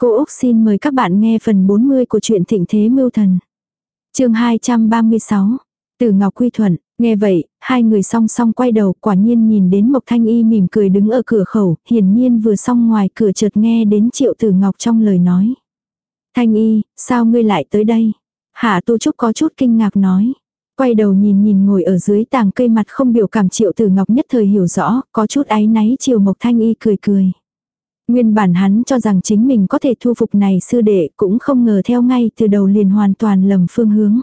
Cô Úc xin mời các bạn nghe phần 40 của truyện Thịnh Thế Mưu Thần. chương 236. Từ Ngọc Quy Thuận, nghe vậy, hai người song song quay đầu quả nhiên nhìn đến Mộc Thanh Y mỉm cười đứng ở cửa khẩu, hiển nhiên vừa xong ngoài cửa chợt nghe đến Triệu Tử Ngọc trong lời nói. Thanh Y, sao ngươi lại tới đây? Hạ Tu Trúc có chút kinh ngạc nói. Quay đầu nhìn nhìn ngồi ở dưới tàng cây mặt không biểu cảm Triệu Tử Ngọc nhất thời hiểu rõ, có chút áy náy chiều Mộc Thanh Y cười cười. Nguyên bản hắn cho rằng chính mình có thể thu phục này sư đệ cũng không ngờ theo ngay từ đầu liền hoàn toàn lầm phương hướng.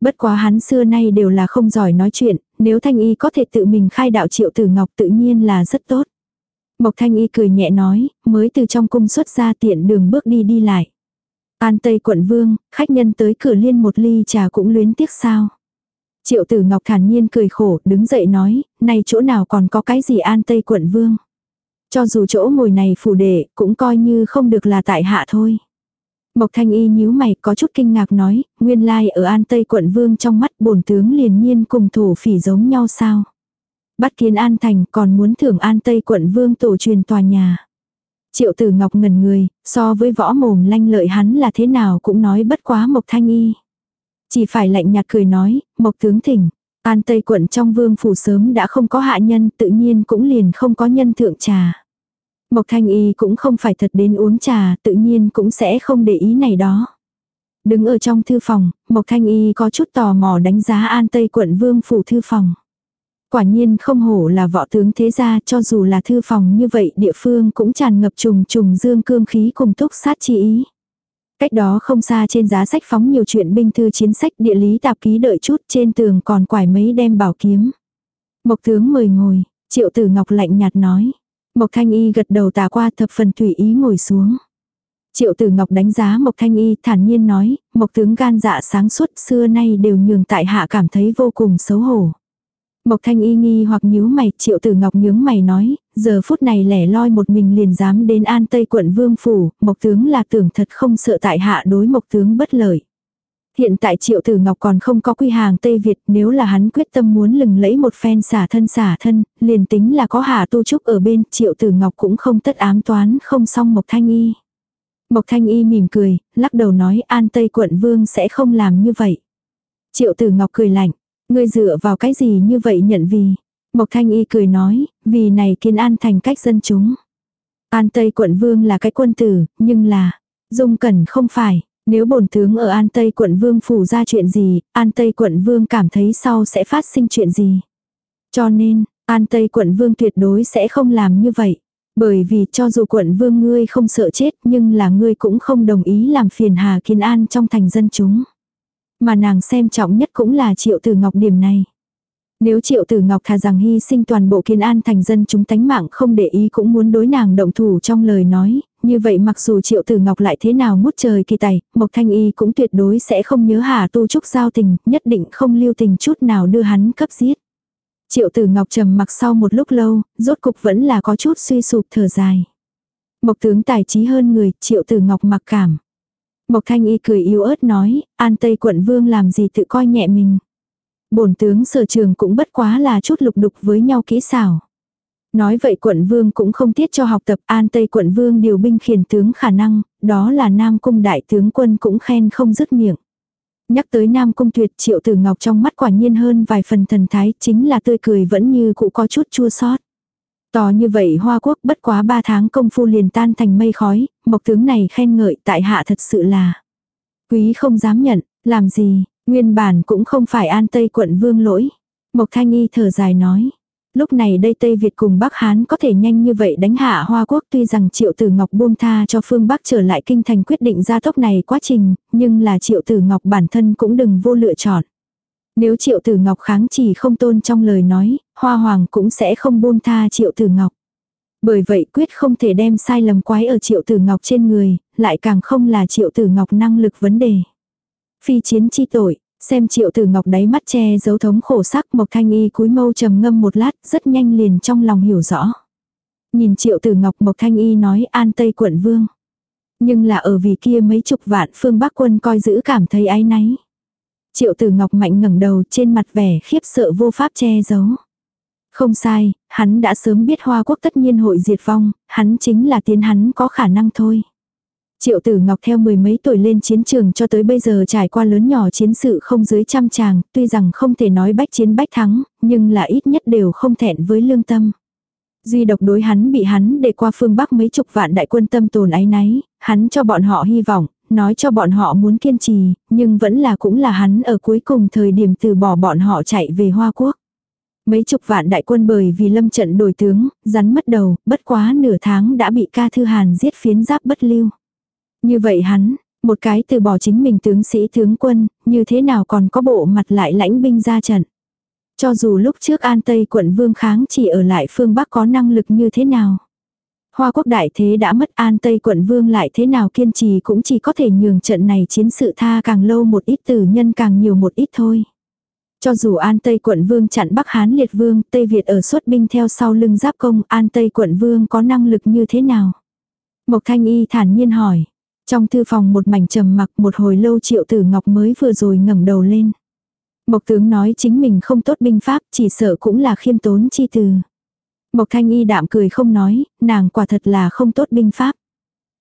Bất quá hắn xưa nay đều là không giỏi nói chuyện, nếu Thanh Y có thể tự mình khai đạo triệu tử ngọc tự nhiên là rất tốt. Mộc Thanh Y cười nhẹ nói, mới từ trong cung xuất ra tiện đường bước đi đi lại. An Tây quận vương, khách nhân tới cửa liên một ly trà cũng luyến tiếc sao. Triệu tử ngọc thản nhiên cười khổ, đứng dậy nói, này chỗ nào còn có cái gì an Tây quận vương. Cho dù chỗ ngồi này phủ đệ, cũng coi như không được là tại hạ thôi. Mộc thanh y nhíu mày có chút kinh ngạc nói, nguyên lai ở an tây quận vương trong mắt bổn tướng liền nhiên cùng thổ phỉ giống nhau sao. Bắt kiến an thành còn muốn thưởng an tây quận vương tổ truyền tòa nhà. Triệu tử ngọc ngần người, so với võ mồm lanh lợi hắn là thế nào cũng nói bất quá mộc thanh y. Chỉ phải lạnh nhạt cười nói, mộc tướng thỉnh. An Tây quận trong vương phủ sớm đã không có hạ nhân tự nhiên cũng liền không có nhân thượng trà. Mộc Thanh Y cũng không phải thật đến uống trà, tự nhiên cũng sẽ không để ý này đó. Đứng ở trong thư phòng, Mộc Thanh Y có chút tò mò đánh giá An Tây quận Vương phủ thư phòng. Quả nhiên không hổ là võ tướng thế gia cho dù là thư phòng như vậy địa phương cũng tràn ngập trùng trùng dương cương khí cùng túc sát chi ý. Cách đó không xa trên giá sách phóng nhiều chuyện binh thư chiến sách địa lý tạp ký đợi chút trên tường còn quải mấy đem bảo kiếm. Mộc tướng mời ngồi, triệu tử ngọc lạnh nhạt nói. Mộc Thanh Y gật đầu tà qua thập phần tùy ý ngồi xuống. Triệu Tử Ngọc đánh giá Mộc Thanh Y thản nhiên nói, Mộc tướng gan dạ sáng suốt xưa nay đều nhường tại hạ cảm thấy vô cùng xấu hổ. Mộc Thanh Y nghi hoặc nhíu mày, Triệu Tử Ngọc nhướng mày nói, giờ phút này lẻ loi một mình liền dám đến An Tây quận Vương Phủ, Mộc tướng là tưởng thật không sợ tại hạ đối Mộc tướng bất lợi. Hiện tại Triệu Tử Ngọc còn không có quy hàng Tây Việt, nếu là hắn quyết tâm muốn lừng lẫy một phen xả thân xả thân, liền tính là có Hà Tu Trúc ở bên, Triệu Tử Ngọc cũng không tất ám toán không xong Mộc Thanh Y. Mộc Thanh Y mỉm cười, lắc đầu nói An Tây quận vương sẽ không làm như vậy. Triệu Tử Ngọc cười lạnh, ngươi dựa vào cái gì như vậy nhận vì. Mộc Thanh Y cười nói, vì này kiên an thành cách dân chúng. An Tây quận vương là cái quân tử, nhưng là, dung cẩn không phải. Nếu bổn tướng ở An Tây quận Vương phủ ra chuyện gì, An Tây quận Vương cảm thấy sau sẽ phát sinh chuyện gì. Cho nên, An Tây quận Vương tuyệt đối sẽ không làm như vậy. Bởi vì cho dù quận Vương ngươi không sợ chết nhưng là ngươi cũng không đồng ý làm phiền Hà Kiên An trong thành dân chúng. Mà nàng xem trọng nhất cũng là triệu tử ngọc điểm này. Nếu triệu tử ngọc thà rằng hy sinh toàn bộ kiên an thành dân chúng tánh mạng không để ý cũng muốn đối nàng động thủ trong lời nói, như vậy mặc dù triệu tử ngọc lại thế nào ngút trời kỳ tài, Mộc Thanh Y cũng tuyệt đối sẽ không nhớ Hà Tu Trúc giao tình, nhất định không lưu tình chút nào đưa hắn cấp giết. Triệu tử ngọc trầm mặc sau một lúc lâu, rốt cục vẫn là có chút suy sụp thở dài. Mộc tướng tài trí hơn người, triệu tử ngọc mặc cảm. Mộc Thanh Y cười yếu ớt nói, An Tây quận vương làm gì tự coi nhẹ mình. Bổn tướng sở trường cũng bất quá là chút lục đục với nhau kỹ xảo. Nói vậy quận vương cũng không tiết cho học tập an tây quận vương điều binh khiển tướng khả năng, đó là nam cung đại tướng quân cũng khen không dứt miệng. Nhắc tới nam cung tuyệt triệu tử ngọc trong mắt quả nhiên hơn vài phần thần thái chính là tươi cười vẫn như cũ có chút chua sót. to như vậy Hoa Quốc bất quá ba tháng công phu liền tan thành mây khói, mộc tướng này khen ngợi tại hạ thật sự là. Quý không dám nhận, làm gì, nguyên bản cũng không phải an tây quận vương lỗi. Mộc thanh y thở dài nói. Lúc này đây Tây Việt cùng Bắc Hán có thể nhanh như vậy đánh hạ Hoa Quốc tuy rằng Triệu Tử Ngọc buông tha cho phương Bắc trở lại kinh thành quyết định gia tốc này quá trình, nhưng là Triệu Tử Ngọc bản thân cũng đừng vô lựa chọn. Nếu Triệu Tử Ngọc kháng chỉ không tôn trong lời nói, Hoa Hoàng cũng sẽ không buông tha Triệu Tử Ngọc. Bởi vậy quyết không thể đem sai lầm quái ở Triệu Tử Ngọc trên người, lại càng không là Triệu Tử Ngọc năng lực vấn đề. Phi chiến chi tội, Xem triệu tử ngọc đáy mắt che dấu thống khổ sắc mộc thanh y cúi mâu trầm ngâm một lát rất nhanh liền trong lòng hiểu rõ. Nhìn triệu tử ngọc mộc thanh y nói an tây quận vương. Nhưng là ở vì kia mấy chục vạn phương bắc quân coi giữ cảm thấy áy náy. Triệu tử ngọc mạnh ngẩng đầu trên mặt vẻ khiếp sợ vô pháp che giấu. Không sai, hắn đã sớm biết Hoa Quốc tất nhiên hội diệt vong, hắn chính là tiến hắn có khả năng thôi. Triệu tử ngọc theo mười mấy tuổi lên chiến trường cho tới bây giờ trải qua lớn nhỏ chiến sự không dưới trăm tràng, tuy rằng không thể nói bách chiến bách thắng, nhưng là ít nhất đều không thẹn với lương tâm. Duy độc đối hắn bị hắn để qua phương Bắc mấy chục vạn đại quân tâm tồn ái náy, hắn cho bọn họ hy vọng, nói cho bọn họ muốn kiên trì, nhưng vẫn là cũng là hắn ở cuối cùng thời điểm từ bỏ bọn họ chạy về Hoa Quốc. Mấy chục vạn đại quân bởi vì lâm trận đổi tướng, rắn mất đầu, bất quá nửa tháng đã bị ca thư hàn giết phiến giáp bất lưu. Như vậy hắn, một cái từ bỏ chính mình tướng sĩ tướng quân, như thế nào còn có bộ mặt lại lãnh binh ra trận. Cho dù lúc trước An Tây quận Vương Kháng chỉ ở lại phương Bắc có năng lực như thế nào. Hoa quốc đại thế đã mất An Tây quận Vương lại thế nào kiên trì cũng chỉ có thể nhường trận này chiến sự tha càng lâu một ít tử nhân càng nhiều một ít thôi. Cho dù An Tây quận Vương chặn Bắc Hán Liệt Vương, Tây Việt ở xuất binh theo sau lưng giáp công, An Tây quận Vương có năng lực như thế nào? Mộc Thanh Y thản nhiên hỏi. Trong thư phòng một mảnh trầm mặc một hồi lâu triệu tử ngọc mới vừa rồi ngẩng đầu lên. Mộc tướng nói chính mình không tốt binh pháp chỉ sợ cũng là khiêm tốn chi từ. Mộc thanh y đạm cười không nói, nàng quả thật là không tốt binh pháp.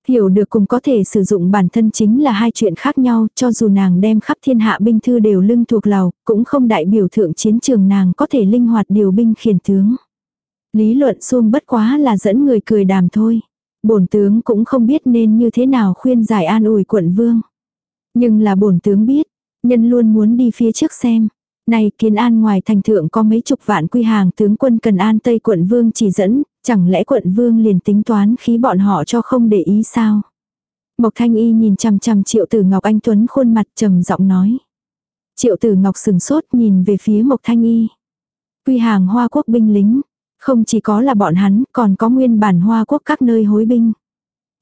Hiểu được cùng có thể sử dụng bản thân chính là hai chuyện khác nhau, cho dù nàng đem khắp thiên hạ binh thư đều lưng thuộc lầu, cũng không đại biểu thượng chiến trường nàng có thể linh hoạt điều binh khiển tướng. Lý luận xuông bất quá là dẫn người cười đàm thôi bổn tướng cũng không biết nên như thế nào khuyên giải an ủi quận vương. Nhưng là bổn tướng biết, nhân luôn muốn đi phía trước xem. Này kiến an ngoài thành thượng có mấy chục vạn quy hàng tướng quân cần an tây quận vương chỉ dẫn, chẳng lẽ quận vương liền tính toán khí bọn họ cho không để ý sao? Mộc thanh y nhìn chằm chằm triệu tử ngọc anh tuấn khuôn mặt trầm giọng nói. Triệu tử ngọc sừng sốt nhìn về phía mộc thanh y. Quy hàng hoa quốc binh lính, không chỉ có là bọn hắn, còn có nguyên bản hoa quốc các nơi hối binh.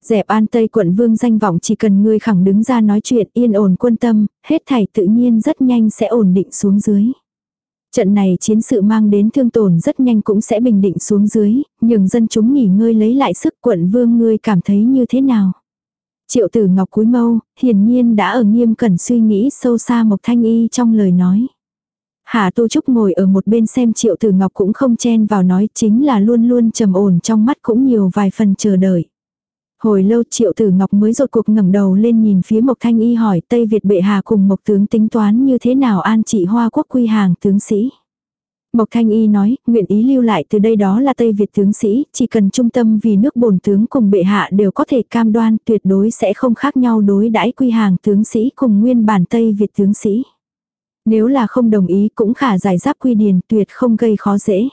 Dẹp an Tây quận vương danh vọng chỉ cần người khẳng đứng ra nói chuyện yên ổn quân tâm, hết thảy tự nhiên rất nhanh sẽ ổn định xuống dưới. Trận này chiến sự mang đến thương tổn rất nhanh cũng sẽ bình định xuống dưới, nhưng dân chúng nghỉ ngơi lấy lại sức quận vương ngươi cảm thấy như thế nào. Triệu tử ngọc cúi mâu, hiển nhiên đã ở nghiêm cẩn suy nghĩ sâu xa Mộc Thanh Y trong lời nói. Hà Tu Trúc ngồi ở một bên xem Triệu Tử Ngọc cũng không chen vào nói chính là luôn luôn trầm ổn trong mắt cũng nhiều vài phần chờ đợi. Hồi lâu Triệu Tử Ngọc mới rột cuộc ngẩng đầu lên nhìn phía Mộc Thanh Y hỏi Tây Việt bệ hà cùng Mộc tướng tính toán như thế nào an trị hoa quốc quy hàng tướng sĩ. Mộc Thanh Y nói, nguyện ý lưu lại từ đây đó là Tây Việt tướng sĩ, chỉ cần trung tâm vì nước bổn tướng cùng bệ hạ đều có thể cam đoan tuyệt đối sẽ không khác nhau đối đãi quy hàng tướng sĩ cùng nguyên bản Tây Việt tướng sĩ. Nếu là không đồng ý cũng khả giải giáp quy điền tuyệt không gây khó dễ.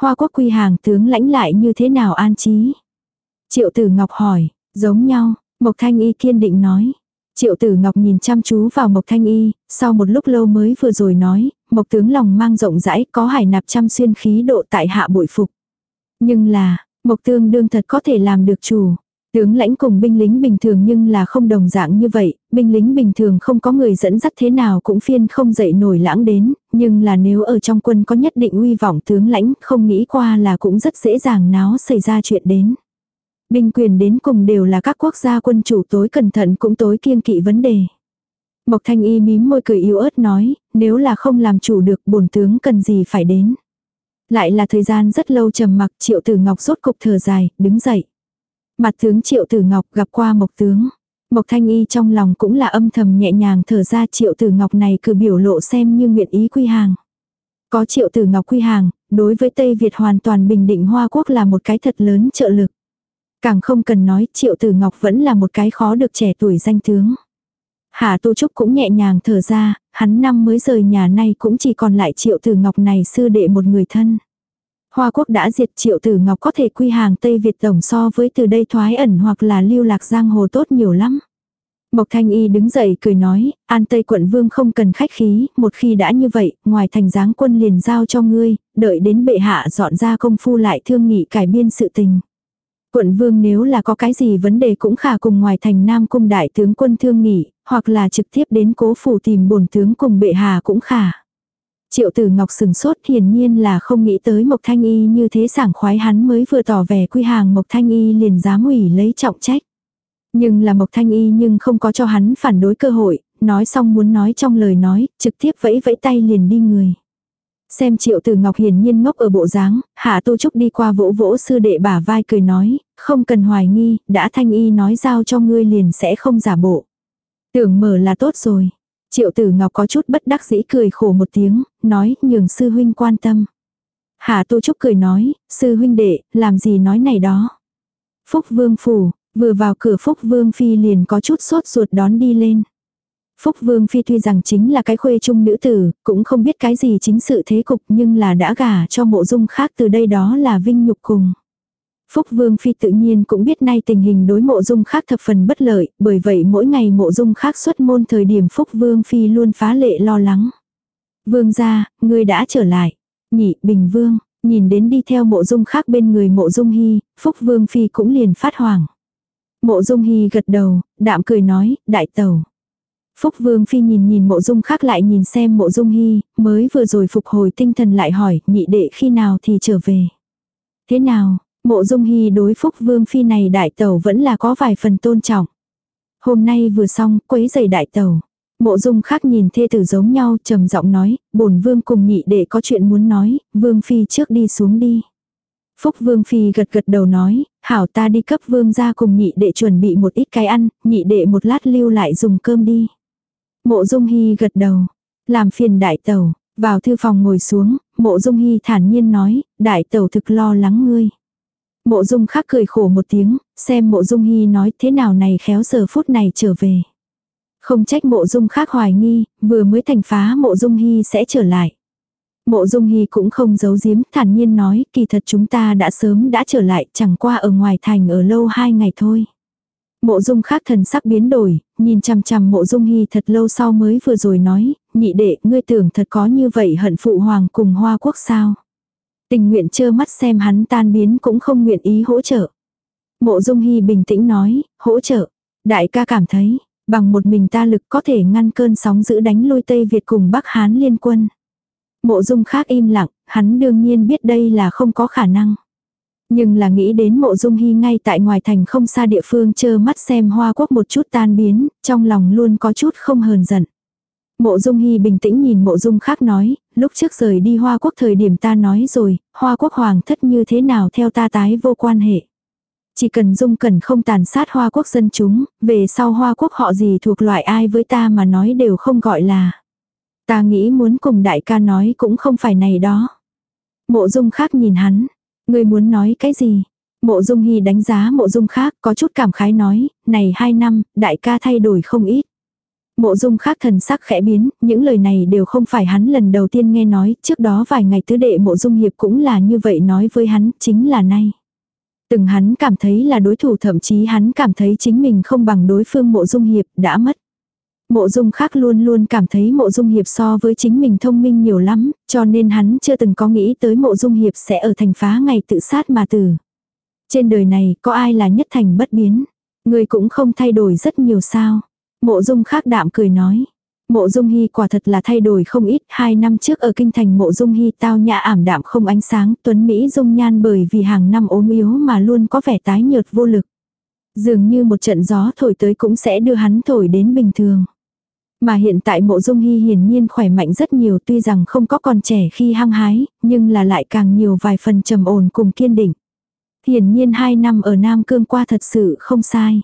Hoa quốc quy hàng tướng lãnh lại như thế nào an trí? Triệu tử Ngọc hỏi, giống nhau, Mộc Thanh Y kiên định nói. Triệu tử Ngọc nhìn chăm chú vào Mộc Thanh Y, sau một lúc lâu mới vừa rồi nói, Mộc tướng lòng mang rộng rãi có hải nạp trăm xuyên khí độ tại hạ bội phục. Nhưng là, Mộc tương đương thật có thể làm được chủ. Tướng lãnh cùng binh lính bình thường nhưng là không đồng dạng như vậy, binh lính bình thường không có người dẫn dắt thế nào cũng phiên không dậy nổi lãng đến, nhưng là nếu ở trong quân có nhất định uy vọng tướng lãnh không nghĩ qua là cũng rất dễ dàng náo xảy ra chuyện đến. Binh quyền đến cùng đều là các quốc gia quân chủ tối cẩn thận cũng tối kiêng kỵ vấn đề. Mộc thanh y mím môi cười yếu ớt nói, nếu là không làm chủ được bổn tướng cần gì phải đến. Lại là thời gian rất lâu trầm mặc triệu tử ngọc rốt cục thở dài, đứng dậy. Mặt tướng triệu tử ngọc gặp qua mộc tướng. Mộc thanh y trong lòng cũng là âm thầm nhẹ nhàng thở ra triệu tử ngọc này cứ biểu lộ xem như nguyện ý quy hàng. Có triệu tử ngọc quy hàng, đối với Tây Việt hoàn toàn bình định Hoa Quốc là một cái thật lớn trợ lực. Càng không cần nói triệu tử ngọc vẫn là một cái khó được trẻ tuổi danh tướng. Hà tô Trúc cũng nhẹ nhàng thở ra, hắn năm mới rời nhà nay cũng chỉ còn lại triệu tử ngọc này sư đệ một người thân. Hoa quốc đã diệt triệu tử ngọc có thể quy hàng Tây Việt tổng so với từ đây thoái ẩn hoặc là lưu lạc giang hồ tốt nhiều lắm. Mộc Thanh Y đứng dậy cười nói, An Tây quận vương không cần khách khí, một khi đã như vậy, ngoài thành giáng quân liền giao cho ngươi, đợi đến bệ hạ dọn ra công phu lại thương nghị cải biên sự tình. Quận vương nếu là có cái gì vấn đề cũng khả cùng ngoài thành Nam cung đại tướng quân thương nghị, hoặc là trực tiếp đến cố phủ tìm bổn tướng cùng bệ hạ cũng khả. Triệu tử ngọc sừng sốt hiển nhiên là không nghĩ tới Mộc Thanh Y như thế sảng khoái hắn mới vừa tỏ vẻ quy hàng Mộc Thanh Y liền dám ủy lấy trọng trách. Nhưng là Mộc Thanh Y nhưng không có cho hắn phản đối cơ hội, nói xong muốn nói trong lời nói, trực tiếp vẫy vẫy tay liền đi người. Xem triệu tử ngọc hiển nhiên ngốc ở bộ dáng, hạ tô trúc đi qua vỗ vỗ sư đệ bả vai cười nói, không cần hoài nghi, đã thanh y nói giao cho ngươi liền sẽ không giả bộ. Tưởng mở là tốt rồi. Triệu tử ngọc có chút bất đắc dĩ cười khổ một tiếng, nói nhường sư huynh quan tâm. hà tô trúc cười nói, sư huynh đệ, làm gì nói này đó. Phúc vương phủ, vừa vào cửa Phúc vương phi liền có chút sốt ruột đón đi lên. Phúc Vương Phi tuy rằng chính là cái khuê trung nữ tử, cũng không biết cái gì chính sự thế cục nhưng là đã gả cho mộ dung khác từ đây đó là vinh nhục cùng. Phúc Vương Phi tự nhiên cũng biết nay tình hình đối mộ dung khác thập phần bất lợi, bởi vậy mỗi ngày mộ dung khác xuất môn thời điểm Phúc Vương Phi luôn phá lệ lo lắng. Vương gia, ngươi đã trở lại. Nhị, Bình Vương, nhìn đến đi theo mộ dung khác bên người mộ dung hy, Phúc Vương Phi cũng liền phát hoảng. Mộ dung hy gật đầu, đạm cười nói, đại tẩu. Phúc Vương Phi nhìn nhìn mộ dung khác lại nhìn xem mộ dung hy, mới vừa rồi phục hồi tinh thần lại hỏi nhị đệ khi nào thì trở về. Thế nào, mộ dung hy đối Phúc Vương Phi này đại tẩu vẫn là có vài phần tôn trọng. Hôm nay vừa xong, quấy giày đại tẩu. Mộ dung khác nhìn thê tử giống nhau trầm giọng nói, bổn vương cùng nhị đệ có chuyện muốn nói, vương phi trước đi xuống đi. Phúc vương phi gật gật đầu nói, hảo ta đi cấp vương ra cùng nhị đệ chuẩn bị một ít cái ăn, nhị đệ một lát lưu lại dùng cơm đi. Mộ Dung Hy gật đầu. Làm phiền đại tẩu, vào thư phòng ngồi xuống, mộ Dung Hy thản nhiên nói, đại tẩu thực lo lắng ngươi. Mộ Dung khắc cười khổ một tiếng, xem mộ Dung Hy nói thế nào này khéo giờ phút này trở về. Không trách mộ Dung khác hoài nghi, vừa mới thành phá mộ Dung Hy sẽ trở lại. Mộ Dung Hy cũng không giấu giếm, thản nhiên nói, kỳ thật chúng ta đã sớm đã trở lại, chẳng qua ở ngoài thành ở lâu hai ngày thôi. Mộ dung khác thần sắc biến đổi, nhìn chằm chằm mộ dung hy thật lâu sau mới vừa rồi nói, nhị đệ, ngươi tưởng thật có như vậy hận phụ hoàng cùng hoa quốc sao. Tình nguyện trơ mắt xem hắn tan biến cũng không nguyện ý hỗ trợ. Mộ dung hy bình tĩnh nói, hỗ trợ. Đại ca cảm thấy, bằng một mình ta lực có thể ngăn cơn sóng giữ đánh lôi Tây Việt cùng Bắc Hán liên quân. Mộ dung khác im lặng, hắn đương nhiên biết đây là không có khả năng. Nhưng là nghĩ đến mộ dung hy ngay tại ngoài thành không xa địa phương chơ mắt xem hoa quốc một chút tan biến, trong lòng luôn có chút không hờn giận. Mộ dung hy bình tĩnh nhìn mộ dung khác nói, lúc trước rời đi hoa quốc thời điểm ta nói rồi, hoa quốc hoàng thất như thế nào theo ta tái vô quan hệ. Chỉ cần dung cần không tàn sát hoa quốc dân chúng, về sau hoa quốc họ gì thuộc loại ai với ta mà nói đều không gọi là. Ta nghĩ muốn cùng đại ca nói cũng không phải này đó. Mộ dung khác nhìn hắn, Ngươi muốn nói cái gì? Mộ Dung Hy đánh giá Mộ Dung khác có chút cảm khái nói, này hai năm, đại ca thay đổi không ít. Mộ Dung khác thần sắc khẽ biến, những lời này đều không phải hắn lần đầu tiên nghe nói, trước đó vài ngày tứ đệ Mộ Dung Hiệp cũng là như vậy nói với hắn, chính là nay. Từng hắn cảm thấy là đối thủ thậm chí hắn cảm thấy chính mình không bằng đối phương Mộ Dung Hiệp đã mất. Mộ dung khác luôn luôn cảm thấy mộ dung hiệp so với chính mình thông minh nhiều lắm, cho nên hắn chưa từng có nghĩ tới mộ dung hiệp sẽ ở thành phá ngày tự sát mà tử. Trên đời này có ai là nhất thành bất biến. Người cũng không thay đổi rất nhiều sao. Mộ dung khác đạm cười nói. Mộ dung hy quả thật là thay đổi không ít. Hai năm trước ở kinh thành mộ dung hy tao nhã ảm đạm không ánh sáng. Tuấn Mỹ dung nhan bởi vì hàng năm ốm yếu mà luôn có vẻ tái nhợt vô lực. Dường như một trận gió thổi tới cũng sẽ đưa hắn thổi đến bình thường. Mà hiện tại mộ dung hy hiển nhiên khỏe mạnh rất nhiều tuy rằng không có còn trẻ khi hăng hái, nhưng là lại càng nhiều vài phần trầm ổn cùng kiên định. Hiển nhiên hai năm ở Nam Cương qua thật sự không sai.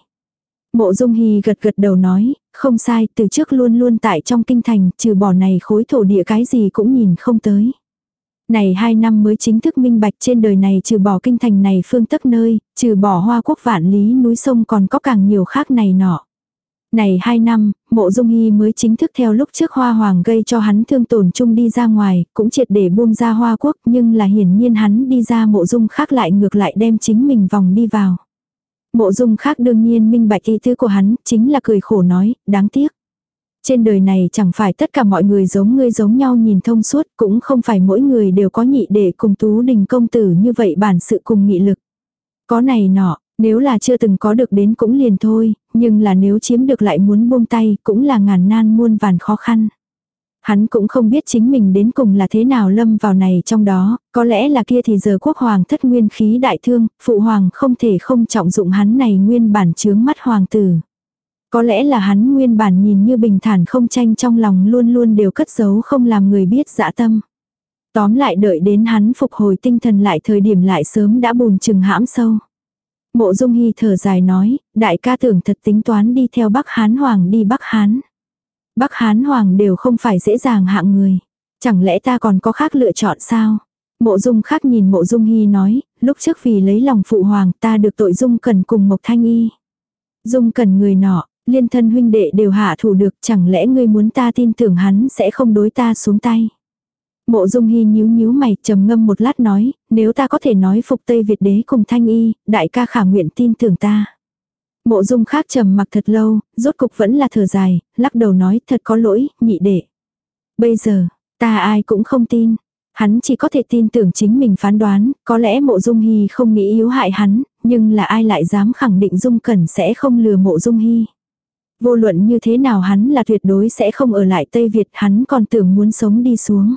Mộ dung hy gật gật đầu nói, không sai, từ trước luôn luôn tại trong kinh thành, trừ bỏ này khối thổ địa cái gì cũng nhìn không tới. Này hai năm mới chính thức minh bạch trên đời này trừ bỏ kinh thành này phương tất nơi, trừ bỏ hoa quốc vạn lý núi sông còn có càng nhiều khác này nọ. Này hai năm, mộ dung hy mới chính thức theo lúc trước hoa hoàng gây cho hắn thương tổn chung đi ra ngoài, cũng triệt để buông ra hoa quốc nhưng là hiển nhiên hắn đi ra mộ dung khác lại ngược lại đem chính mình vòng đi vào. Mộ dung khác đương nhiên minh bạch ý tứ của hắn, chính là cười khổ nói, đáng tiếc. Trên đời này chẳng phải tất cả mọi người giống ngươi giống nhau nhìn thông suốt, cũng không phải mỗi người đều có nhị để cùng tú đình công tử như vậy bản sự cùng nghị lực. Có này nọ, nếu là chưa từng có được đến cũng liền thôi, nhưng là nếu chiếm được lại muốn buông tay cũng là ngàn nan muôn vàn khó khăn. Hắn cũng không biết chính mình đến cùng là thế nào lâm vào này trong đó, có lẽ là kia thì giờ quốc hoàng thất nguyên khí đại thương, phụ hoàng không thể không trọng dụng hắn này nguyên bản chướng mắt hoàng tử. Có lẽ là hắn nguyên bản nhìn như bình thản không tranh trong lòng luôn luôn đều cất giấu không làm người biết dã tâm. Tóm lại đợi đến hắn phục hồi tinh thần lại thời điểm lại sớm đã bùn chừng hãm sâu. Mộ Dung Hy thở dài nói, đại ca tưởng thật tính toán đi theo Bắc Hán Hoàng đi Bắc Hán. Bắc Hán Hoàng đều không phải dễ dàng hạng người. Chẳng lẽ ta còn có khác lựa chọn sao? Mộ Dung khác nhìn Mộ Dung Hy nói, lúc trước vì lấy lòng phụ hoàng ta được tội Dung cần cùng Mộc Thanh Y. Dung cần người nọ, liên thân huynh đệ đều hạ thủ được chẳng lẽ ngươi muốn ta tin tưởng hắn sẽ không đối ta xuống tay. Mộ Dung Hy nhíu nhíu mày, trầm ngâm một lát nói, nếu ta có thể nói phục Tây Việt đế cùng Thanh Y, đại ca khả nguyện tin tưởng ta. Mộ Dung khác trầm mặc thật lâu, rốt cục vẫn là thở dài, lắc đầu nói thật có lỗi, nhị đệ. Bây giờ, ta ai cũng không tin. Hắn chỉ có thể tin tưởng chính mình phán đoán, có lẽ mộ Dung Hy không nghĩ yếu hại hắn, nhưng là ai lại dám khẳng định Dung Cẩn sẽ không lừa mộ Dung Hy. Vô luận như thế nào hắn là tuyệt đối sẽ không ở lại Tây Việt, hắn còn tưởng muốn sống đi xuống.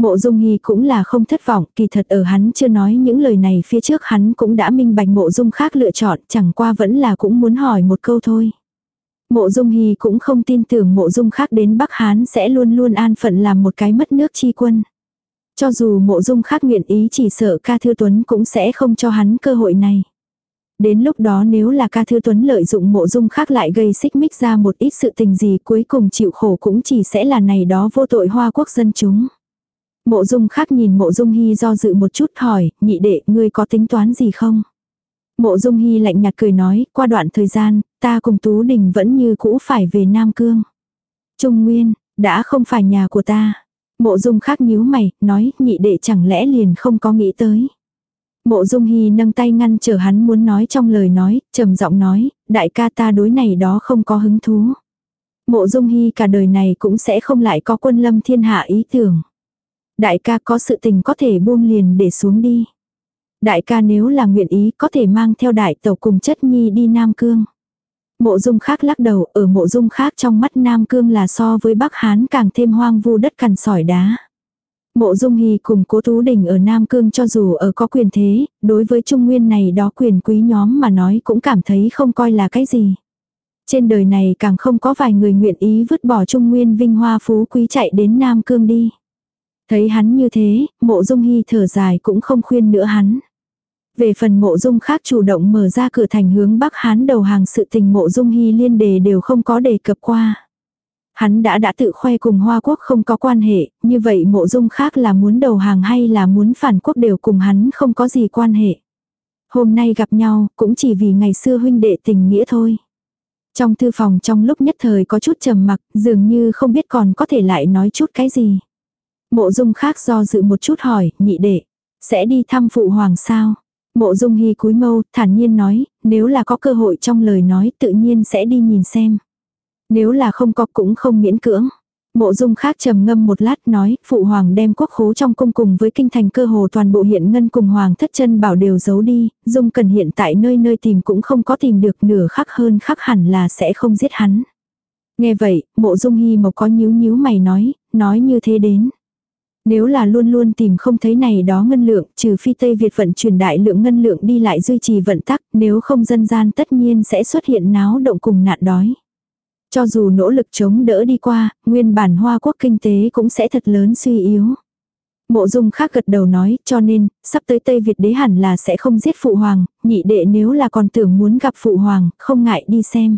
Mộ Dung Hy cũng là không thất vọng, kỳ thật ở hắn chưa nói những lời này phía trước hắn cũng đã minh bạch mộ Dung khác lựa chọn, chẳng qua vẫn là cũng muốn hỏi một câu thôi. Mộ Dung Hy cũng không tin tưởng mộ Dung khác đến Bắc Hán sẽ luôn luôn an phận làm một cái mất nước chi quân. Cho dù mộ Dung khác nguyện ý chỉ sợ ca thư tuấn cũng sẽ không cho hắn cơ hội này. Đến lúc đó nếu là ca thư tuấn lợi dụng mộ dung khác lại gây xích mích ra một ít sự tình gì cuối cùng chịu khổ cũng chỉ sẽ là này đó vô tội hoa quốc dân chúng. Mộ dung khác nhìn mộ dung hy do dự một chút hỏi, nhị đệ, ngươi có tính toán gì không? Mộ dung hy lạnh nhạt cười nói, qua đoạn thời gian, ta cùng Tú Đình vẫn như cũ phải về Nam Cương. Trung Nguyên, đã không phải nhà của ta. Mộ dung khác nhíu mày, nói, nhị đệ chẳng lẽ liền không có nghĩ tới. Mộ dung hy nâng tay ngăn chờ hắn muốn nói trong lời nói, trầm giọng nói, đại ca ta đối này đó không có hứng thú. Mộ dung hy cả đời này cũng sẽ không lại có quân lâm thiên hạ ý tưởng. Đại ca có sự tình có thể buông liền để xuống đi. Đại ca nếu là nguyện ý có thể mang theo đại tàu cùng chất nhi đi Nam Cương. Mộ dung khác lắc đầu, ở mộ dung khác trong mắt Nam Cương là so với Bắc Hán càng thêm hoang vu đất cằn sỏi đá. Mộ dung hì cùng cố tú đình ở Nam Cương cho dù ở có quyền thế, đối với Trung Nguyên này đó quyền quý nhóm mà nói cũng cảm thấy không coi là cái gì. Trên đời này càng không có vài người nguyện ý vứt bỏ Trung Nguyên vinh hoa phú quý chạy đến Nam Cương đi. Thấy hắn như thế, mộ dung hy thở dài cũng không khuyên nữa hắn. Về phần mộ dung khác chủ động mở ra cửa thành hướng Bắc Hán đầu hàng sự tình mộ dung hy liên đề đều không có đề cập qua. Hắn đã đã tự khoe cùng Hoa Quốc không có quan hệ, như vậy mộ dung khác là muốn đầu hàng hay là muốn phản quốc đều cùng hắn không có gì quan hệ. Hôm nay gặp nhau cũng chỉ vì ngày xưa huynh đệ tình nghĩa thôi. Trong thư phòng trong lúc nhất thời có chút trầm mặc, dường như không biết còn có thể lại nói chút cái gì. Mộ dung khác do dự một chút hỏi, nhị đệ, sẽ đi thăm phụ hoàng sao? Mộ dung hy cúi mâu, thản nhiên nói, nếu là có cơ hội trong lời nói tự nhiên sẽ đi nhìn xem. Nếu là không có cũng không miễn cưỡng. Mộ dung khác trầm ngâm một lát nói, phụ hoàng đem quốc khố trong cung cùng với kinh thành cơ hồ toàn bộ hiện ngân cùng hoàng thất chân bảo đều giấu đi, dung cần hiện tại nơi nơi tìm cũng không có tìm được nửa khắc hơn khắc hẳn là sẽ không giết hắn. Nghe vậy, mộ dung hy mộc có nhíu nhíu mày nói, nói như thế đến. Nếu là luôn luôn tìm không thấy này đó ngân lượng, trừ phi Tây Việt vận chuyển đại lượng ngân lượng đi lại duy trì vận tắc, nếu không dân gian tất nhiên sẽ xuất hiện náo động cùng nạn đói. Cho dù nỗ lực chống đỡ đi qua, nguyên bản hoa quốc kinh tế cũng sẽ thật lớn suy yếu. Mộ dung khác gật đầu nói, cho nên, sắp tới Tây Việt đế hẳn là sẽ không giết phụ hoàng, nhị đệ nếu là còn tưởng muốn gặp phụ hoàng, không ngại đi xem.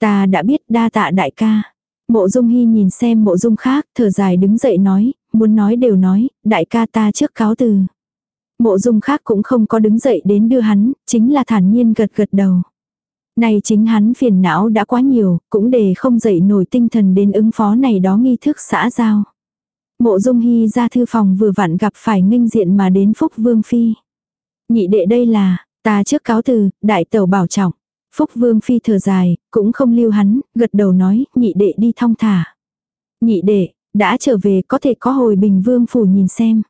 Ta đã biết đa tạ đại ca. Mộ dung hy nhìn xem mộ dung khác, thở dài đứng dậy nói, muốn nói đều nói, đại ca ta trước cáo từ. Mộ dung khác cũng không có đứng dậy đến đưa hắn, chính là thản nhiên gật gật đầu. Này chính hắn phiền não đã quá nhiều, cũng để không dậy nổi tinh thần đến ứng phó này đó nghi thức xã giao. Mộ dung hy ra thư phòng vừa vặn gặp phải nghênh diện mà đến Phúc Vương Phi. Nhị đệ đây là, ta trước cáo từ, đại tẩu bảo trọng. Phúc Vương Phi thở dài, cũng không lưu hắn, gật đầu nói, nhị đệ đi thong thả. Nhị đệ, đã trở về có thể có hồi Bình Vương Phủ nhìn xem.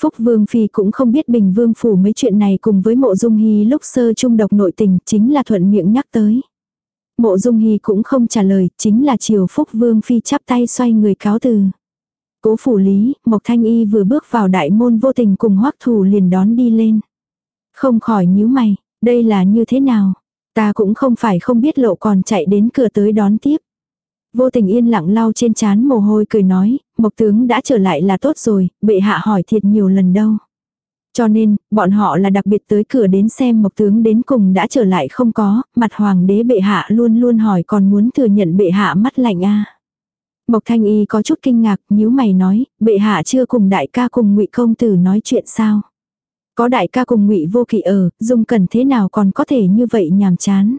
Phúc Vương Phi cũng không biết Bình Vương Phủ mấy chuyện này cùng với mộ dung hy lúc sơ trung độc nội tình chính là thuận miệng nhắc tới. Mộ dung hy cũng không trả lời, chính là chiều Phúc Vương Phi chắp tay xoay người cáo từ. Cố phủ lý, Mộc Thanh Y vừa bước vào đại môn vô tình cùng hoắc thủ liền đón đi lên. Không khỏi nhíu mày, đây là như thế nào? Ta cũng không phải không biết lộ còn chạy đến cửa tới đón tiếp. Vô tình yên lặng lau trên chán mồ hôi cười nói, Mộc tướng đã trở lại là tốt rồi, bệ hạ hỏi thiệt nhiều lần đâu. Cho nên, bọn họ là đặc biệt tới cửa đến xem Mộc tướng đến cùng đã trở lại không có, mặt hoàng đế bệ hạ luôn luôn hỏi còn muốn thừa nhận bệ hạ mắt lạnh a. Mộc Thanh Y có chút kinh ngạc, nhíu mày nói, bệ hạ chưa cùng đại ca cùng ngụy công tử nói chuyện sao? Có đại ca cùng ngụy vô kỵ ở, dung cần thế nào còn có thể như vậy nhàm chán.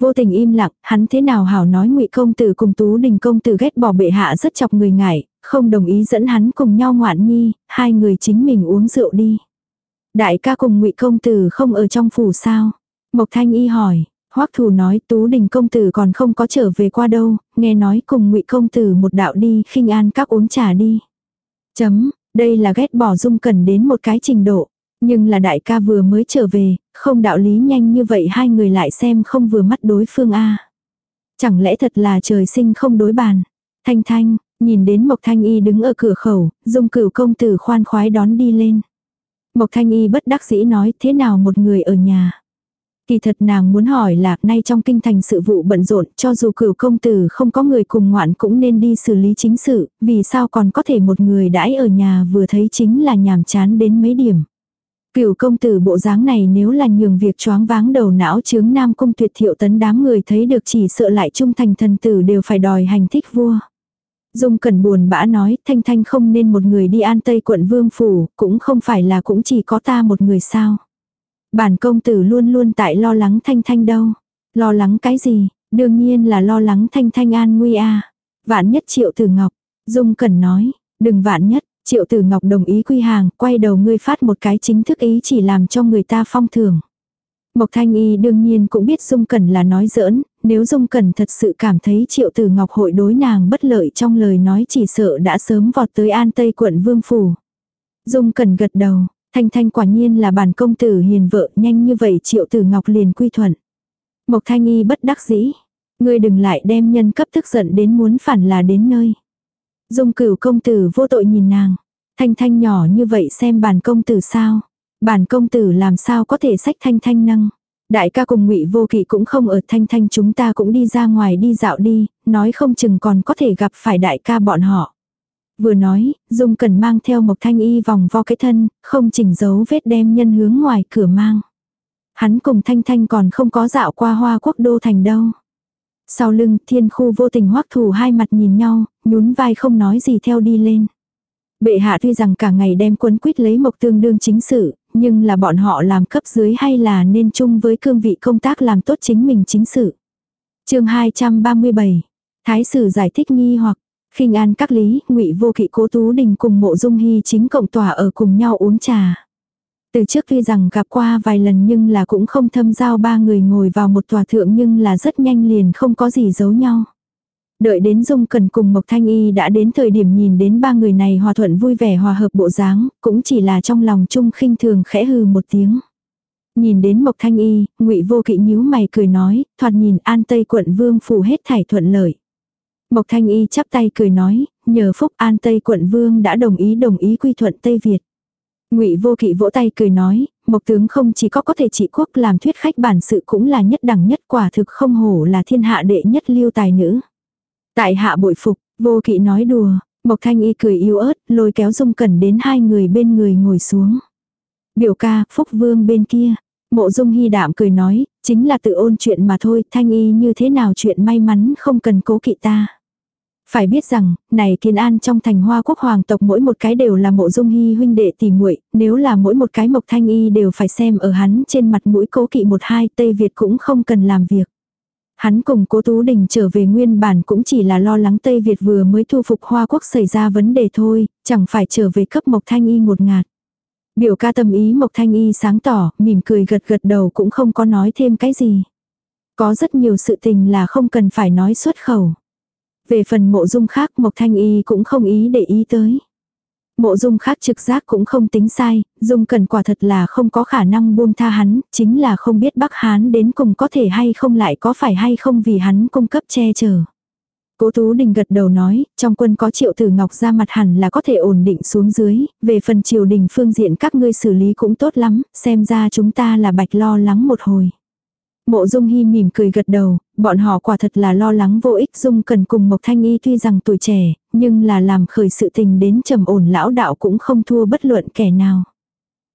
Vô tình im lặng, hắn thế nào hảo nói ngụy công tử cùng tú đình công tử ghét bỏ bệ hạ rất chọc người ngại, không đồng ý dẫn hắn cùng nhau ngoạn nhi, hai người chính mình uống rượu đi. Đại ca cùng ngụy công tử không ở trong phủ sao? Mộc thanh y hỏi, hoắc thù nói tú đình công tử còn không có trở về qua đâu, nghe nói cùng ngụy công tử một đạo đi khinh an các uống trà đi. Chấm, đây là ghét bỏ dung cần đến một cái trình độ. Nhưng là đại ca vừa mới trở về, không đạo lý nhanh như vậy hai người lại xem không vừa mắt đối phương a Chẳng lẽ thật là trời sinh không đối bàn. Thanh thanh, nhìn đến Mộc Thanh Y đứng ở cửa khẩu, dung cửu công tử khoan khoái đón đi lên. Mộc Thanh Y bất đắc dĩ nói thế nào một người ở nhà. Kỳ thật nàng muốn hỏi là nay trong kinh thành sự vụ bận rộn cho dù cửu công tử không có người cùng ngoạn cũng nên đi xử lý chính sự, vì sao còn có thể một người đãi ở nhà vừa thấy chính là nhàm chán đến mấy điểm. Cửu công tử bộ dáng này nếu là nhường việc choáng váng đầu não chướng nam cung tuyệt thiệu tấn đám người thấy được chỉ sợ lại trung thành thần tử đều phải đòi hành thích vua. Dung cẩn buồn bã nói thanh thanh không nên một người đi an tây quận vương phủ, cũng không phải là cũng chỉ có ta một người sao. Bản công tử luôn luôn tại lo lắng thanh thanh đâu. Lo lắng cái gì, đương nhiên là lo lắng thanh thanh an nguy a Vạn nhất triệu tử ngọc, Dung cẩn nói, đừng vạn nhất, Triệu Tử Ngọc đồng ý quy hàng, quay đầu ngươi phát một cái chính thức ý chỉ làm cho người ta phong thường. Mộc Thanh Y đương nhiên cũng biết Dung Cẩn là nói giỡn, nếu Dung Cẩn thật sự cảm thấy Triệu Tử Ngọc hội đối nàng bất lợi trong lời nói chỉ sợ đã sớm vọt tới An Tây quận Vương Phủ. Dung Cẩn gật đầu, Thanh Thanh quả nhiên là bản công tử hiền vợ nhanh như vậy Triệu Tử Ngọc liền quy thuận. Mộc Thanh Y bất đắc dĩ, ngươi đừng lại đem nhân cấp tức giận đến muốn phản là đến nơi. Dung cửu công tử vô tội nhìn nàng. Thanh thanh nhỏ như vậy xem bản công tử sao. Bản công tử làm sao có thể sách thanh thanh năng? Đại ca cùng ngụy vô kỵ cũng không ở thanh thanh chúng ta cũng đi ra ngoài đi dạo đi, nói không chừng còn có thể gặp phải đại ca bọn họ. Vừa nói, Dung cần mang theo một thanh y vòng vo cái thân, không chỉnh dấu vết đem nhân hướng ngoài cửa mang. Hắn cùng thanh thanh còn không có dạo qua hoa quốc đô thành đâu. Sau lưng thiên khu vô tình hoắc thủ hai mặt nhìn nhau, nhún vai không nói gì theo đi lên. Bệ hạ tuy rằng cả ngày đem quấn quyết lấy mộc tương đương chính sự, nhưng là bọn họ làm cấp dưới hay là nên chung với cương vị công tác làm tốt chính mình chính sự. chương 237, Thái sử giải thích nghi hoặc, khinh an các lý, ngụy vô kỵ cố tú đình cùng mộ dung hy chính cộng tòa ở cùng nhau uống trà. Từ trước tuy rằng gặp qua vài lần nhưng là cũng không thâm giao ba người ngồi vào một tòa thượng nhưng là rất nhanh liền không có gì giấu nhau. Đợi đến Dung Cần cùng Mộc Thanh Y đã đến thời điểm nhìn đến ba người này hòa thuận vui vẻ hòa hợp bộ dáng, cũng chỉ là trong lòng chung khinh thường khẽ hừ một tiếng. Nhìn đến Mộc Thanh Y, Ngụy Vô Kỵ nhíu mày cười nói, thoạt nhìn An Tây quận Vương phủ hết thảy thuận lợi. Mộc Thanh Y chắp tay cười nói, nhờ phúc An Tây quận Vương đã đồng ý đồng ý quy thuận Tây Việt. Ngụy Vô Kỵ vỗ tay cười nói, Mộc tướng không chỉ có có thể trị quốc làm thuyết khách bản sự cũng là nhất đẳng nhất quả thực không hổ là thiên hạ đệ nhất lưu tài nữ. Tại hạ bội phục, Vô Kỵ nói đùa, Mộc Thanh Y cười yếu ớt, lôi kéo Dung Cẩn đến hai người bên người ngồi xuống. Biểu ca, Phúc Vương bên kia, Mộ Dung Hy đạm cười nói, chính là tự ôn chuyện mà thôi, Thanh Y như thế nào chuyện may mắn không cần cố kỵ ta. Phải biết rằng, này kiên an trong thành hoa quốc hoàng tộc mỗi một cái đều là mộ dung hy huynh đệ tỉ muội nếu là mỗi một cái mộc thanh y đều phải xem ở hắn trên mặt mũi cố kỵ một hai Tây Việt cũng không cần làm việc. Hắn cùng cố Tú Đình trở về nguyên bản cũng chỉ là lo lắng Tây Việt vừa mới thu phục Hoa Quốc xảy ra vấn đề thôi, chẳng phải trở về cấp Mộc Thanh Y một ngạt. Biểu ca tâm ý Mộc Thanh Y sáng tỏ, mỉm cười gật gật đầu cũng không có nói thêm cái gì. Có rất nhiều sự tình là không cần phải nói xuất khẩu. Về phần mộ dung khác Mộc Thanh Y cũng không ý để ý tới. Mộ dung khác trực giác cũng không tính sai, dung cần quả thật là không có khả năng buông tha hắn, chính là không biết Bắc Hán đến cùng có thể hay không lại có phải hay không vì hắn cung cấp che chở. Cố Tú Đình gật đầu nói, trong quân có triệu tử ngọc ra mặt hẳn là có thể ổn định xuống dưới, về phần triều đình phương diện các ngươi xử lý cũng tốt lắm, xem ra chúng ta là bạch lo lắng một hồi. Mộ Dung Hi mỉm cười gật đầu, bọn họ quả thật là lo lắng vô ích Dung cần cùng Mộc Thanh Y tuy rằng tuổi trẻ, nhưng là làm khởi sự tình đến trầm ổn lão đạo cũng không thua bất luận kẻ nào.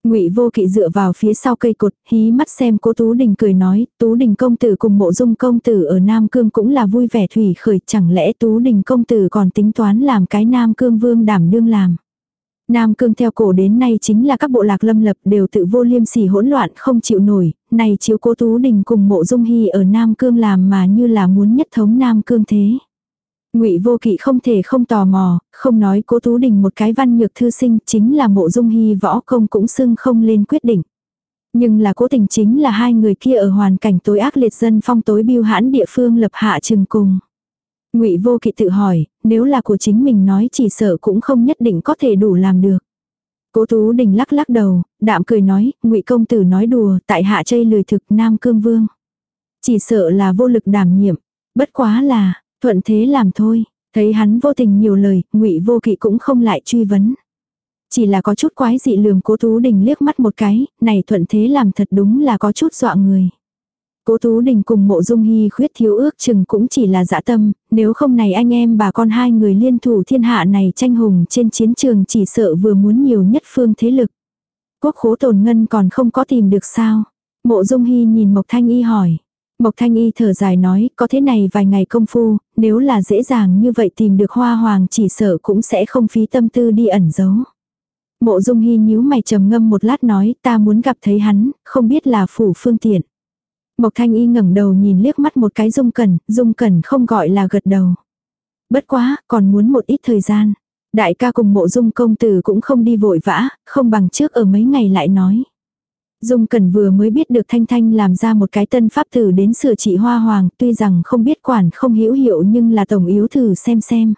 Ngụy Vô Kỵ dựa vào phía sau cây cột, hí mắt xem Cố Tú Đình cười nói, Tú Đình công tử cùng Mộ Dung công tử ở Nam Cương cũng là vui vẻ thủy khởi, chẳng lẽ Tú Đình công tử còn tính toán làm cái Nam Cương vương đảm đương làm. Nam Cương theo cổ đến nay chính là các bộ lạc lâm lập đều tự vô liêm sỉ hỗn loạn không chịu nổi, này chiếu Cố Tú Đình cùng Mộ Dung Hy ở Nam Cương làm mà như là muốn nhất thống Nam Cương thế. Ngụy Vô Kỵ không thể không tò mò, không nói Cố Tú Đình một cái văn nhược thư sinh, chính là Mộ Dung Hy võ công cũng xưng không lên quyết định. Nhưng là cố tình chính là hai người kia ở hoàn cảnh tối ác liệt dân phong tối biêu hãn địa phương lập hạ trừng cùng. Ngụy Vô Kỵ tự hỏi, nếu là của chính mình nói chỉ sợ cũng không nhất định có thể đủ làm được. Cố Tú Đình lắc lắc đầu, đạm cười nói, Ngụy công tử nói đùa, tại hạ chây lười thực Nam Cương Vương. Chỉ sợ là vô lực đảm nhiệm, bất quá là, Thuận thế làm thôi, thấy hắn vô tình nhiều lời, ngụy vô kỵ cũng không lại truy vấn. Chỉ là có chút quái dị lườm cố Tú Đình liếc mắt một cái, này thuận thế làm thật đúng là có chút dọa người. Cố Tú Đình cùng mộ dung hy khuyết thiếu ước chừng cũng chỉ là dã tâm, nếu không này anh em bà con hai người liên thủ thiên hạ này tranh hùng trên chiến trường chỉ sợ vừa muốn nhiều nhất phương thế lực. Quốc khố tồn ngân còn không có tìm được sao. Mộ dung hy nhìn Mộc Thanh Y hỏi. Mộc Thanh Y thở dài nói, có thế này vài ngày công phu, nếu là dễ dàng như vậy tìm được hoa hoàng chỉ sợ cũng sẽ không phí tâm tư đi ẩn giấu. Mộ Dung Hy nhíu mày trầm ngâm một lát nói, ta muốn gặp thấy hắn, không biết là phủ phương tiện. Mộc Thanh Y ngẩng đầu nhìn liếc mắt một cái Dung Cẩn, Dung Cẩn không gọi là gật đầu. Bất quá, còn muốn một ít thời gian. Đại ca cùng mộ dung công tử cũng không đi vội vã, không bằng trước ở mấy ngày lại nói. Dung Cẩn vừa mới biết được Thanh Thanh làm ra một cái tân pháp thử đến sửa trị hoa hoàng, tuy rằng không biết quản không hữu hiệu nhưng là tổng yếu thử xem xem.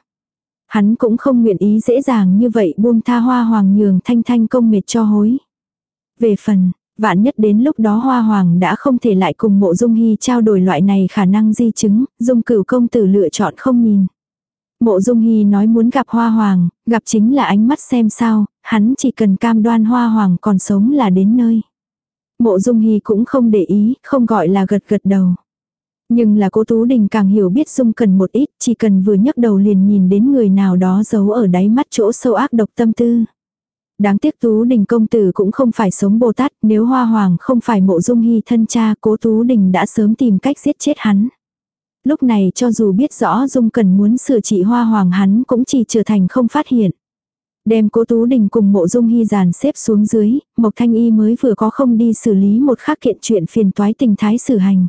Hắn cũng không nguyện ý dễ dàng như vậy buông tha hoa hoàng nhường Thanh Thanh công mệt cho hối. Về phần, vạn nhất đến lúc đó hoa hoàng đã không thể lại cùng mộ dung hy trao đổi loại này khả năng di chứng, dung cửu công tử lựa chọn không nhìn. Mộ dung hy nói muốn gặp hoa hoàng, gặp chính là ánh mắt xem sao, hắn chỉ cần cam đoan hoa hoàng còn sống là đến nơi. Mộ Dung Hy cũng không để ý, không gọi là gật gật đầu. Nhưng là cố Tú Đình càng hiểu biết Dung cần một ít, chỉ cần vừa nhấc đầu liền nhìn đến người nào đó giấu ở đáy mắt chỗ sâu ác độc tâm tư. Đáng tiếc Tú Đình công tử cũng không phải sống Bồ Tát, nếu Hoa Hoàng không phải mộ dung hy thân cha, cố Tú Đình đã sớm tìm cách giết chết hắn. Lúc này cho dù biết rõ Dung cần muốn sửa trị Hoa Hoàng hắn cũng chỉ trở thành không phát hiện. Đem cố Tú Đình cùng mộ dung hy giàn xếp xuống dưới, Mộc Thanh Y mới vừa có không đi xử lý một khắc kiện chuyện phiền toái tình thái sử hành.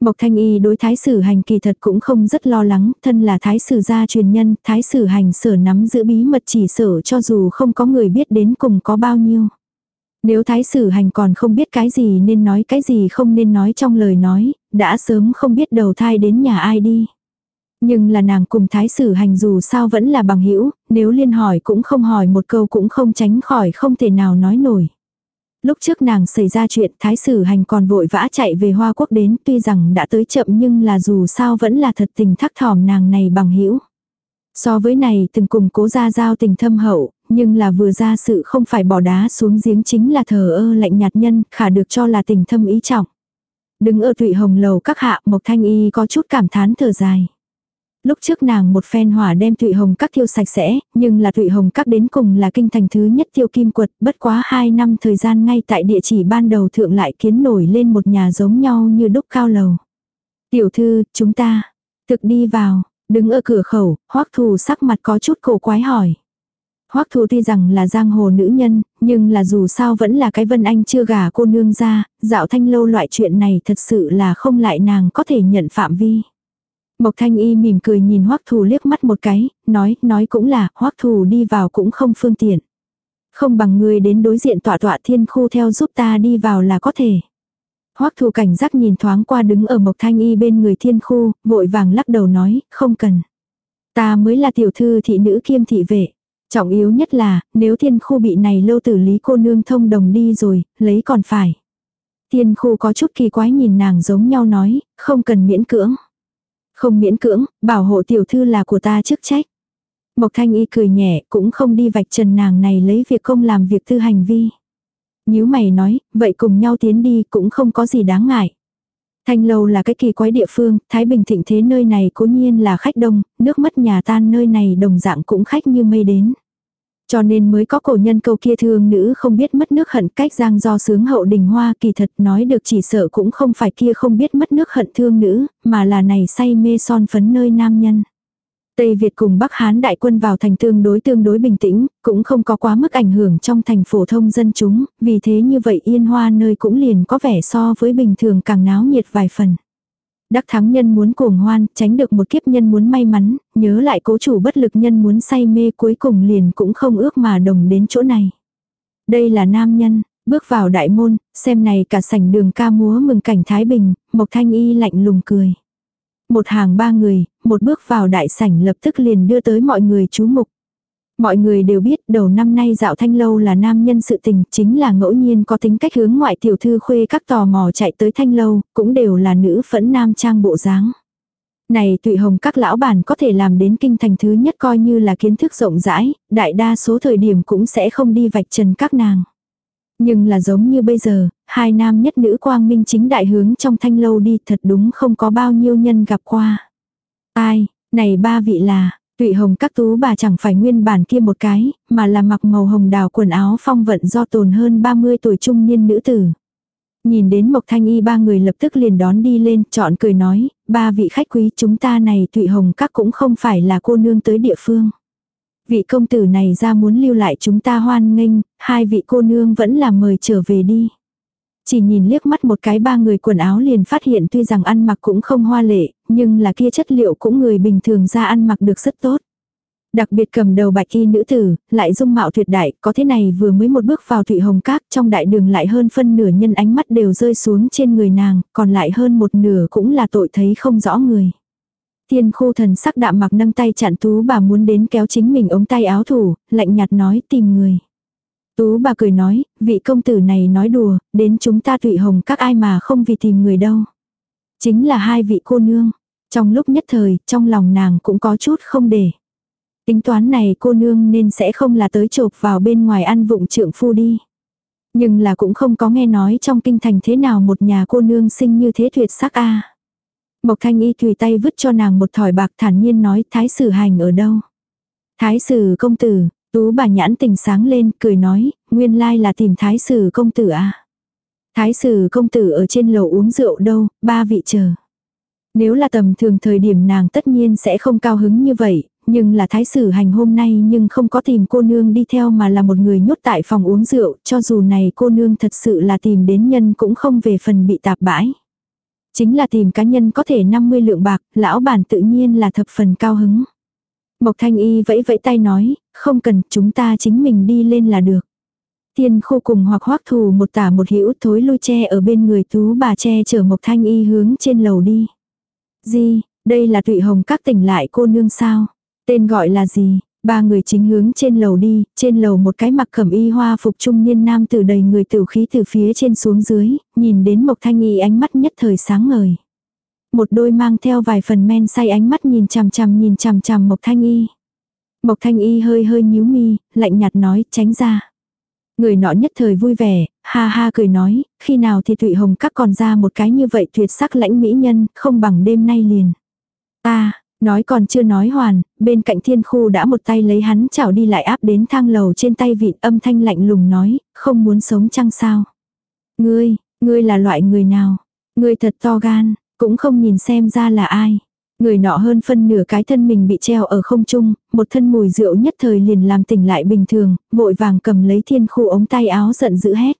Mộc Thanh Y đối thái sử hành kỳ thật cũng không rất lo lắng, thân là thái sử gia truyền nhân, thái sử hành sở nắm giữ bí mật chỉ sở cho dù không có người biết đến cùng có bao nhiêu. Nếu thái sử hành còn không biết cái gì nên nói cái gì không nên nói trong lời nói, đã sớm không biết đầu thai đến nhà ai đi. Nhưng là nàng cùng thái sử hành dù sao vẫn là bằng hữu nếu liên hỏi cũng không hỏi một câu cũng không tránh khỏi không thể nào nói nổi. Lúc trước nàng xảy ra chuyện thái sử hành còn vội vã chạy về Hoa Quốc đến tuy rằng đã tới chậm nhưng là dù sao vẫn là thật tình thắc thỏm nàng này bằng hữu So với này từng cùng cố ra giao tình thâm hậu, nhưng là vừa ra sự không phải bỏ đá xuống giếng chính là thờ ơ lạnh nhạt nhân, khả được cho là tình thâm ý trọng. Đứng ở tụy hồng lầu các hạ Mộc Thanh Y có chút cảm thán thở dài. Lúc trước nàng một phen hỏa đem Thụy Hồng các thiêu sạch sẽ, nhưng là Thụy Hồng các đến cùng là kinh thành thứ nhất tiêu kim quật, bất quá 2 năm thời gian ngay tại địa chỉ ban đầu thượng lại kiến nổi lên một nhà giống nhau như đúc cao lầu. Tiểu thư, chúng ta, thực đi vào, đứng ở cửa khẩu, hoắc thù sắc mặt có chút cổ quái hỏi. Hoắc thù tuy rằng là giang hồ nữ nhân, nhưng là dù sao vẫn là cái vân anh chưa gả cô nương ra, dạo thanh lâu loại chuyện này thật sự là không lại nàng có thể nhận phạm vi. Mộc Thanh Y mỉm cười nhìn Hoắc Thù liếc mắt một cái, nói, nói cũng là, Hoắc Thù đi vào cũng không phương tiện. Không bằng người đến đối diện tọa tọa thiên khu theo giúp ta đi vào là có thể. Hoắc Thù cảnh giác nhìn thoáng qua đứng ở Mộc Thanh Y bên người thiên khu, vội vàng lắc đầu nói, không cần. Ta mới là tiểu thư thị nữ kiêm thị vệ. Trọng yếu nhất là, nếu thiên khu bị này lâu tử lý cô nương thông đồng đi rồi, lấy còn phải. Thiên khu có chút kỳ quái nhìn nàng giống nhau nói, không cần miễn cưỡng. Không miễn cưỡng, bảo hộ tiểu thư là của ta chức trách. Mộc thanh y cười nhẹ, cũng không đi vạch trần nàng này lấy việc không làm việc tư hành vi. Nhíu mày nói, vậy cùng nhau tiến đi cũng không có gì đáng ngại. Thanh lâu là cái kỳ quái địa phương, Thái Bình thịnh thế nơi này cố nhiên là khách đông, nước mất nhà tan nơi này đồng dạng cũng khách như mây đến. Cho nên mới có cổ nhân câu kia thương nữ không biết mất nước hận cách giang do sướng hậu đình hoa kỳ thật nói được chỉ sợ cũng không phải kia không biết mất nước hận thương nữ, mà là này say mê son phấn nơi nam nhân. Tây Việt cùng Bắc Hán đại quân vào thành tương đối tương đối bình tĩnh, cũng không có quá mức ảnh hưởng trong thành phổ thông dân chúng, vì thế như vậy yên hoa nơi cũng liền có vẻ so với bình thường càng náo nhiệt vài phần. Đắc thắng nhân muốn cuồng hoan, tránh được một kiếp nhân muốn may mắn, nhớ lại cố chủ bất lực nhân muốn say mê cuối cùng liền cũng không ước mà đồng đến chỗ này. Đây là nam nhân, bước vào đại môn, xem này cả sảnh đường ca múa mừng cảnh Thái Bình, Mộc Thanh Y lạnh lùng cười. Một hàng ba người, một bước vào đại sảnh lập tức liền đưa tới mọi người chú mục. Mọi người đều biết đầu năm nay dạo thanh lâu là nam nhân sự tình, chính là ngẫu nhiên có tính cách hướng ngoại tiểu thư khuê các tò mò chạy tới thanh lâu, cũng đều là nữ phẫn nam trang bộ dáng. Này tụy hồng các lão bản có thể làm đến kinh thành thứ nhất coi như là kiến thức rộng rãi, đại đa số thời điểm cũng sẽ không đi vạch trần các nàng. Nhưng là giống như bây giờ, hai nam nhất nữ quang minh chính đại hướng trong thanh lâu đi thật đúng không có bao nhiêu nhân gặp qua. Ai, này ba vị là, Tụy hồng các tú bà chẳng phải nguyên bản kia một cái, mà là mặc màu hồng đào quần áo phong vận do tồn hơn 30 tuổi trung niên nữ tử. Nhìn đến Mộc Thanh Y ba người lập tức liền đón đi lên, chọn cười nói, ba vị khách quý chúng ta này Tụy hồng các cũng không phải là cô nương tới địa phương. Vị công tử này ra muốn lưu lại chúng ta hoan nghênh, hai vị cô nương vẫn là mời trở về đi. Chỉ nhìn liếc mắt một cái ba người quần áo liền phát hiện tuy rằng ăn mặc cũng không hoa lệ, nhưng là kia chất liệu cũng người bình thường ra ăn mặc được rất tốt. Đặc biệt cầm đầu bạch y nữ tử, lại dung mạo tuyệt đại, có thế này vừa mới một bước vào thủy hồng các, trong đại đường lại hơn phân nửa nhân ánh mắt đều rơi xuống trên người nàng, còn lại hơn một nửa cũng là tội thấy không rõ người. Tiên khu thần sắc đạm mặc nâng tay chặn tú bà muốn đến kéo chính mình ống tay áo thủ, lạnh nhạt nói tìm người. Tú bà cười nói, vị công tử này nói đùa, đến chúng ta tụy hồng các ai mà không vì tìm người đâu. Chính là hai vị cô nương. Trong lúc nhất thời, trong lòng nàng cũng có chút không để. Tính toán này cô nương nên sẽ không là tới chộp vào bên ngoài ăn vụng trượng phu đi. Nhưng là cũng không có nghe nói trong kinh thành thế nào một nhà cô nương sinh như thế tuyệt sắc a. Mộc thanh y tùy tay vứt cho nàng một thỏi bạc thản nhiên nói thái sử hành ở đâu. Thái sử công tử, Tú bà nhãn tình sáng lên, cười nói, nguyên lai là tìm thái sử công tử à. Thái sử công tử ở trên lầu uống rượu đâu, ba vị chờ. Nếu là tầm thường thời điểm nàng tất nhiên sẽ không cao hứng như vậy, nhưng là thái sử hành hôm nay nhưng không có tìm cô nương đi theo mà là một người nhốt tại phòng uống rượu, cho dù này cô nương thật sự là tìm đến nhân cũng không về phần bị tạp bãi. Chính là tìm cá nhân có thể 50 lượng bạc, lão bản tự nhiên là thập phần cao hứng. Mộc Thanh Y vẫy vẫy tay nói, không cần, chúng ta chính mình đi lên là được. Tiên khô cùng hoặc hoác thù một tả một hữu thối lui che ở bên người tú bà che chở Mộc Thanh Y hướng trên lầu đi. Gì, đây là tụy hồng các tỉnh lại cô nương sao? Tên gọi là gì? Ba người chính hướng trên lầu đi, trên lầu một cái mặc cẩm y hoa phục trung niên nam từ đầy người tử khí từ phía trên xuống dưới, nhìn đến Mộc Thanh Y ánh mắt nhất thời sáng ngời một đôi mang theo vài phần men say ánh mắt nhìn chằm chằm nhìn chằm chằm Mộc Thanh Y. Mộc Thanh Y hơi hơi nhíu mi, lạnh nhạt nói, tránh ra. Người nọ nhất thời vui vẻ, ha ha cười nói, khi nào thì Thụy Hồng các còn ra một cái như vậy tuyệt sắc lãnh mỹ nhân, không bằng đêm nay liền. Ta, nói còn chưa nói hoàn, bên cạnh thiên khu đã một tay lấy hắn chảo đi lại áp đến thang lầu trên tay vịn âm thanh lạnh lùng nói, không muốn sống chăng sao. Ngươi, ngươi là loại người nào? Ngươi thật to gan, cũng không nhìn xem ra là ai. Người nọ hơn phân nửa cái thân mình bị treo ở không trung, một thân mùi rượu nhất thời liền làm tỉnh lại bình thường, vội vàng cầm lấy thiên khu ống tay áo giận dữ hét.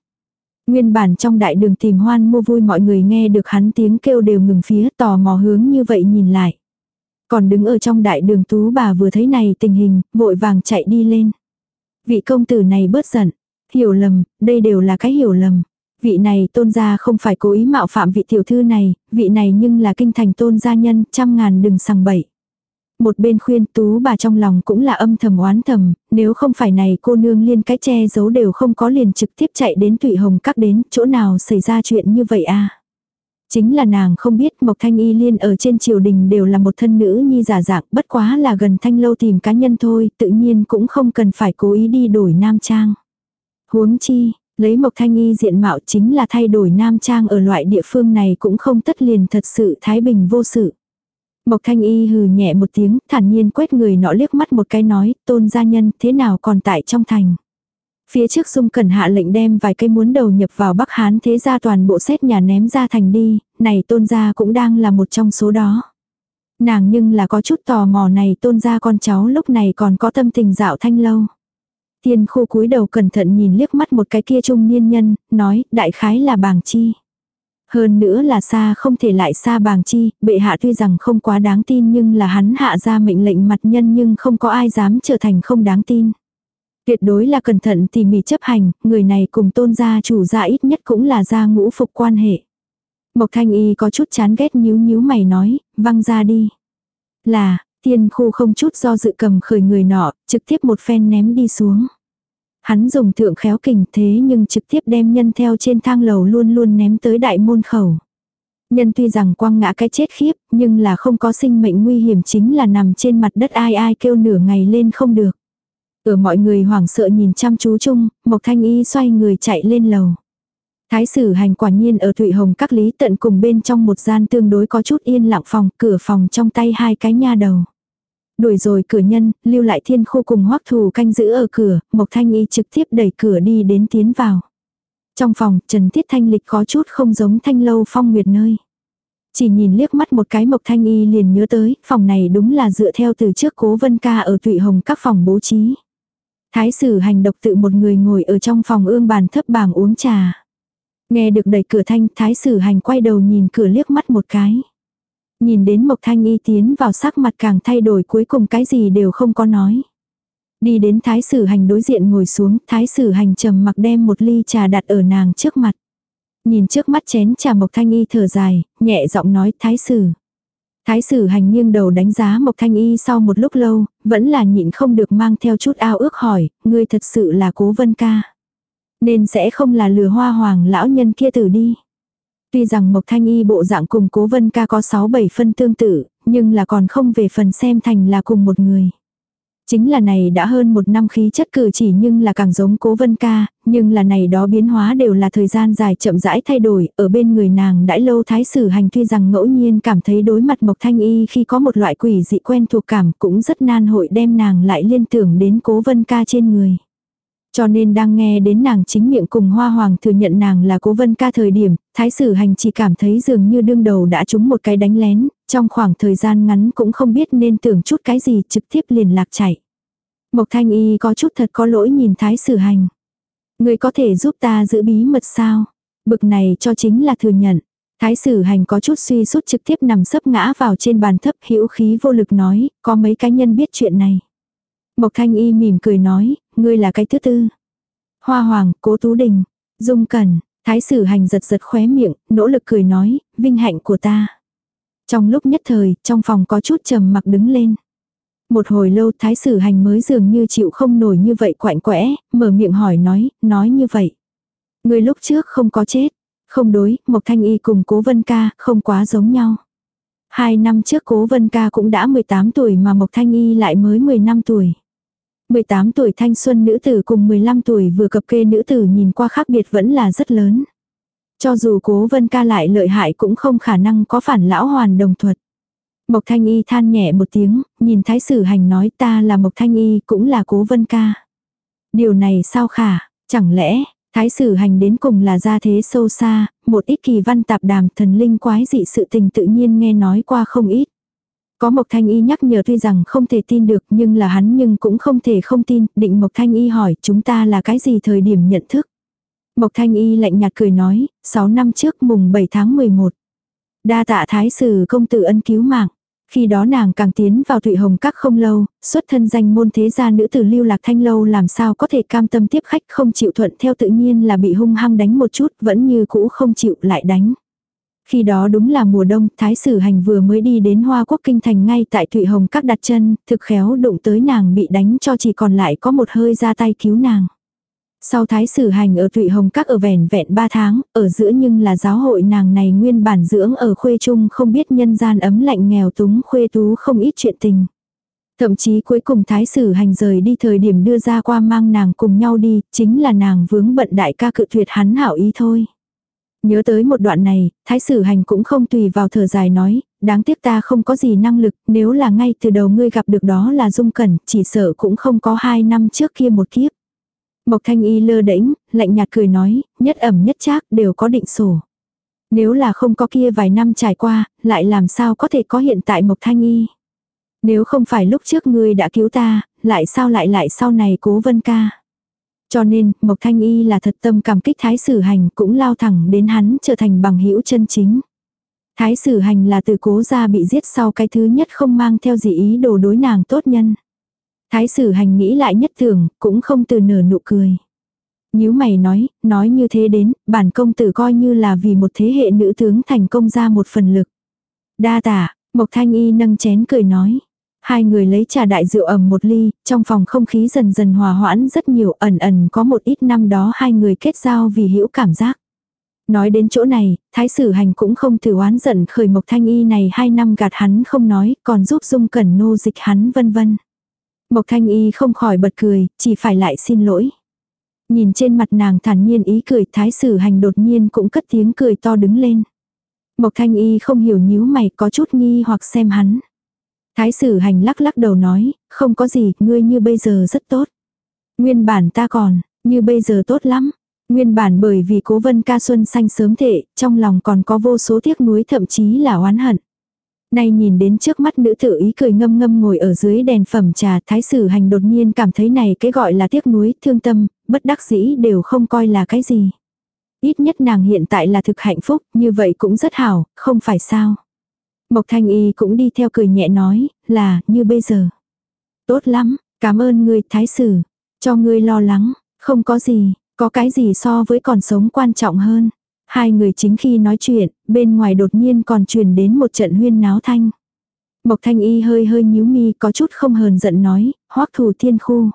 Nguyên bản trong đại đường tìm hoan mua vui mọi người nghe được hắn tiếng kêu đều ngừng phía tò mò hướng như vậy nhìn lại. Còn đứng ở trong đại đường tú bà vừa thấy này tình hình, vội vàng chạy đi lên. Vị công tử này bớt giận, hiểu lầm, đây đều là cái hiểu lầm vị này tôn gia không phải cố ý mạo phạm vị tiểu thư này, vị này nhưng là kinh thành tôn gia nhân, trăm ngàn đừng sằng bậy. Một bên khuyên tú bà trong lòng cũng là âm thầm oán thầm, nếu không phải này cô nương liên cái che giấu đều không có liền trực tiếp chạy đến tụy hồng các đến, chỗ nào xảy ra chuyện như vậy à. Chính là nàng không biết Mộc Thanh Y Liên ở trên triều đình đều là một thân nữ nhi giả dạng, bất quá là gần thanh lâu tìm cá nhân thôi, tự nhiên cũng không cần phải cố ý đi đổi nam trang. Huống chi, Lấy Mộc Thanh Y diện mạo chính là thay đổi nam trang ở loại địa phương này cũng không tất liền thật sự thái bình vô sự. Mộc Thanh Y hừ nhẹ một tiếng, thản nhiên quét người nọ liếc mắt một cái nói, tôn gia nhân thế nào còn tại trong thành. Phía trước Dung Cẩn hạ lệnh đem vài cây muốn đầu nhập vào Bắc Hán thế ra toàn bộ xét nhà ném ra thành đi, này tôn gia cũng đang là một trong số đó. Nàng nhưng là có chút tò mò này tôn gia con cháu lúc này còn có tâm tình dạo thanh lâu. Tiên khu cúi đầu cẩn thận nhìn liếc mắt một cái kia trung niên nhân, nói đại khái là bàng chi. Hơn nữa là xa không thể lại xa bàng chi, bệ hạ tuy rằng không quá đáng tin nhưng là hắn hạ ra mệnh lệnh mặt nhân nhưng không có ai dám trở thành không đáng tin. Tuyệt đối là cẩn thận tỉ mỉ chấp hành, người này cùng tôn gia chủ gia ít nhất cũng là gia ngũ phục quan hệ. Mộc thanh y có chút chán ghét nhíu nhíu mày nói, văng ra đi. Là, tiên khu không chút do dự cầm khởi người nọ, trực tiếp một phen ném đi xuống. Hắn dùng thượng khéo kình thế nhưng trực tiếp đem nhân theo trên thang lầu luôn luôn ném tới đại môn khẩu. Nhân tuy rằng quăng ngã cái chết khiếp, nhưng là không có sinh mệnh nguy hiểm chính là nằm trên mặt đất ai ai kêu nửa ngày lên không được. Ở mọi người hoảng sợ nhìn chăm chú chung, Mộc Thanh Y xoay người chạy lên lầu. Thái sử hành quả nhiên ở Thụy Hồng các lý tận cùng bên trong một gian tương đối có chút yên lặng phòng, cửa phòng trong tay hai cái nha đầu. Đuổi rồi cửa nhân, lưu lại thiên khu cùng hoắc thù canh giữ ở cửa, Mộc Thanh Y trực tiếp đẩy cửa đi đến tiến vào. Trong phòng, Trần Tiết Thanh lịch có chút không giống thanh lâu phong nguyệt nơi. Chỉ nhìn liếc mắt một cái Mộc Thanh Y liền nhớ tới, phòng này đúng là dựa theo từ trước cố vân ca ở Thụy Hồng các phòng bố trí. Thái sử hành độc tự một người ngồi ở trong phòng ương bàn thấp bảng uống trà. Nghe được đẩy cửa thanh, thái sử hành quay đầu nhìn cửa liếc mắt một cái. Nhìn đến Mộc Thanh Y tiến vào sắc mặt càng thay đổi cuối cùng cái gì đều không có nói. Đi đến thái sử hành đối diện ngồi xuống, thái sử hành trầm mặc đem một ly trà đặt ở nàng trước mặt. Nhìn trước mắt chén trà Mộc Thanh Y thở dài, nhẹ giọng nói thái sử. Thái sử hành nghiêng đầu đánh giá Mộc Thanh Y sau một lúc lâu, vẫn là nhịn không được mang theo chút ao ước hỏi, ngươi thật sự là cố vân ca. Nên sẽ không là lừa hoa hoàng lão nhân kia tử đi. Tuy rằng Mộc Thanh Y bộ dạng cùng cố vân ca có 6-7 phân tương tự, nhưng là còn không về phần xem thành là cùng một người. Chính là này đã hơn một năm khí chất cử chỉ nhưng là càng giống cố vân ca, nhưng là này đó biến hóa đều là thời gian dài chậm rãi thay đổi, ở bên người nàng đãi lâu thái sử hành tuy rằng ngẫu nhiên cảm thấy đối mặt Mộc Thanh Y khi có một loại quỷ dị quen thuộc cảm cũng rất nan hội đem nàng lại liên tưởng đến cố vân ca trên người. Cho nên đang nghe đến nàng chính miệng cùng Hoa Hoàng thừa nhận nàng là cố vân ca thời điểm, thái sử hành chỉ cảm thấy dường như đương đầu đã trúng một cái đánh lén, trong khoảng thời gian ngắn cũng không biết nên tưởng chút cái gì trực tiếp liền lạc chạy. Mộc thanh y có chút thật có lỗi nhìn thái sử hành. Người có thể giúp ta giữ bí mật sao? Bực này cho chính là thừa nhận. Thái sử hành có chút suy sút trực tiếp nằm sấp ngã vào trên bàn thấp hữu khí vô lực nói, có mấy cá nhân biết chuyện này. Mộc thanh y mỉm cười nói, ngươi là cái thứ tư. Hoa hoàng, cố tú đình, dung cẩn, thái sử hành giật giật khóe miệng, nỗ lực cười nói, vinh hạnh của ta. Trong lúc nhất thời, trong phòng có chút trầm mặc đứng lên. Một hồi lâu thái sử hành mới dường như chịu không nổi như vậy quạnh quẽ, mở miệng hỏi nói, nói như vậy. Người lúc trước không có chết. Không đối, Mộc Thanh Y cùng Cố Vân Ca không quá giống nhau. Hai năm trước Cố Vân Ca cũng đã 18 tuổi mà Mộc Thanh Y lại mới 15 tuổi. 18 tuổi thanh xuân nữ tử cùng 15 tuổi vừa cập kê nữ tử nhìn qua khác biệt vẫn là rất lớn. Cho dù cố vân ca lại lợi hại cũng không khả năng có phản lão hoàn đồng thuật. Mộc thanh y than nhẹ một tiếng, nhìn thái sử hành nói ta là mộc thanh y cũng là cố vân ca. Điều này sao khả, chẳng lẽ, thái sử hành đến cùng là gia thế sâu xa, một ít kỳ văn tạp đàm thần linh quái dị sự tình tự nhiên nghe nói qua không ít. Có Mộc Thanh Y nhắc nhở tuy rằng không thể tin được nhưng là hắn nhưng cũng không thể không tin, định Mộc Thanh Y hỏi chúng ta là cái gì thời điểm nhận thức. Mộc Thanh Y lạnh nhạt cười nói, 6 năm trước mùng 7 tháng 11. Đa tạ thái sử công tử ân cứu mạng. Khi đó nàng càng tiến vào Thụy Hồng Các không lâu, xuất thân danh môn thế gia nữ tử lưu lạc thanh lâu làm sao có thể cam tâm tiếp khách không chịu thuận theo tự nhiên là bị hung hăng đánh một chút vẫn như cũ không chịu lại đánh. Khi đó đúng là mùa đông, Thái sử hành vừa mới đi đến Hoa Quốc Kinh Thành ngay tại Thụy Hồng các đặt chân, thực khéo đụng tới nàng bị đánh cho chỉ còn lại có một hơi ra tay cứu nàng. Sau Thái sử hành ở Thụy Hồng các ở vẻn vẹn 3 tháng, ở giữa nhưng là giáo hội nàng này nguyên bản dưỡng ở khuê trung không biết nhân gian ấm lạnh nghèo túng khuê tú không ít chuyện tình. Thậm chí cuối cùng thái sử hành rời đi thời điểm đưa ra qua mang nàng cùng nhau đi, chính là nàng vướng bận đại ca cự tuyệt hắn hảo ý thôi. Nhớ tới một đoạn này, thái sử hành cũng không tùy vào thở dài nói, đáng tiếc ta không có gì năng lực, nếu là ngay từ đầu ngươi gặp được đó là dung cẩn, chỉ sợ cũng không có hai năm trước kia một kiếp. Mộc thanh y lơ đễnh, lạnh nhạt cười nói, nhất ẩm nhất trác đều có định sổ. Nếu là không có kia vài năm trải qua, lại làm sao có thể có hiện tại Mộc thanh y. Nếu không phải lúc trước ngươi đã cứu ta, lại sao lại lại sau này cố vân ca. Cho nên, Mộc Thanh Y là thật tâm cảm kích Thái Sử Hành cũng lao thẳng đến hắn trở thành bằng hữu chân chính. Thái Sử Hành là từ cố gia bị giết sau cái thứ nhất không mang theo gì ý đồ đối nàng tốt nhân. Thái Sử Hành nghĩ lại nhất tưởng, cũng không từ nở nụ cười. Nếu mày nói, nói như thế đến, bản công tử coi như là vì một thế hệ nữ tướng thành công ra một phần lực. Đa tả, Mộc Thanh Y nâng chén cười nói. Hai người lấy trà đại rượu ẩm một ly, trong phòng không khí dần dần hòa hoãn rất nhiều ẩn ẩn có một ít năm đó hai người kết giao vì hữu cảm giác. Nói đến chỗ này, thái sử hành cũng không thử oán giận khởi mộc thanh y này hai năm gạt hắn không nói, còn giúp dung cẩn nô dịch hắn vân vân. Mộc thanh y không khỏi bật cười, chỉ phải lại xin lỗi. Nhìn trên mặt nàng thản nhiên ý cười thái sử hành đột nhiên cũng cất tiếng cười to đứng lên. Mộc thanh y không hiểu nhíu mày có chút nghi hoặc xem hắn. Thái sử hành lắc lắc đầu nói, không có gì, ngươi như bây giờ rất tốt. Nguyên bản ta còn, như bây giờ tốt lắm. Nguyên bản bởi vì cố vân ca xuân xanh sớm thệ, trong lòng còn có vô số tiếc nuối thậm chí là oán hận. Nay nhìn đến trước mắt nữ tử ý cười ngâm ngâm ngồi ở dưới đèn phẩm trà thái sử hành đột nhiên cảm thấy này cái gọi là tiếc nuối, thương tâm, bất đắc dĩ đều không coi là cái gì. Ít nhất nàng hiện tại là thực hạnh phúc, như vậy cũng rất hảo, không phải sao. Mộc Thanh Y cũng đi theo cười nhẹ nói, là, như bây giờ. Tốt lắm, cảm ơn ngươi thái sử. Cho ngươi lo lắng, không có gì, có cái gì so với còn sống quan trọng hơn. Hai người chính khi nói chuyện, bên ngoài đột nhiên còn truyền đến một trận huyên náo thanh. Mộc Thanh Y hơi hơi nhíu mi có chút không hờn giận nói, hoắc thù thiên khu.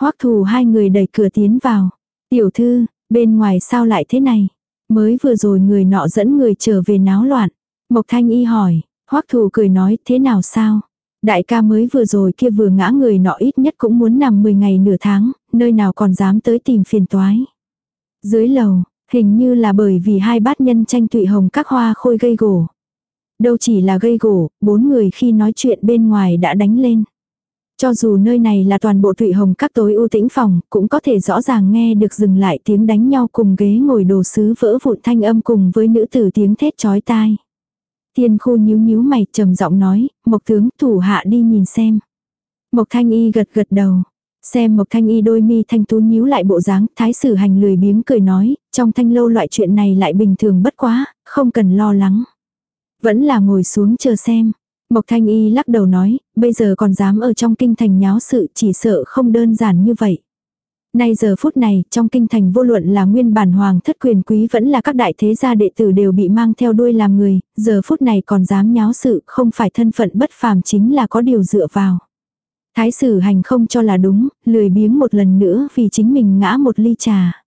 hoắc thù hai người đẩy cửa tiến vào. Tiểu thư, bên ngoài sao lại thế này? Mới vừa rồi người nọ dẫn người trở về náo loạn. Mộc Thanh Y hỏi, Hoắc Thù cười nói thế nào sao? Đại ca mới vừa rồi kia vừa ngã người nọ ít nhất cũng muốn nằm 10 ngày nửa tháng, nơi nào còn dám tới tìm phiền toái. Dưới lầu, hình như là bởi vì hai bát nhân tranh tụy hồng các hoa khôi gây gổ. Đâu chỉ là gây gổ, bốn người khi nói chuyện bên ngoài đã đánh lên. Cho dù nơi này là toàn bộ tụy hồng các tối ưu tĩnh phòng, cũng có thể rõ ràng nghe được dừng lại tiếng đánh nhau cùng ghế ngồi đồ sứ vỡ vụn thanh âm cùng với nữ tử tiếng thét chói tai. Tiên khu nhíu nhíu mày trầm giọng nói, Mộc tướng thủ hạ đi nhìn xem. Mộc thanh y gật gật đầu. Xem Mộc thanh y đôi mi thanh tú nhíu lại bộ dáng, thái sử hành lười biếng cười nói, trong thanh lâu loại chuyện này lại bình thường bất quá, không cần lo lắng. Vẫn là ngồi xuống chờ xem. Mộc thanh y lắc đầu nói, bây giờ còn dám ở trong kinh thành nháo sự chỉ sợ không đơn giản như vậy. Nay giờ phút này, trong kinh thành vô luận là nguyên bản hoàng thất quyền quý vẫn là các đại thế gia đệ tử đều bị mang theo đuôi làm người, giờ phút này còn dám nháo sự, không phải thân phận bất phàm chính là có điều dựa vào. Thái sử hành không cho là đúng, lười biếng một lần nữa vì chính mình ngã một ly trà.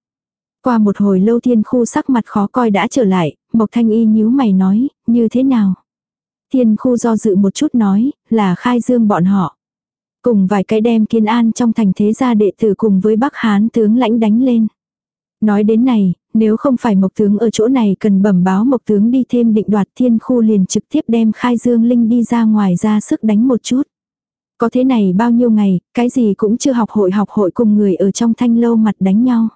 Qua một hồi lâu thiên khu sắc mặt khó coi đã trở lại, Mộc Thanh Y nhíu mày nói, như thế nào? Thiên khu do dự một chút nói, là khai dương bọn họ. Cùng vài cái đem kiên an trong thành thế gia đệ tử cùng với Bắc Hán tướng lãnh đánh lên. Nói đến này, nếu không phải Mộc Tướng ở chỗ này cần bẩm báo Mộc Tướng đi thêm định đoạt thiên khu liền trực tiếp đem khai dương linh đi ra ngoài ra sức đánh một chút. Có thế này bao nhiêu ngày, cái gì cũng chưa học hội học hội cùng người ở trong thanh lâu mặt đánh nhau.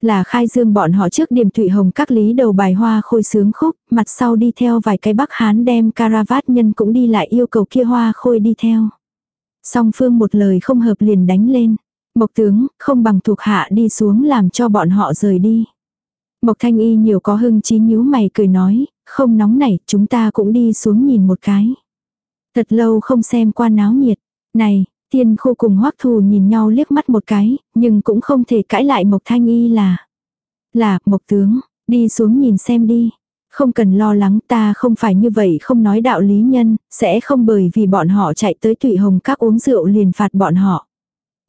Là khai dương bọn họ trước điểm thủy hồng các lý đầu bài hoa khôi sướng khúc, mặt sau đi theo vài cái bắc hán đem caravat nhân cũng đi lại yêu cầu kia hoa khôi đi theo. Song phương một lời không hợp liền đánh lên. Mộc tướng, không bằng thuộc hạ đi xuống làm cho bọn họ rời đi. Mộc thanh y nhiều có hưng chí nhíu mày cười nói, không nóng nảy, chúng ta cũng đi xuống nhìn một cái. Thật lâu không xem qua náo nhiệt. Này, tiên khu cùng hoắc thù nhìn nhau liếc mắt một cái, nhưng cũng không thể cãi lại Mộc thanh y là. Là, Mộc tướng, đi xuống nhìn xem đi. Không cần lo lắng ta không phải như vậy không nói đạo lý nhân, sẽ không bởi vì bọn họ chạy tới tụy hồng các uống rượu liền phạt bọn họ.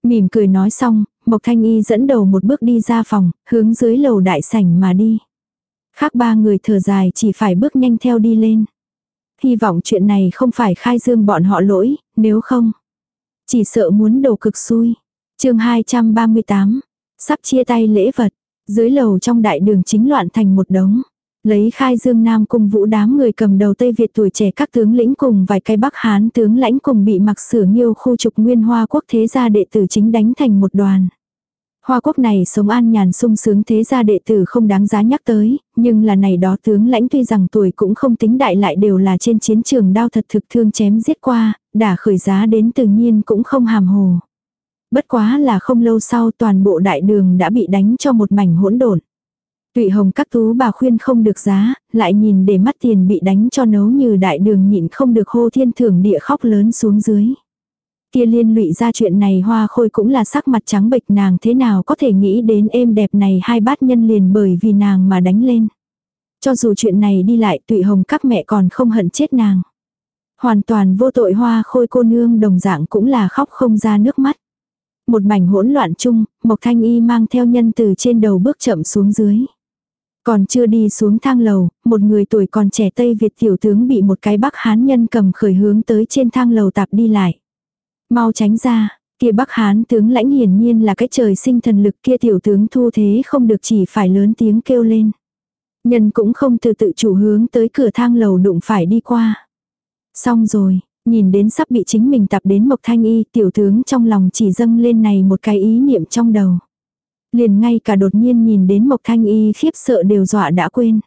Mỉm cười nói xong, Mộc Thanh Y dẫn đầu một bước đi ra phòng, hướng dưới lầu đại sảnh mà đi. Khác ba người thở dài chỉ phải bước nhanh theo đi lên. Hy vọng chuyện này không phải khai dương bọn họ lỗi, nếu không. Chỉ sợ muốn đầu cực xui. chương 238. Sắp chia tay lễ vật. Dưới lầu trong đại đường chính loạn thành một đống. Lấy khai dương nam cung vũ đám người cầm đầu Tây Việt tuổi trẻ các tướng lĩnh cùng vài cái Bắc Hán tướng lãnh cùng bị mặc sửa nghiêu khu trục nguyên hoa quốc thế gia đệ tử chính đánh thành một đoàn. Hoa quốc này sống an nhàn sung sướng thế gia đệ tử không đáng giá nhắc tới, nhưng là này đó tướng lãnh tuy rằng tuổi cũng không tính đại lại đều là trên chiến trường đao thật thực thương chém giết qua, đã khởi giá đến tự nhiên cũng không hàm hồ. Bất quá là không lâu sau toàn bộ đại đường đã bị đánh cho một mảnh hỗn độn. Tụy hồng các tú bà khuyên không được giá, lại nhìn để mắt tiền bị đánh cho nấu như đại đường nhịn không được hô thiên thưởng địa khóc lớn xuống dưới. Kia liên lụy ra chuyện này hoa khôi cũng là sắc mặt trắng bệch nàng thế nào có thể nghĩ đến êm đẹp này hai bát nhân liền bởi vì nàng mà đánh lên. Cho dù chuyện này đi lại tụy hồng các mẹ còn không hận chết nàng. Hoàn toàn vô tội hoa khôi cô nương đồng dạng cũng là khóc không ra nước mắt. Một mảnh hỗn loạn chung, Mộc Thanh Y mang theo nhân từ trên đầu bước chậm xuống dưới. Còn chưa đi xuống thang lầu, một người tuổi còn trẻ Tây Việt tiểu tướng bị một cái bắc hán nhân cầm khởi hướng tới trên thang lầu tạp đi lại. Mau tránh ra, kia bắc hán tướng lãnh hiển nhiên là cái trời sinh thần lực kia tiểu tướng thu thế không được chỉ phải lớn tiếng kêu lên. Nhân cũng không từ tự chủ hướng tới cửa thang lầu đụng phải đi qua. Xong rồi, nhìn đến sắp bị chính mình tập đến Mộc Thanh Y, tiểu tướng trong lòng chỉ dâng lên này một cái ý niệm trong đầu. Liền ngay cả đột nhiên nhìn đến Mộc Thanh Y khiếp sợ đều dọa đã quên.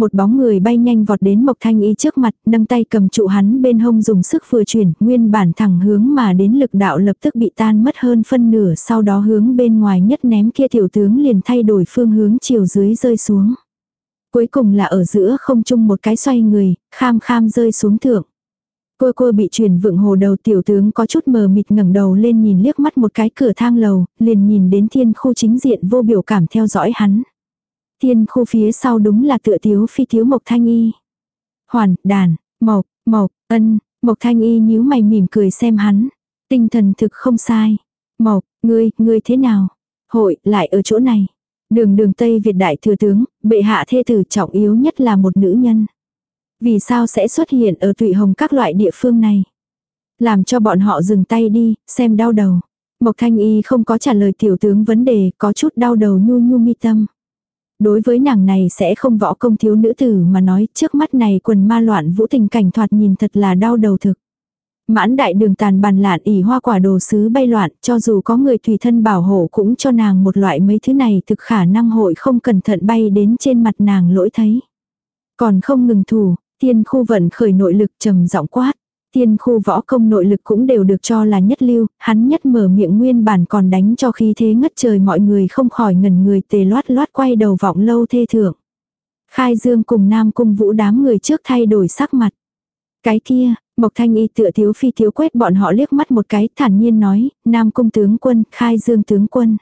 Một bóng người bay nhanh vọt đến Mộc Thanh Y trước mặt, nâng tay cầm trụ hắn bên hông dùng sức vừa chuyển, nguyên bản thẳng hướng mà đến lực đạo lập tức bị tan mất hơn phân nửa, sau đó hướng bên ngoài nhất ném kia tiểu tướng liền thay đổi phương hướng chiều dưới rơi xuống. Cuối cùng là ở giữa không trung một cái xoay người, kham kham rơi xuống thượng. Cô cô bị truyền vượng hồ đầu tiểu tướng có chút mờ mịt ngẩng đầu lên nhìn liếc mắt một cái cửa thang lầu, liền nhìn đến thiên khu chính diện vô biểu cảm theo dõi hắn. Thiên khu phía sau đúng là tựa tiếu phi tiếu mộc thanh y. Hoàn, đàn, mộc, mộc, ân, mộc thanh y nhíu mày mỉm cười xem hắn. Tinh thần thực không sai. Mộc, ngươi, ngươi thế nào? Hội, lại ở chỗ này. Đường đường Tây Việt đại thừa tướng, bệ hạ thê tử trọng yếu nhất là một nữ nhân. Vì sao sẽ xuất hiện ở tụy hồng các loại địa phương này? Làm cho bọn họ dừng tay đi, xem đau đầu. Mộc Thanh Y không có trả lời tiểu tướng vấn đề, có chút đau đầu nhu nhu mi tâm. Đối với nàng này sẽ không võ công thiếu nữ tử mà nói trước mắt này quần ma loạn vũ tình cảnh thoạt nhìn thật là đau đầu thực. Mãn đại đường tàn bàn lạn ỉ hoa quả đồ sứ bay loạn cho dù có người tùy thân bảo hộ cũng cho nàng một loại mấy thứ này thực khả năng hội không cẩn thận bay đến trên mặt nàng lỗi thấy. Còn không ngừng thủ, Tiên khu vận khởi nội lực trầm giọng quát. Tiên khu võ công nội lực cũng đều được cho là nhất lưu, hắn nhất mở miệng nguyên bản còn đánh cho khi thế ngất trời mọi người không khỏi ngẩn người tề loát loát quay đầu vọng lâu thê thượng. Khai dương cùng nam cung vũ đám người trước thay đổi sắc mặt. Cái kia, Mộc Thanh Y tựa thiếu phi thiếu quét bọn họ liếc mắt một cái thản nhiên nói, nam cung tướng quân, khai dương tướng quân.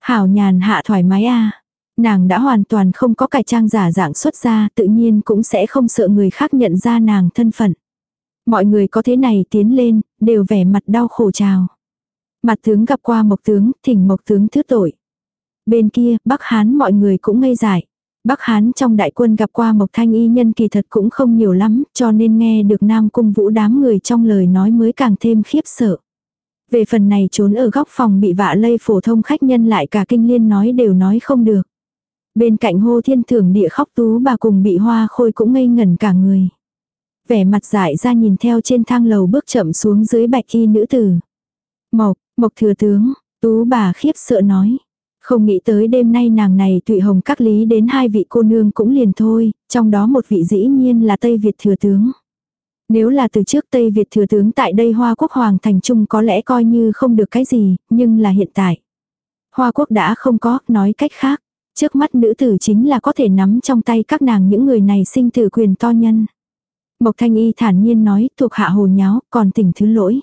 Hảo nhàn hạ thoải mái a Nàng đã hoàn toàn không có cải trang giả dạng xuất ra, tự nhiên cũng sẽ không sợ người khác nhận ra nàng thân phận. Mọi người có thế này tiến lên, đều vẻ mặt đau khổ chào. Mặt tướng gặp qua mộc tướng, thỉnh mộc tướng thứ tội. Bên kia, Bắc Hán mọi người cũng ngây dại. Bắc Hán trong đại quân gặp qua Mộc Thanh Y nhân kỳ thật cũng không nhiều lắm, cho nên nghe được Nam Cung Vũ đám người trong lời nói mới càng thêm khiếp sợ. Về phần này trốn ở góc phòng bị vạ lây phổ thông khách nhân lại cả kinh liên nói đều nói không được. Bên cạnh hô thiên thưởng địa khóc tú bà cùng bị hoa khôi cũng ngây ngẩn cả người. Vẻ mặt dại ra nhìn theo trên thang lầu bước chậm xuống dưới bạch y nữ tử. Mộc, mộc thừa tướng, tú bà khiếp sợ nói. Không nghĩ tới đêm nay nàng này tụy hồng các lý đến hai vị cô nương cũng liền thôi, trong đó một vị dĩ nhiên là Tây Việt thừa tướng. Nếu là từ trước Tây Việt thừa tướng tại đây Hoa Quốc Hoàng Thành Trung có lẽ coi như không được cái gì, nhưng là hiện tại. Hoa Quốc đã không có, nói cách khác. Trước mắt nữ tử chính là có thể nắm trong tay các nàng những người này sinh tử quyền to nhân. Mộc Thanh Y thản nhiên nói thuộc hạ hồ nháo, còn tỉnh thứ lỗi.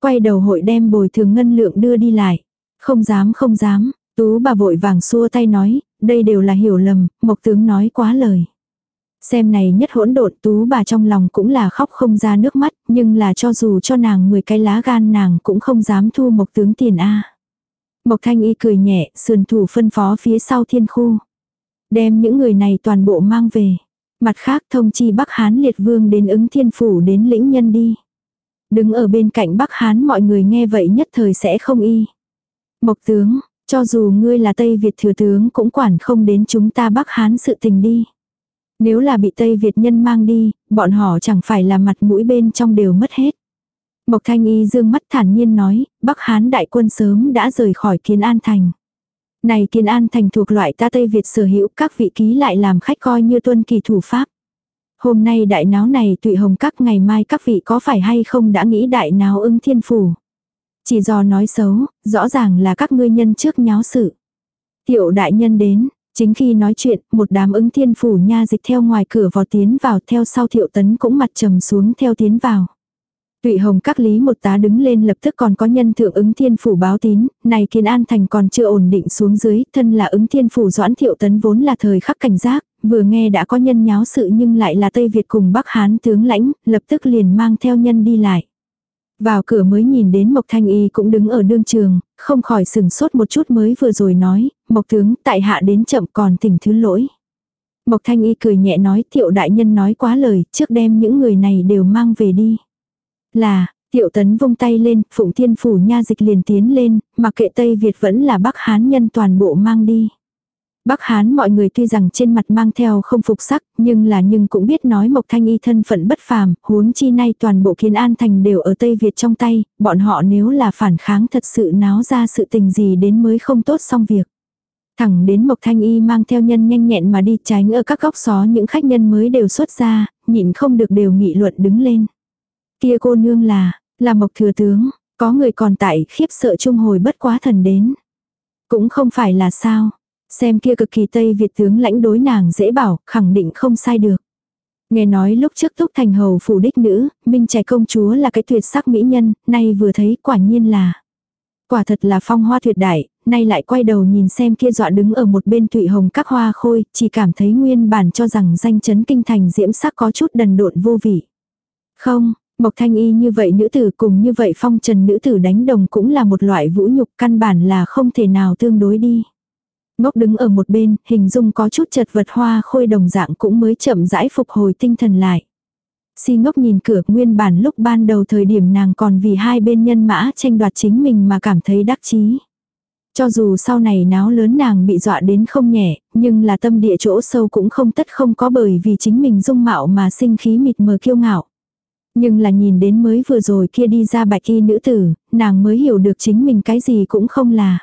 Quay đầu hội đem bồi thường ngân lượng đưa đi lại. Không dám không dám, tú bà vội vàng xua tay nói, đây đều là hiểu lầm, Mộc tướng nói quá lời. Xem này nhất hỗn độn tú bà trong lòng cũng là khóc không ra nước mắt, nhưng là cho dù cho nàng 10 cái lá gan nàng cũng không dám thu Mộc tướng tiền A. Mộc Thanh Y cười nhẹ, sườn thủ phân phó phía sau thiên khu. Đem những người này toàn bộ mang về. Mặt khác thông chi Bắc Hán liệt vương đến ứng thiên phủ đến lĩnh nhân đi. Đứng ở bên cạnh Bắc Hán mọi người nghe vậy nhất thời sẽ không y. Mộc tướng, cho dù ngươi là Tây Việt thừa tướng cũng quản không đến chúng ta Bắc Hán sự tình đi. Nếu là bị Tây Việt nhân mang đi, bọn họ chẳng phải là mặt mũi bên trong đều mất hết. Mộc Thanh Y dương mắt thản nhiên nói, Bắc Hán đại quân sớm đã rời khỏi Kiến An Thành. Này Kiến An Thành thuộc loại ta Tây Việt sở hữu các vị ký lại làm khách coi như tuân kỳ thủ pháp. Hôm nay đại náo này tụy hồng các ngày mai các vị có phải hay không đã nghĩ đại náo ưng thiên phủ. Chỉ do nói xấu, rõ ràng là các ngươi nhân trước nháo sự. Tiệu đại nhân đến, chính khi nói chuyện, một đám ứng thiên phủ nha dịch theo ngoài cửa vào tiến vào theo sau thiệu tấn cũng mặt trầm xuống theo tiến vào. Tụy hồng các lý một tá đứng lên lập tức còn có nhân thượng ứng thiên phủ báo tín, này kiến an thành còn chưa ổn định xuống dưới, thân là ứng thiên phủ doãn thiệu tấn vốn là thời khắc cảnh giác, vừa nghe đã có nhân nháo sự nhưng lại là Tây Việt cùng Bắc Hán tướng lãnh, lập tức liền mang theo nhân đi lại. Vào cửa mới nhìn đến Mộc Thanh Y cũng đứng ở đương trường, không khỏi sừng sốt một chút mới vừa rồi nói, Mộc tướng tại hạ đến chậm còn tỉnh thứ lỗi. Mộc Thanh Y cười nhẹ nói thiệu đại nhân nói quá lời, trước đem những người này đều mang về đi. Là, Tiệu tấn vung tay lên, phụng thiên phủ nha dịch liền tiến lên, mặc kệ Tây Việt vẫn là Bắc Hán nhân toàn bộ mang đi. Bắc Hán mọi người tuy rằng trên mặt mang theo không phục sắc, nhưng là nhưng cũng biết nói Mộc Thanh Y thân phận bất phàm, huống chi nay toàn bộ kiến an thành đều ở Tây Việt trong tay, bọn họ nếu là phản kháng thật sự náo ra sự tình gì đến mới không tốt xong việc. Thẳng đến Mộc Thanh Y mang theo nhân nhanh nhẹn mà đi tránh ở các góc xó những khách nhân mới đều xuất ra, nhịn không được đều nghị luận đứng lên. Kia cô nương là, là Mộc Thừa Tướng, có người còn tại khiếp sợ trung hồi bất quá thần đến. Cũng không phải là sao, Xem kia cực kỳ Tây Việt tướng lãnh đối nàng dễ bảo, khẳng định không sai được. Nghe nói lúc trước túc thành hầu phủ đích nữ, minh trẻ công chúa là cái tuyệt sắc mỹ nhân, nay vừa thấy quả nhiên là. Quả thật là phong hoa tuyệt đại, nay lại quay đầu nhìn xem kia dọa đứng ở một bên tụy hồng các hoa khôi, chỉ cảm thấy nguyên bản cho rằng danh chấn kinh thành diễm sắc có chút đần độn vô vị. Không, Mộc thanh y như vậy nữ tử cùng như vậy phong trần nữ tử đánh đồng cũng là một loại vũ nhục căn bản là không thể nào tương đối đi. Ngốc đứng ở một bên, hình dung có chút chật vật hoa khôi đồng dạng cũng mới chậm rãi phục hồi tinh thần lại. Si ngốc nhìn cửa nguyên bản lúc ban đầu thời điểm nàng còn vì hai bên nhân mã tranh đoạt chính mình mà cảm thấy đắc chí. Cho dù sau này náo lớn nàng bị dọa đến không nhẹ, nhưng là tâm địa chỗ sâu cũng không tất không có bởi vì chính mình dung mạo mà sinh khí mịt mờ kiêu ngạo. Nhưng là nhìn đến mới vừa rồi kia đi ra bạch y nữ tử, nàng mới hiểu được chính mình cái gì cũng không là.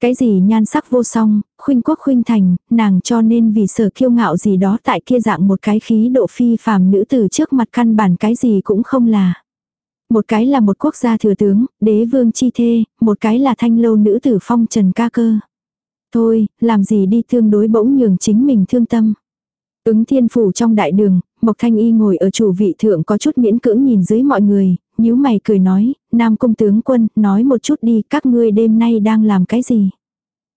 Cái gì nhan sắc vô song, khuynh quốc khuynh thành, nàng cho nên vì sở kiêu ngạo gì đó tại kia dạng một cái khí độ phi phàm nữ tử trước mặt căn bản cái gì cũng không là. Một cái là một quốc gia thừa tướng, đế vương chi thê, một cái là thanh lâu nữ tử phong trần ca cơ. Thôi, làm gì đi tương đối bỗng nhường chính mình thương tâm. Ứng thiên phủ trong đại đường, Mộc Thanh Y ngồi ở chủ vị thượng có chút miễn cưỡng nhìn dưới mọi người, nhíu mày cười nói, Nam Cung tướng quân, nói một chút đi, các ngươi đêm nay đang làm cái gì?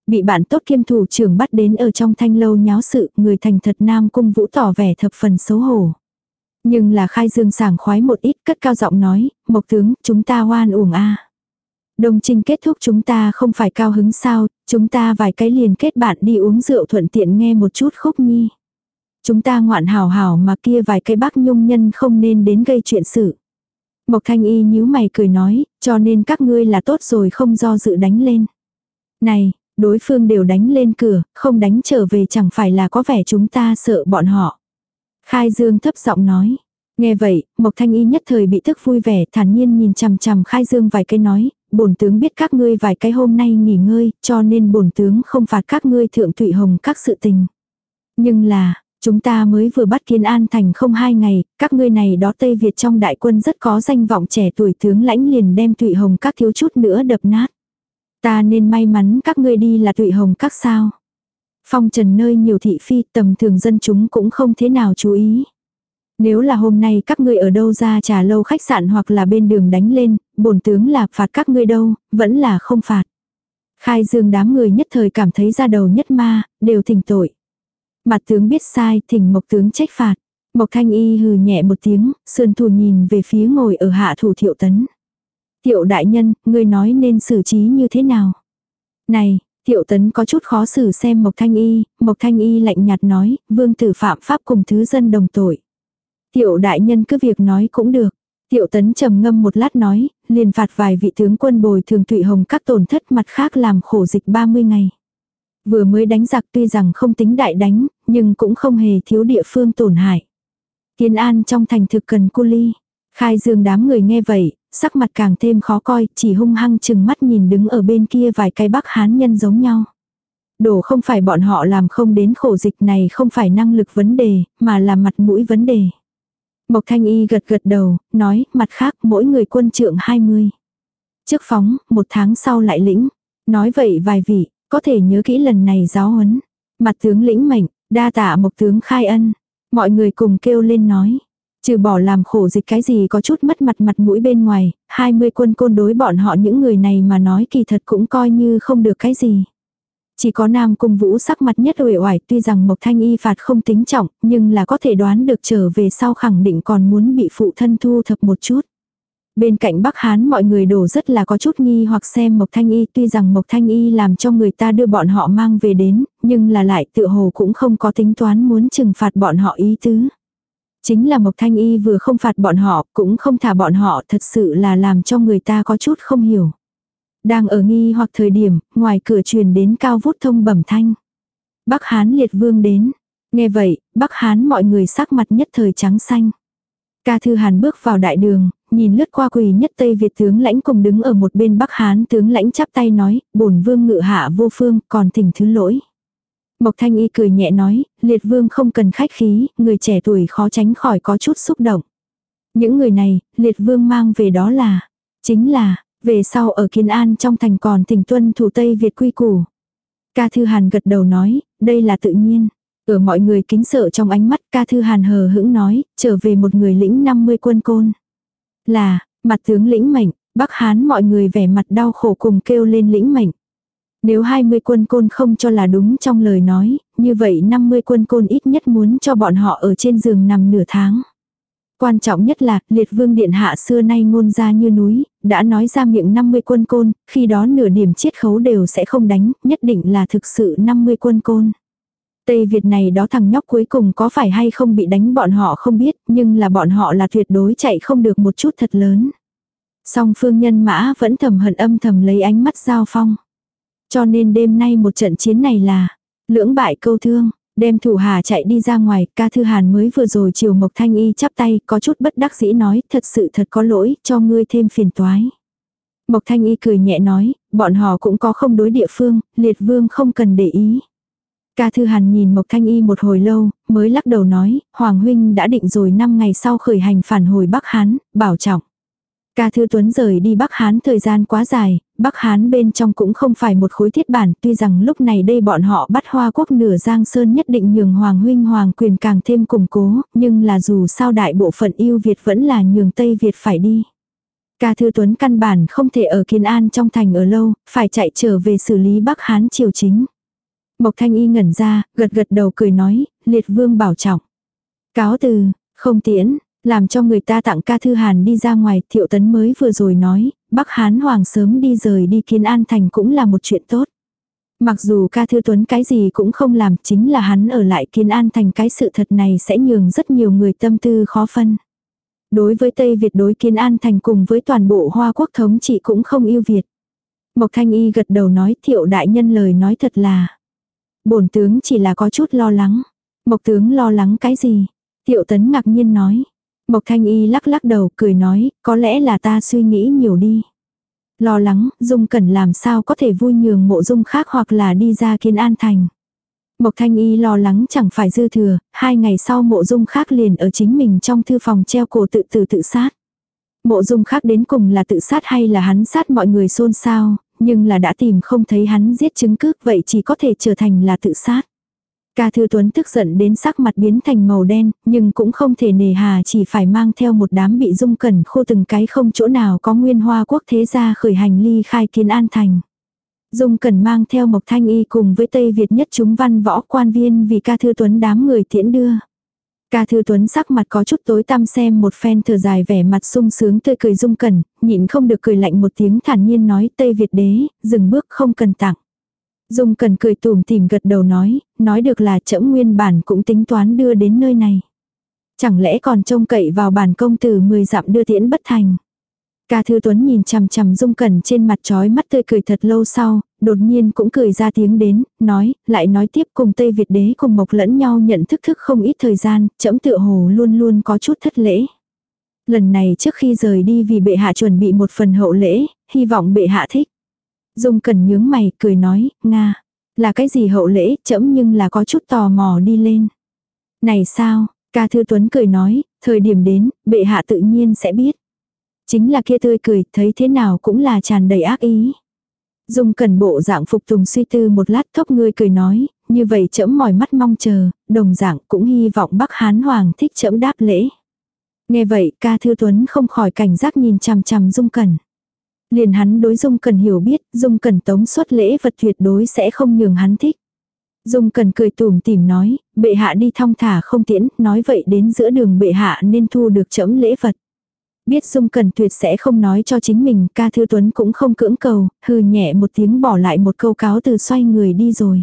Bị bạn tốt kiêm thủ trưởng bắt đến ở trong thanh lâu nháo sự, người thành thật Nam Cung Vũ tỏ vẻ thập phần xấu hổ. Nhưng là khai dương sảng khoái một ít cất cao giọng nói, Mộc tướng, chúng ta hoan uổng a Đồng trình kết thúc chúng ta không phải cao hứng sao, chúng ta vài cái liền kết bạn đi uống rượu thuận tiện nghe một chút khúc nhi. Chúng ta ngoạn hào hào mà kia vài cái bác nhung nhân không nên đến gây chuyện sự. Mộc thanh y nhíu mày cười nói, cho nên các ngươi là tốt rồi không do dự đánh lên. Này, đối phương đều đánh lên cửa, không đánh trở về chẳng phải là có vẻ chúng ta sợ bọn họ. Khai Dương thấp giọng nói. Nghe vậy, Mộc Thanh Y nhất thời bị thức vui vẻ, thản nhiên nhìn chằm chằm Khai Dương vài cái nói, bổn tướng biết các ngươi vài cái hôm nay nghỉ ngơi, cho nên bổn tướng không phạt các ngươi thượng thụy hồng các sự tình. Nhưng là, Chúng ta mới vừa bắt Kiến An thành không hai ngày, các ngươi này đó Tây Việt trong đại quân rất có danh vọng trẻ tuổi tướng lãnh liền đem thụy Hồng các thiếu chút nữa đập nát. Ta nên may mắn các ngươi đi là thụy Hồng các sao. Phong trần nơi nhiều thị phi tầm thường dân chúng cũng không thế nào chú ý. Nếu là hôm nay các ngươi ở đâu ra trà lâu khách sạn hoặc là bên đường đánh lên, bổn tướng là phạt các ngươi đâu, vẫn là không phạt. Khai dương đám người nhất thời cảm thấy ra đầu nhất ma, đều thỉnh tội. Mặt tướng biết sai, thỉnh Mộc tướng trách phạt. Mộc Thanh Y hừ nhẹ một tiếng, sườn thủ nhìn về phía ngồi ở hạ thủ thiệu tấn. Thiệu đại nhân, ngươi nói nên xử trí như thế nào? Này, thiệu tấn có chút khó xử xem Mộc Thanh Y, Mộc Thanh Y lạnh nhạt nói, vương tử phạm pháp cùng thứ dân đồng tội. Thiệu đại nhân cứ việc nói cũng được. Tiệu tấn trầm ngâm một lát nói, liền phạt vài vị tướng quân bồi thường Thụy hồng các tổn thất mặt khác làm khổ dịch 30 ngày. Vừa mới đánh giặc tuy rằng không tính đại đánh, nhưng cũng không hề thiếu địa phương tổn hại. Kiến an trong thành thực cần cu ly. Khai dương đám người nghe vậy, sắc mặt càng thêm khó coi, chỉ hung hăng chừng mắt nhìn đứng ở bên kia vài cái bắc hán nhân giống nhau. Đổ không phải bọn họ làm không đến khổ dịch này không phải năng lực vấn đề, mà là mặt mũi vấn đề. Mộc Thanh Y gật gật đầu, nói, mặt khác mỗi người quân trượng 20. Trước phóng, một tháng sau lại lĩnh. Nói vậy vài vị, có thể nhớ kỹ lần này giáo huấn. Mặt tướng lĩnh mệnh, đa tạ Mộc tướng khai ân. Mọi người cùng kêu lên nói. Trừ bỏ làm khổ dịch cái gì có chút mất mặt mặt mũi bên ngoài, 20 quân côn đối bọn họ những người này mà nói kỳ thật cũng coi như không được cái gì. Chỉ có Nam Cung Vũ sắc mặt nhất uể oải tuy rằng Mộc Thanh Y phạt không tính trọng, nhưng là có thể đoán được trở về sau khẳng định còn muốn bị phụ thân thu thập một chút. Bên cạnh Bắc Hán mọi người đổ rất là có chút nghi hoặc xem Mộc Thanh Y tuy rằng Mộc Thanh Y làm cho người ta đưa bọn họ mang về đến, nhưng là lại tự hồ cũng không có tính toán muốn trừng phạt bọn họ ý tứ. Chính là Mộc Thanh Y vừa không phạt bọn họ, cũng không thả bọn họ thật sự là làm cho người ta có chút không hiểu. Đang ở nghi hoặc thời điểm, ngoài cửa truyền đến cao vút thông bẩm thanh. Bắc Hán liệt vương đến. Nghe vậy, Bắc Hán mọi người sắc mặt nhất thời trắng xanh. Ca Thư Hàn bước vào đại đường, nhìn lướt qua quỳ nhất Tây Việt tướng lãnh cùng đứng ở một bên Bắc Hán tướng lãnh chắp tay nói, bổn vương ngự hạ vô phương, còn thỉnh thứ lỗi. Mộc Thanh Y cười nhẹ nói, liệt vương không cần khách khí, người trẻ tuổi khó tránh khỏi có chút xúc động. Những người này, liệt vương mang về đó là, chính là, về sau ở Kiên An trong thành còn thỉnh tuân thủ Tây Việt quy củ. Ca Thư Hàn gật đầu nói, đây là tự nhiên. Ở mọi người kính sợ trong ánh mắt ca thư hàn hờ hững nói, trở về một người lĩnh 50 quân côn. Là, mặt tướng lĩnh mệnh, Bắc Hán mọi người vẻ mặt đau khổ cùng kêu lên lĩnh mệnh. Nếu 20 quân côn không cho là đúng trong lời nói, như vậy 50 quân côn ít nhất muốn cho bọn họ ở trên giường nằm nửa tháng. Quan trọng nhất là, liệt vương điện hạ xưa nay ngôn ra như núi, đã nói ra miệng 50 quân côn, khi đó nửa điểm chiết khấu đều sẽ không đánh, nhất định là thực sự 50 quân côn. Tây Việt này đó thằng nhóc cuối cùng có phải hay không bị đánh bọn họ không biết, nhưng là bọn họ là tuyệt đối chạy không được một chút thật lớn. Song phương nhân mã vẫn thầm hận âm thầm lấy ánh mắt giao phong. Cho nên đêm nay một trận chiến này là lưỡng bại câu thương, đem thủ hà chạy đi ra ngoài, ca thư hàn mới vừa rồi chiều Mộc Thanh Y chắp tay, có chút bất đắc dĩ nói, thật sự thật có lỗi, cho ngươi thêm phiền toái. Mộc Thanh Y cười nhẹ nói, bọn họ cũng có không đối địa phương, liệt vương không cần để ý. Ca Thư Hàn nhìn Mộc Thanh Y một hồi lâu, mới lắc đầu nói, Hoàng Huynh đã định rồi 5 ngày sau khởi hành phản hồi Bắc Hán, bảo trọng. Ca Thư Tuấn rời đi Bắc Hán thời gian quá dài, Bắc Hán bên trong cũng không phải một khối thiết bản, tuy rằng lúc này đây bọn họ bắt Hoa Quốc nửa Giang Sơn nhất định nhường Hoàng Huynh Hoàng quyền càng thêm củng cố, nhưng là dù sao đại bộ phận yêu Việt vẫn là nhường Tây Việt phải đi. Ca Thư Tuấn căn bản không thể ở Kiên An trong thành ở lâu, phải chạy trở về xử lý Bắc Hán triều chính. Mộc Thanh Y ngẩn ra, gật gật đầu cười nói, liệt vương bảo trọng. Cáo từ, không tiễn, làm cho người ta tặng ca thư hàn đi ra ngoài, thiệu tấn mới vừa rồi nói, Bắc Hán Hoàng sớm đi rời đi kiến an thành cũng là một chuyện tốt. Mặc dù ca thư tuấn cái gì cũng không làm, chính là hắn ở lại kiến an thành cái sự thật này sẽ nhường rất nhiều người tâm tư khó phân. Đối với Tây Việt đối kiến an thành cùng với toàn bộ Hoa quốc thống trị cũng không yêu Việt. Mộc Thanh Y gật đầu nói thiệu đại nhân lời nói thật là bổn tướng chỉ là có chút lo lắng. Mộc tướng lo lắng cái gì? Tiệu tấn ngạc nhiên nói. Mộc thanh y lắc lắc đầu cười nói, có lẽ là ta suy nghĩ nhiều đi. Lo lắng, dung cần làm sao có thể vui nhường mộ dung khác hoặc là đi ra kiến an thành. Mộc thanh y lo lắng chẳng phải dư thừa, hai ngày sau mộ dung khác liền ở chính mình trong thư phòng treo cổ tự tử tự sát. Mộ dung khác đến cùng là tự sát hay là hắn sát mọi người xôn xao, nhưng là đã tìm không thấy hắn giết chứng cứ vậy chỉ có thể trở thành là tự sát. Ca Thư Tuấn tức giận đến sắc mặt biến thành màu đen, nhưng cũng không thể nề hà chỉ phải mang theo một đám bị dung cẩn khô từng cái không chỗ nào có nguyên hoa quốc thế gia khởi hành ly khai kiến an thành. Dung cẩn mang theo Mộc Thanh Y cùng với Tây Việt nhất chúng văn võ quan viên vì ca thư tuấn đám người tiễn đưa. Ca Thư Tuấn sắc mặt có chút tối tăm xem một phen thở dài vẻ mặt sung sướng tươi cười dung cẩn, nhịn không được cười lạnh một tiếng thản nhiên nói Tây Việt đế, dừng bước không cần tặng. Dung cẩn cười tùm tìm gật đầu nói, nói được là trẫm nguyên bản cũng tính toán đưa đến nơi này. Chẳng lẽ còn trông cậy vào bản công tử 10 dặm đưa tiễn bất thành. Ca Thư Tuấn nhìn chằm chằm Dung Cẩn trên mặt trói mắt tươi cười thật lâu sau, đột nhiên cũng cười ra tiếng đến, nói, lại nói tiếp cùng Tây Việt đế cùng Mộc lẫn nhau nhận thức thức không ít thời gian, chấm tựa hồ luôn luôn có chút thất lễ. Lần này trước khi rời đi vì bệ hạ chuẩn bị một phần hậu lễ, hy vọng bệ hạ thích. Dung Cẩn nhướng mày, cười nói, Nga, là cái gì hậu lễ, chấm nhưng là có chút tò mò đi lên. Này sao, ca thư tuấn cười nói, thời điểm đến, bệ hạ tự nhiên sẽ biết. Chính là kia tươi cười, thấy thế nào cũng là tràn đầy ác ý. Dung cẩn bộ dạng phục tùng suy tư một lát thốc ngươi cười nói, như vậy chấm mỏi mắt mong chờ, đồng dạng cũng hy vọng Bắc Hán Hoàng thích chấm đáp lễ. Nghe vậy ca thư tuấn không khỏi cảnh giác nhìn chằm chằm Dung cẩn. Liền hắn đối Dung cẩn hiểu biết, Dung cẩn tống xuất lễ vật tuyệt đối sẽ không nhường hắn thích. Dung cần cười tủm tìm nói, bệ hạ đi thong thả không tiễn, nói vậy đến giữa đường bệ hạ nên thu được chấm lễ vật. Biết Dung Cần tuyệt sẽ không nói cho chính mình, ca thư tuấn cũng không cưỡng cầu, hừ nhẹ một tiếng bỏ lại một câu cáo từ xoay người đi rồi.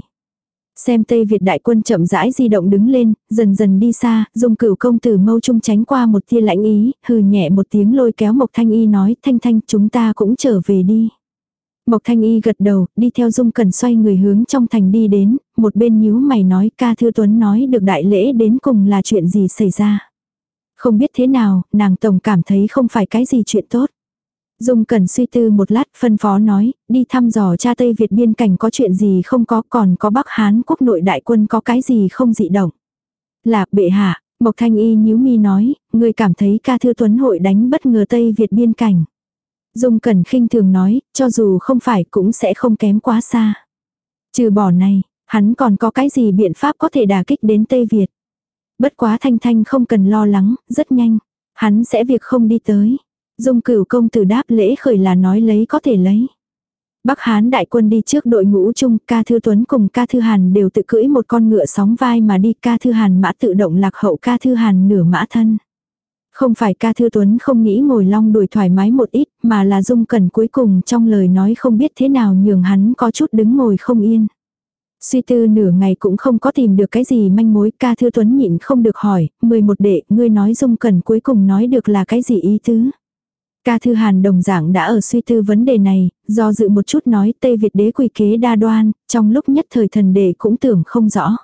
Xem Tây Việt đại quân chậm rãi di động đứng lên, dần dần đi xa, Dung cửu công tử mâu trung tránh qua một tia lãnh ý, hừ nhẹ một tiếng lôi kéo Mộc Thanh Y nói, Thanh Thanh chúng ta cũng trở về đi. Mộc Thanh Y gật đầu, đi theo Dung Cần xoay người hướng trong thành đi đến, một bên nhíu mày nói ca thư tuấn nói được đại lễ đến cùng là chuyện gì xảy ra. Không biết thế nào, nàng tổng cảm thấy không phải cái gì chuyện tốt. Dung Cần suy tư một lát phân phó nói, đi thăm dò cha Tây Việt biên cảnh có chuyện gì không có còn có Bắc Hán quốc nội đại quân có cái gì không dị động. Là bệ hạ, Mộc Thanh Y nhíu mi nói, người cảm thấy ca thư tuấn hội đánh bất ngờ Tây Việt biên cảnh. Dung Cẩn khinh thường nói, cho dù không phải cũng sẽ không kém quá xa. Trừ bỏ này, hắn còn có cái gì biện pháp có thể đả kích đến Tây Việt. Bất quá Thanh Thanh không cần lo lắng, rất nhanh. Hắn sẽ việc không đi tới. Dung cửu công tử đáp lễ khởi là nói lấy có thể lấy. Bắc Hán đại quân đi trước đội ngũ chung, ca thư tuấn cùng ca thư hàn đều tự cưỡi một con ngựa sóng vai mà đi ca thư hàn mã tự động lạc hậu ca thư hàn nửa mã thân. Không phải ca thư tuấn không nghĩ ngồi long đuổi thoải mái một ít, mà là dung cần cuối cùng trong lời nói không biết thế nào nhường hắn có chút đứng ngồi không yên. Suy tư nửa ngày cũng không có tìm được cái gì manh mối ca thư tuấn nhịn không được hỏi, 11 đệ, ngươi nói dung cần cuối cùng nói được là cái gì ý tứ. Ca thư hàn đồng dạng đã ở suy tư vấn đề này, do dự một chút nói Tây Việt đế quỷ kế đa đoan, trong lúc nhất thời thần đệ cũng tưởng không rõ.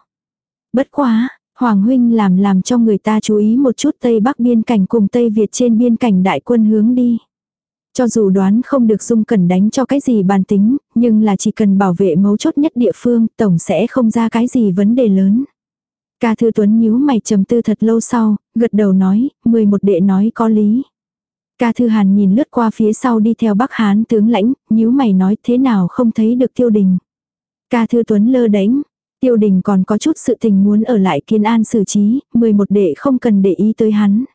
Bất quá, Hoàng huynh làm làm cho người ta chú ý một chút Tây Bắc biên cảnh cùng Tây Việt trên biên cảnh đại quân hướng đi. Cho dù đoán không được dung cần đánh cho cái gì bàn tính, nhưng là chỉ cần bảo vệ mấu chốt nhất địa phương, tổng sẽ không ra cái gì vấn đề lớn. Ca Thư Tuấn nhíu mày trầm tư thật lâu sau, gật đầu nói, 11 đệ nói có lý. Ca Thư Hàn nhìn lướt qua phía sau đi theo Bắc Hán tướng lãnh, nhíu mày nói thế nào không thấy được tiêu đình. Ca Thư Tuấn lơ đánh, tiêu đình còn có chút sự tình muốn ở lại kiên an xử trí, 11 đệ không cần để ý tới hắn.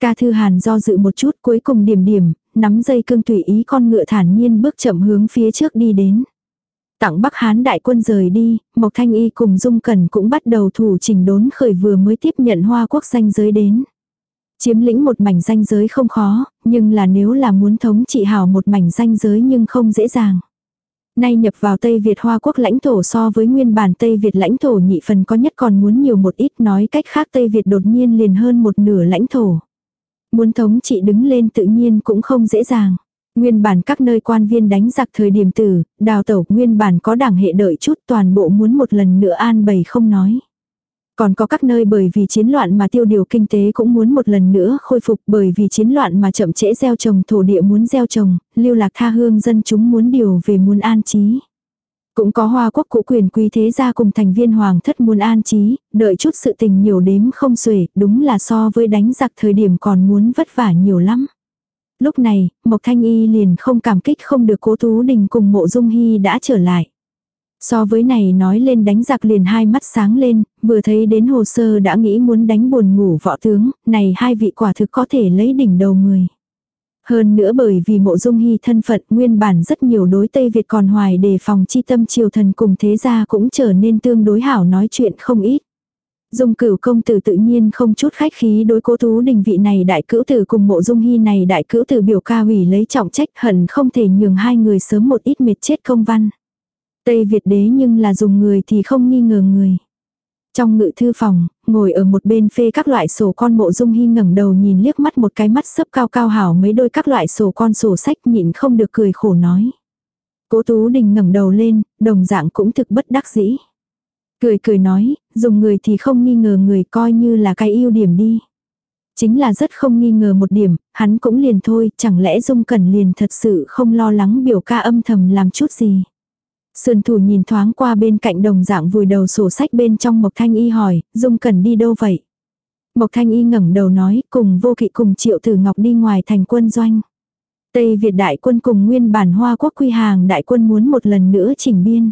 Ca Thư Hàn do dự một chút cuối cùng điểm điểm, nắm dây cương tùy ý con ngựa thản nhiên bước chậm hướng phía trước đi đến. Tặng Bắc Hán đại quân rời đi, Mộc Thanh Y cùng Dung cần cũng bắt đầu thủ trình đốn khởi vừa mới tiếp nhận hoa quốc danh giới đến. Chiếm lĩnh một mảnh danh giới không khó, nhưng là nếu là muốn thống trị hảo một mảnh danh giới nhưng không dễ dàng. Nay nhập vào Tây Việt Hoa quốc lãnh thổ so với nguyên bản Tây Việt lãnh thổ nhị phần có nhất còn muốn nhiều một ít nói cách khác Tây Việt đột nhiên liền hơn một nửa lãnh thổ. Muốn thống trị đứng lên tự nhiên cũng không dễ dàng. Nguyên bản các nơi quan viên đánh giặc thời điểm tử, đào tẩu nguyên bản có đảng hệ đợi chút toàn bộ muốn một lần nữa an bày không nói. Còn có các nơi bởi vì chiến loạn mà tiêu điều kinh tế cũng muốn một lần nữa khôi phục bởi vì chiến loạn mà chậm trễ gieo trồng thổ địa muốn gieo trồng, lưu lạc tha hương dân chúng muốn điều về muốn an trí. Cũng có hoa quốc cụ quyền quý thế gia cùng thành viên hoàng thất muốn an trí, đợi chút sự tình nhiều đếm không xuể, đúng là so với đánh giặc thời điểm còn muốn vất vả nhiều lắm. Lúc này, Mộc Thanh Y liền không cảm kích không được cố Tú Đình cùng mộ Dung Hy đã trở lại. So với này nói lên đánh giặc liền hai mắt sáng lên, vừa thấy đến hồ sơ đã nghĩ muốn đánh buồn ngủ võ tướng, này hai vị quả thực có thể lấy đỉnh đầu người. Hơn nữa bởi vì mộ dung hy thân phận, nguyên bản rất nhiều đối Tây Việt còn hoài đề phòng chi tâm triều thần cùng thế gia cũng trở nên tương đối hảo nói chuyện không ít. Dung cửu công tử tự nhiên không chút khách khí đối cố tú đình vị này đại cữu tử cùng mộ dung hy này đại cữu tử biểu ca hủy lấy trọng trách hận không thể nhường hai người sớm một ít mệt chết công văn. Tây Việt đế nhưng là dùng người thì không nghi ngờ người. Trong ngự thư phòng, ngồi ở một bên phê các loại sổ con mộ dung hy ngẩng đầu nhìn liếc mắt một cái mắt sấp cao cao hảo mấy đôi các loại sổ con sổ sách nhịn không được cười khổ nói. Cố Tú Đình ngẩng đầu lên, đồng dạng cũng thực bất đắc dĩ. Cười cười nói, dùng người thì không nghi ngờ người coi như là cái ưu điểm đi. Chính là rất không nghi ngờ một điểm, hắn cũng liền thôi, chẳng lẽ Dung Cẩn liền thật sự không lo lắng biểu ca âm thầm làm chút gì. Sườn thủ nhìn thoáng qua bên cạnh đồng dạng vùi đầu sổ sách bên trong Mộc Thanh Y hỏi, Dung Cẩn đi đâu vậy? Mộc Thanh Y ngẩng đầu nói, cùng vô kỵ cùng Triệu Tử Ngọc đi ngoài thành quân doanh. Tây Việt đại quân cùng nguyên bản Hoa quốc quy hàng đại quân muốn một lần nữa chỉnh biên.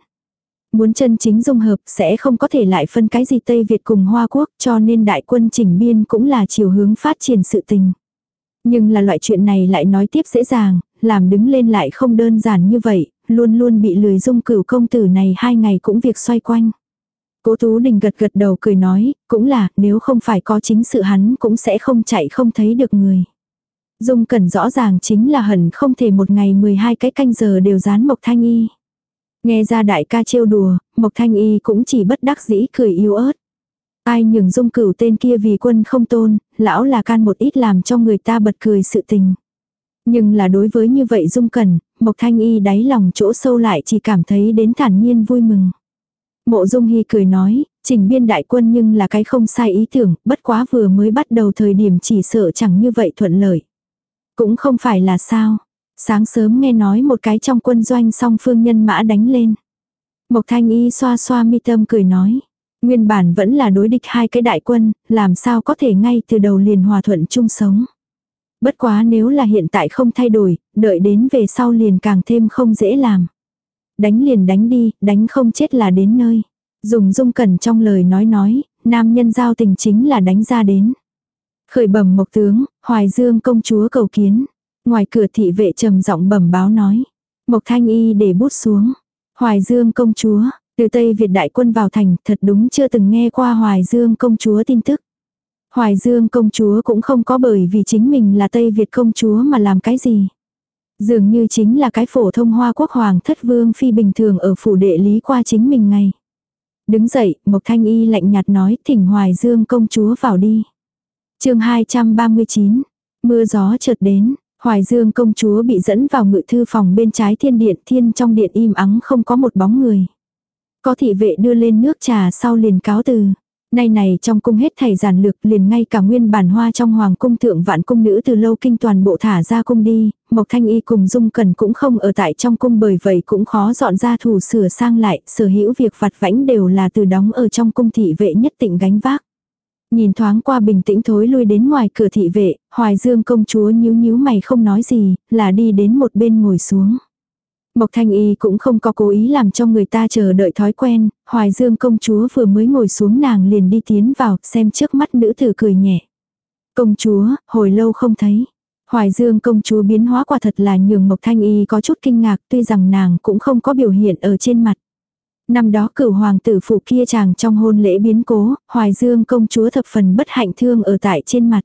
Muốn chân chính dung hợp sẽ không có thể lại phân cái gì Tây Việt cùng Hoa quốc cho nên đại quân chỉnh biên cũng là chiều hướng phát triển sự tình. Nhưng là loại chuyện này lại nói tiếp dễ dàng, làm đứng lên lại không đơn giản như vậy, luôn luôn bị lười dung cửu công tử này hai ngày cũng việc xoay quanh. Cố Tú Đình gật gật đầu cười nói, cũng là, nếu không phải có chính sự hắn cũng sẽ không chạy không thấy được người. Dung Cẩn rõ ràng chính là hẳn không thể một ngày 12 cái canh giờ đều dán Mộc Thanh Y. Nghe ra đại ca trêu đùa, Mộc Thanh Y cũng chỉ bất đắc dĩ cười yếu ớt. Ai nhường dung cửu tên kia vì quân không tôn, lão là can một ít làm cho người ta bật cười sự tình. Nhưng là đối với như vậy dung cẩn, Mộc Thanh Y đáy lòng chỗ sâu lại chỉ cảm thấy đến thản nhiên vui mừng. Mộ Dung Hy cười nói, Trình biên đại quân nhưng là cái không sai ý tưởng, bất quá vừa mới bắt đầu thời điểm chỉ sợ chẳng như vậy thuận lợi. Cũng không phải là sao. Sáng sớm nghe nói một cái trong quân doanh song phương nhân mã đánh lên. Mộc Thanh Y xoa xoa mi tâm cười nói. Nguyên bản vẫn là đối địch hai cái đại quân, làm sao có thể ngay từ đầu liền hòa thuận chung sống. Bất quá nếu là hiện tại không thay đổi, đợi đến về sau liền càng thêm không dễ làm. Đánh liền đánh đi, đánh không chết là đến nơi. Dùng dung cẩn trong lời nói nói, nam nhân giao tình chính là đánh ra đến. Khởi bẩm mộc tướng, Hoài Dương công chúa cầu kiến. Ngoài cửa thị vệ trầm giọng bẩm báo nói. Mộc thanh y để bút xuống. Hoài Dương công chúa, từ Tây Việt đại quân vào thành thật đúng chưa từng nghe qua Hoài Dương công chúa tin tức. Hoài Dương công chúa cũng không có bởi vì chính mình là Tây Việt công chúa mà làm cái gì. Dường như chính là cái phổ thông hoa quốc hoàng thất vương phi bình thường ở phủ đệ lý qua chính mình ngay. Đứng dậy, Mộc Thanh Y lạnh nhạt nói thỉnh Hoài Dương công chúa vào đi. chương 239, mưa gió chợt đến, Hoài Dương công chúa bị dẫn vào ngự thư phòng bên trái thiên điện thiên trong điện im ắng không có một bóng người. Có thị vệ đưa lên nước trà sau liền cáo từ. Nay này trong cung hết thầy giản lược liền ngay cả nguyên bản hoa trong hoàng cung thượng vạn cung nữ từ lâu kinh toàn bộ thả ra cung đi, Mộc Thanh Y cùng Dung Cần cũng không ở tại trong cung bởi vậy cũng khó dọn ra thủ sửa sang lại, sở hữu việc vặt vãnh đều là từ đóng ở trong cung thị vệ nhất tịnh gánh vác. Nhìn thoáng qua bình tĩnh thối lui đến ngoài cửa thị vệ, Hoài Dương công chúa nhíu nhíu mày không nói gì, là đi đến một bên ngồi xuống. Mộc Thanh Y cũng không có cố ý làm cho người ta chờ đợi thói quen, Hoài Dương công chúa vừa mới ngồi xuống nàng liền đi tiến vào, xem trước mắt nữ tử cười nhẹ. Công chúa, hồi lâu không thấy. Hoài Dương công chúa biến hóa quả thật là nhường Mộc Thanh Y có chút kinh ngạc tuy rằng nàng cũng không có biểu hiện ở trên mặt. Năm đó cửu hoàng tử phụ kia chàng trong hôn lễ biến cố, Hoài Dương công chúa thập phần bất hạnh thương ở tại trên mặt.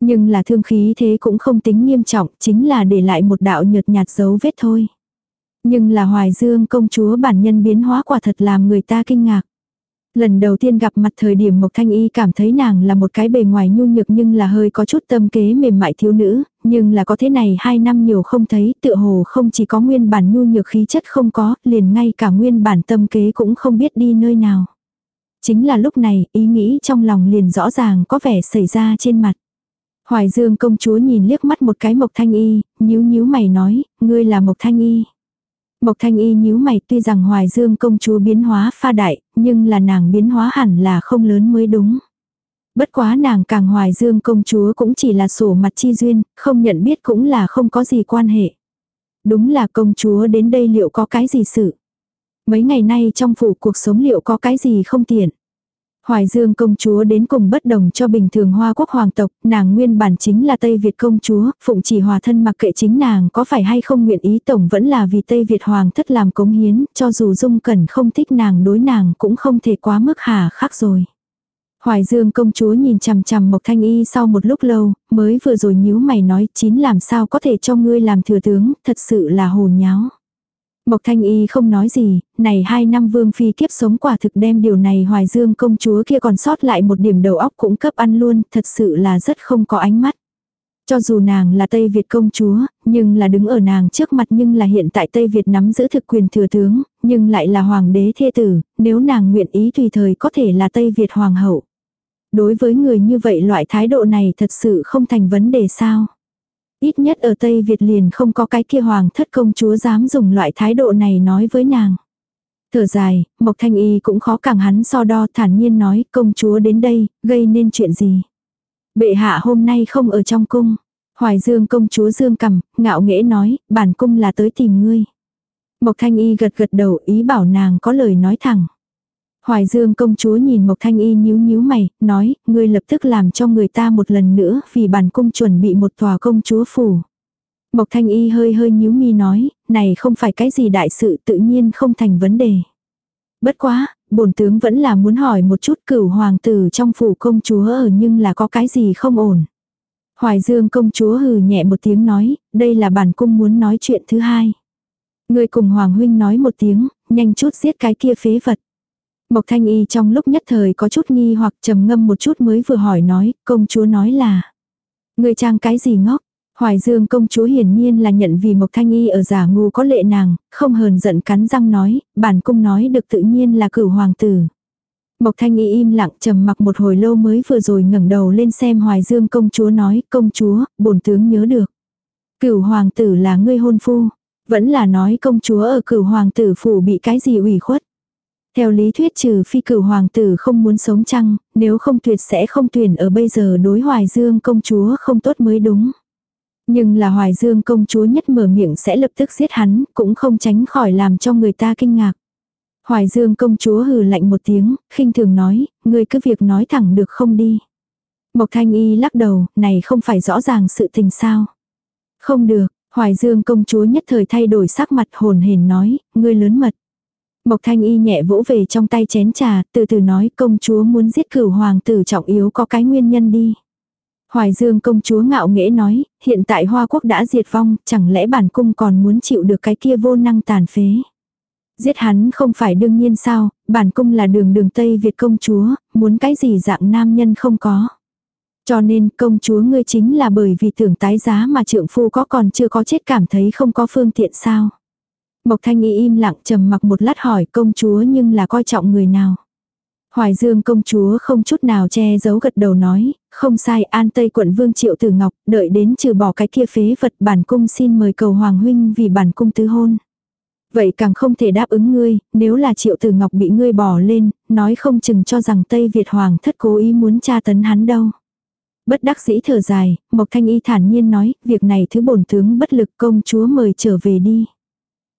Nhưng là thương khí thế cũng không tính nghiêm trọng, chính là để lại một đạo nhợt nhạt dấu vết thôi. Nhưng là Hoài Dương công chúa bản nhân biến hóa quả thật làm người ta kinh ngạc. Lần đầu tiên gặp mặt thời điểm Mộc Thanh Y cảm thấy nàng là một cái bề ngoài nhu nhược nhưng là hơi có chút tâm kế mềm mại thiếu nữ, nhưng là có thế này hai năm nhiều không thấy tựa hồ không chỉ có nguyên bản nhu nhược khí chất không có, liền ngay cả nguyên bản tâm kế cũng không biết đi nơi nào. Chính là lúc này, ý nghĩ trong lòng liền rõ ràng có vẻ xảy ra trên mặt. Hoài Dương công chúa nhìn liếc mắt một cái Mộc Thanh Y, nhíu nhíu mày nói, ngươi là Mộc Thanh Y. Mộc Thanh Y nhíu mày tuy rằng Hoài Dương công chúa biến hóa pha đại, nhưng là nàng biến hóa hẳn là không lớn mới đúng. Bất quá nàng càng Hoài Dương công chúa cũng chỉ là sổ mặt chi duyên, không nhận biết cũng là không có gì quan hệ. Đúng là công chúa đến đây liệu có cái gì sự. Mấy ngày nay trong phủ cuộc sống liệu có cái gì không tiện. Hoài Dương công chúa đến cùng bất đồng cho bình thường hoa quốc hoàng tộc, nàng nguyên bản chính là Tây Việt công chúa, phụng chỉ hòa thân mặc kệ chính nàng có phải hay không nguyện ý tổng vẫn là vì Tây Việt hoàng thất làm cống hiến, cho dù Dung Cẩn không thích nàng đối nàng cũng không thể quá mức hà khắc rồi. Hoài Dương công chúa nhìn chằm chằm Mộc Thanh Y sau một lúc lâu, mới vừa rồi nhíu mày nói chín làm sao có thể cho ngươi làm thừa tướng, thật sự là hồ nháo. Mộc Thanh Y không nói gì, này hai năm vương phi kiếp sống quả thực đem điều này hoài dương công chúa kia còn sót lại một điểm đầu óc cũng cấp ăn luôn, thật sự là rất không có ánh mắt. Cho dù nàng là Tây Việt công chúa, nhưng là đứng ở nàng trước mặt nhưng là hiện tại Tây Việt nắm giữ thực quyền thừa tướng, nhưng lại là hoàng đế thê tử, nếu nàng nguyện ý tùy thời có thể là Tây Việt hoàng hậu. Đối với người như vậy loại thái độ này thật sự không thành vấn đề sao. Ít nhất ở Tây Việt liền không có cái kia hoàng thất công chúa dám dùng loại thái độ này nói với nàng. Thở dài, Mộc Thanh Y cũng khó càng hắn so đo thản nhiên nói công chúa đến đây, gây nên chuyện gì. Bệ hạ hôm nay không ở trong cung. Hoài Dương công chúa Dương cầm, ngạo nghễ nói, bản cung là tới tìm ngươi. Mộc Thanh Y gật gật đầu ý bảo nàng có lời nói thẳng. Hoài Dương công chúa nhìn Mộc Thanh Y nhíu nhíu mày, nói, ngươi lập tức làm cho người ta một lần nữa vì bản cung chuẩn bị một tòa công chúa phủ. Mộc Thanh Y hơi hơi nhíu mi nói, này không phải cái gì đại sự tự nhiên không thành vấn đề. Bất quá, bổn tướng vẫn là muốn hỏi một chút cửu hoàng tử trong phủ công chúa ở nhưng là có cái gì không ổn. Hoài Dương công chúa hừ nhẹ một tiếng nói, đây là bản cung muốn nói chuyện thứ hai. Người cùng Hoàng huynh nói một tiếng, nhanh chút giết cái kia phế vật. Mộc Thanh Y trong lúc nhất thời có chút nghi hoặc trầm ngâm một chút mới vừa hỏi nói, công chúa nói là. Người trang cái gì ngốc? Hoài Dương công chúa hiển nhiên là nhận vì Mộc Thanh Y ở giả ngu có lệ nàng, không hờn giận cắn răng nói, bản cung nói được tự nhiên là cửu hoàng tử. Mộc Thanh Y im lặng trầm mặc một hồi lâu mới vừa rồi ngẩng đầu lên xem Hoài Dương công chúa nói, công chúa, bổn tướng nhớ được. Cửu hoàng tử là ngươi hôn phu, vẫn là nói công chúa ở cửu hoàng tử phủ bị cái gì ủy khuất. Theo lý thuyết trừ phi cửu hoàng tử không muốn sống chăng, nếu không tuyệt sẽ không tuyển ở bây giờ đối Hoài Dương công chúa không tốt mới đúng. Nhưng là Hoài Dương công chúa nhất mở miệng sẽ lập tức giết hắn, cũng không tránh khỏi làm cho người ta kinh ngạc. Hoài Dương công chúa hừ lạnh một tiếng, khinh thường nói, ngươi cứ việc nói thẳng được không đi. Mộc Thanh Y lắc đầu, này không phải rõ ràng sự tình sao. Không được, Hoài Dương công chúa nhất thời thay đổi sắc mặt hồn hển nói, ngươi lớn mật. Mộc Thanh Y nhẹ vỗ về trong tay chén trà, từ từ nói công chúa muốn giết cửu hoàng tử trọng yếu có cái nguyên nhân đi. Hoài Dương công chúa ngạo nghễ nói, hiện tại Hoa Quốc đã diệt vong, chẳng lẽ bản cung còn muốn chịu được cái kia vô năng tàn phế. Giết hắn không phải đương nhiên sao, bản cung là đường đường Tây Việt công chúa, muốn cái gì dạng nam nhân không có. Cho nên công chúa ngươi chính là bởi vì tưởng tái giá mà trượng phu có còn chưa có chết cảm thấy không có phương tiện sao. Mộc thanh y im lặng trầm mặc một lát hỏi công chúa nhưng là coi trọng người nào. Hoài Dương công chúa không chút nào che giấu gật đầu nói, không sai an tây quận vương triệu tử ngọc, đợi đến trừ bỏ cái kia phế vật bản cung xin mời cầu hoàng huynh vì bản cung tứ hôn. Vậy càng không thể đáp ứng ngươi, nếu là triệu tử ngọc bị ngươi bỏ lên, nói không chừng cho rằng Tây Việt hoàng thất cố ý muốn tra tấn hắn đâu. Bất đắc dĩ thở dài, Mộc Thanh Y thản nhiên nói, việc này thứ bổn tướng bất lực công chúa mời trở về đi.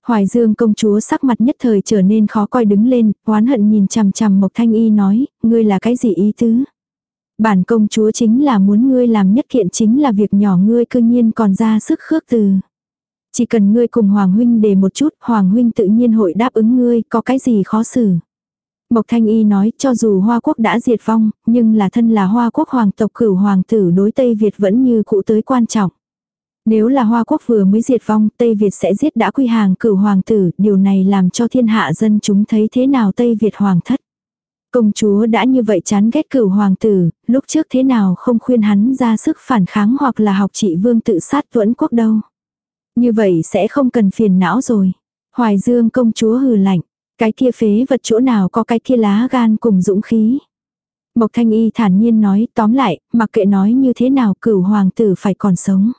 Hoài Dương công chúa sắc mặt nhất thời trở nên khó coi đứng lên, oán hận nhìn chằm chằm Mộc Thanh Y nói, ngươi là cái gì ý tứ? Bản công chúa chính là muốn ngươi làm nhất kiện chính là việc nhỏ ngươi cương nhiên còn ra sức khước từ. Chỉ cần ngươi cùng Hoàng Huynh để một chút, Hoàng Huynh tự nhiên hội đáp ứng ngươi, có cái gì khó xử. Mộc Thanh Y nói cho dù Hoa Quốc đã diệt vong, nhưng là thân là Hoa Quốc hoàng tộc cửu hoàng tử đối Tây Việt vẫn như cũ tới quan trọng. Nếu là Hoa Quốc vừa mới diệt vong, Tây Việt sẽ giết đã quy hàng cửu hoàng tử, điều này làm cho thiên hạ dân chúng thấy thế nào Tây Việt hoàng thất. Công chúa đã như vậy chán ghét cửu hoàng tử, lúc trước thế nào không khuyên hắn ra sức phản kháng hoặc là học trị vương tự sát tuẫn quốc đâu. Như vậy sẽ không cần phiền não rồi. Hoài Dương công chúa hừ lạnh, cái kia phế vật chỗ nào có cái kia lá gan cùng dũng khí. Mộc Thanh Y thản nhiên nói, tóm lại, mặc kệ nói như thế nào cửu hoàng tử phải còn sống.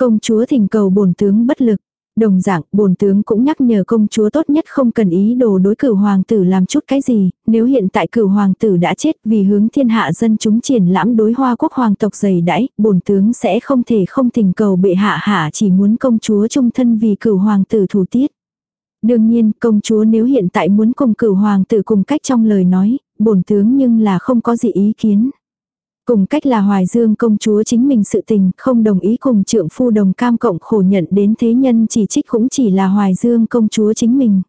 Công chúa thỉnh cầu bổn tướng bất lực. Đồng dạng, bổn tướng cũng nhắc nhở công chúa tốt nhất không cần ý đồ đối cửu hoàng tử làm chút cái gì, nếu hiện tại cửu hoàng tử đã chết vì hướng thiên hạ dân chúng triển lãm đối hoa quốc hoàng tộc dày đãi, bổn tướng sẽ không thể không thỉnh cầu bệ hạ hạ chỉ muốn công chúa trung thân vì cửu hoàng tử thủ tiết. Đương nhiên, công chúa nếu hiện tại muốn cùng cửu hoàng tử cùng cách trong lời nói, bổn tướng nhưng là không có gì ý kiến. Cùng cách là Hoài Dương công chúa chính mình sự tình, không đồng ý cùng trượng phu đồng cam cộng khổ nhận đến thế nhân chỉ trích cũng chỉ là Hoài Dương công chúa chính mình.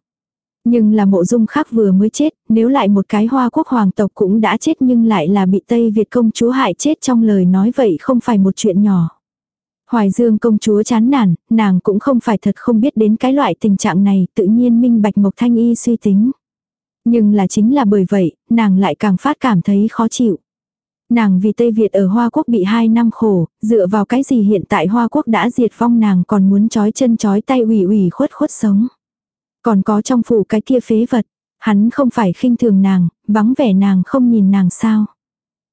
Nhưng là mộ dung khác vừa mới chết, nếu lại một cái hoa quốc hoàng tộc cũng đã chết nhưng lại là bị Tây Việt công chúa hại chết trong lời nói vậy không phải một chuyện nhỏ. Hoài Dương công chúa chán nản, nàng cũng không phải thật không biết đến cái loại tình trạng này, tự nhiên minh bạch Mộc Thanh Y suy tính. Nhưng là chính là bởi vậy, nàng lại càng phát cảm thấy khó chịu. Nàng vì Tây Việt ở Hoa Quốc bị 2 năm khổ, dựa vào cái gì hiện tại Hoa Quốc đã diệt vong nàng còn muốn chói chân chói tay ủy ủy khuất khuất sống. Còn có trong phủ cái kia phế vật, hắn không phải khinh thường nàng, vắng vẻ nàng không nhìn nàng sao.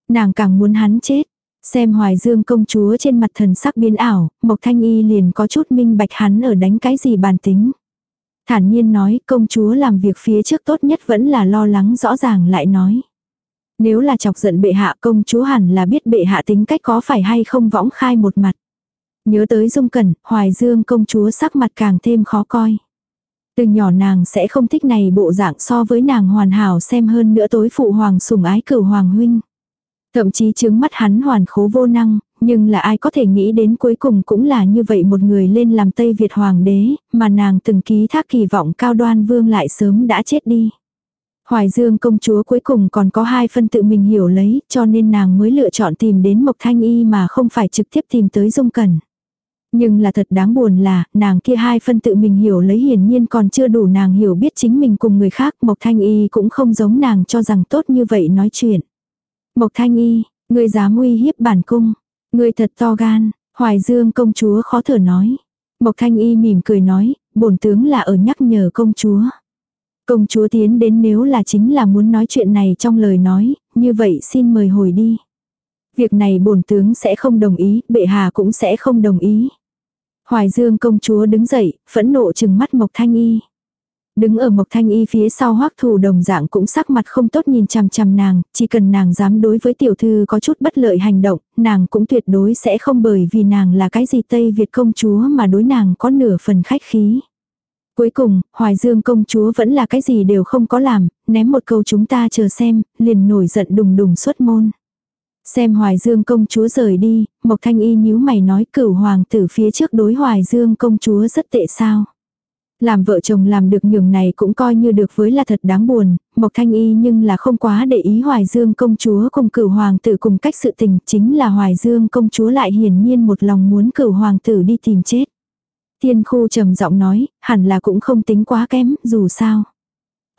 Nàng càng muốn hắn chết. Xem hoài dương công chúa trên mặt thần sắc biến ảo, Mộc Thanh Y liền có chút minh bạch hắn ở đánh cái gì bàn tính. Thản nhiên nói công chúa làm việc phía trước tốt nhất vẫn là lo lắng rõ ràng lại nói. Nếu là chọc giận bệ hạ công chúa hẳn là biết bệ hạ tính cách có phải hay không võng khai một mặt. Nhớ tới dung cẩn, hoài dương công chúa sắc mặt càng thêm khó coi. Từ nhỏ nàng sẽ không thích này bộ dạng so với nàng hoàn hảo xem hơn nữa tối phụ hoàng sủng ái cửu hoàng huynh. Thậm chí chứng mắt hắn hoàn khố vô năng, nhưng là ai có thể nghĩ đến cuối cùng cũng là như vậy một người lên làm Tây Việt hoàng đế, mà nàng từng ký thác kỳ vọng cao đoan vương lại sớm đã chết đi. Hoài Dương công chúa cuối cùng còn có hai phân tự mình hiểu lấy, cho nên nàng mới lựa chọn tìm đến Mộc Thanh Y mà không phải trực tiếp tìm tới Dung Cẩn. Nhưng là thật đáng buồn là, nàng kia hai phân tự mình hiểu lấy hiển nhiên còn chưa đủ nàng hiểu biết chính mình cùng người khác, Mộc Thanh Y cũng không giống nàng cho rằng tốt như vậy nói chuyện. Mộc Thanh Y, ngươi dám uy hiếp bản cung, ngươi thật to gan, Hoài Dương công chúa khó thở nói. Mộc Thanh Y mỉm cười nói, bổn tướng là ở nhắc nhở công chúa. Công chúa tiến đến nếu là chính là muốn nói chuyện này trong lời nói, như vậy xin mời hồi đi. Việc này bổn tướng sẽ không đồng ý, bệ hạ cũng sẽ không đồng ý. Hoài Dương công chúa đứng dậy, phẫn nộ chừng mắt Mộc Thanh Y. Đứng ở Mộc Thanh Y phía sau hoắc thủ đồng dạng cũng sắc mặt không tốt nhìn chằm chằm nàng, chỉ cần nàng dám đối với tiểu thư có chút bất lợi hành động, nàng cũng tuyệt đối sẽ không bởi vì nàng là cái gì Tây Việt công chúa mà đối nàng có nửa phần khách khí. Cuối cùng, Hoài Dương công chúa vẫn là cái gì đều không có làm, ném một câu chúng ta chờ xem, liền nổi giận đùng đùng xuất môn. Xem Hoài Dương công chúa rời đi, Mộc Thanh Y nhíu mày nói cửu hoàng tử phía trước đối Hoài Dương công chúa rất tệ sao. Làm vợ chồng làm được nhường này cũng coi như được với là thật đáng buồn, Mộc Thanh Y nhưng là không quá để ý Hoài Dương công chúa cùng cửu hoàng tử cùng cách sự tình chính là Hoài Dương công chúa lại hiển nhiên một lòng muốn cửu hoàng tử đi tìm chết tiên khu trầm giọng nói, hẳn là cũng không tính quá kém, dù sao.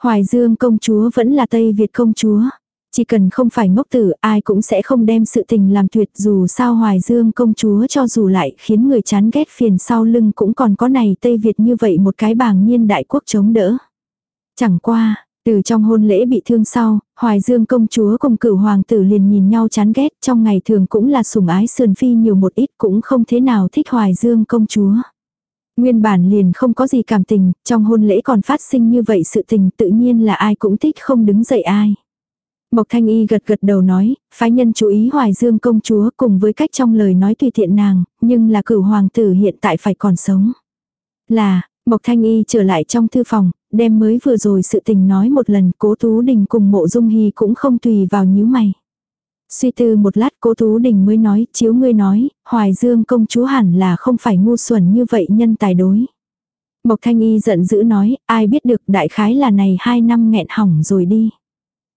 Hoài Dương công chúa vẫn là Tây Việt công chúa. Chỉ cần không phải ngốc tử, ai cũng sẽ không đem sự tình làm tuyệt dù sao Hoài Dương công chúa cho dù lại khiến người chán ghét phiền sau lưng cũng còn có này Tây Việt như vậy một cái bàng nhiên đại quốc chống đỡ. Chẳng qua, từ trong hôn lễ bị thương sau, Hoài Dương công chúa cùng cửu hoàng tử liền nhìn nhau chán ghét trong ngày thường cũng là sủng ái sườn phi nhiều một ít cũng không thế nào thích Hoài Dương công chúa. Nguyên bản liền không có gì cảm tình, trong hôn lễ còn phát sinh như vậy sự tình tự nhiên là ai cũng thích không đứng dậy ai. Mộc Thanh Y gật gật đầu nói, phái nhân chú ý Hoài Dương công chúa cùng với cách trong lời nói tùy tiện nàng, nhưng là cửu hoàng tử hiện tại phải còn sống. Là, Mộc Thanh Y trở lại trong thư phòng, đem mới vừa rồi sự tình nói một lần cố Tú Đình cùng mộ dung hy cũng không tùy vào nhíu mày. Suy tư một lát cố Tú Đình mới nói, chiếu ngươi nói, Hoài Dương công chúa hẳn là không phải ngu xuẩn như vậy nhân tài đối. Mộc Thanh Y giận dữ nói, ai biết được đại khái là này hai năm nghẹn hỏng rồi đi.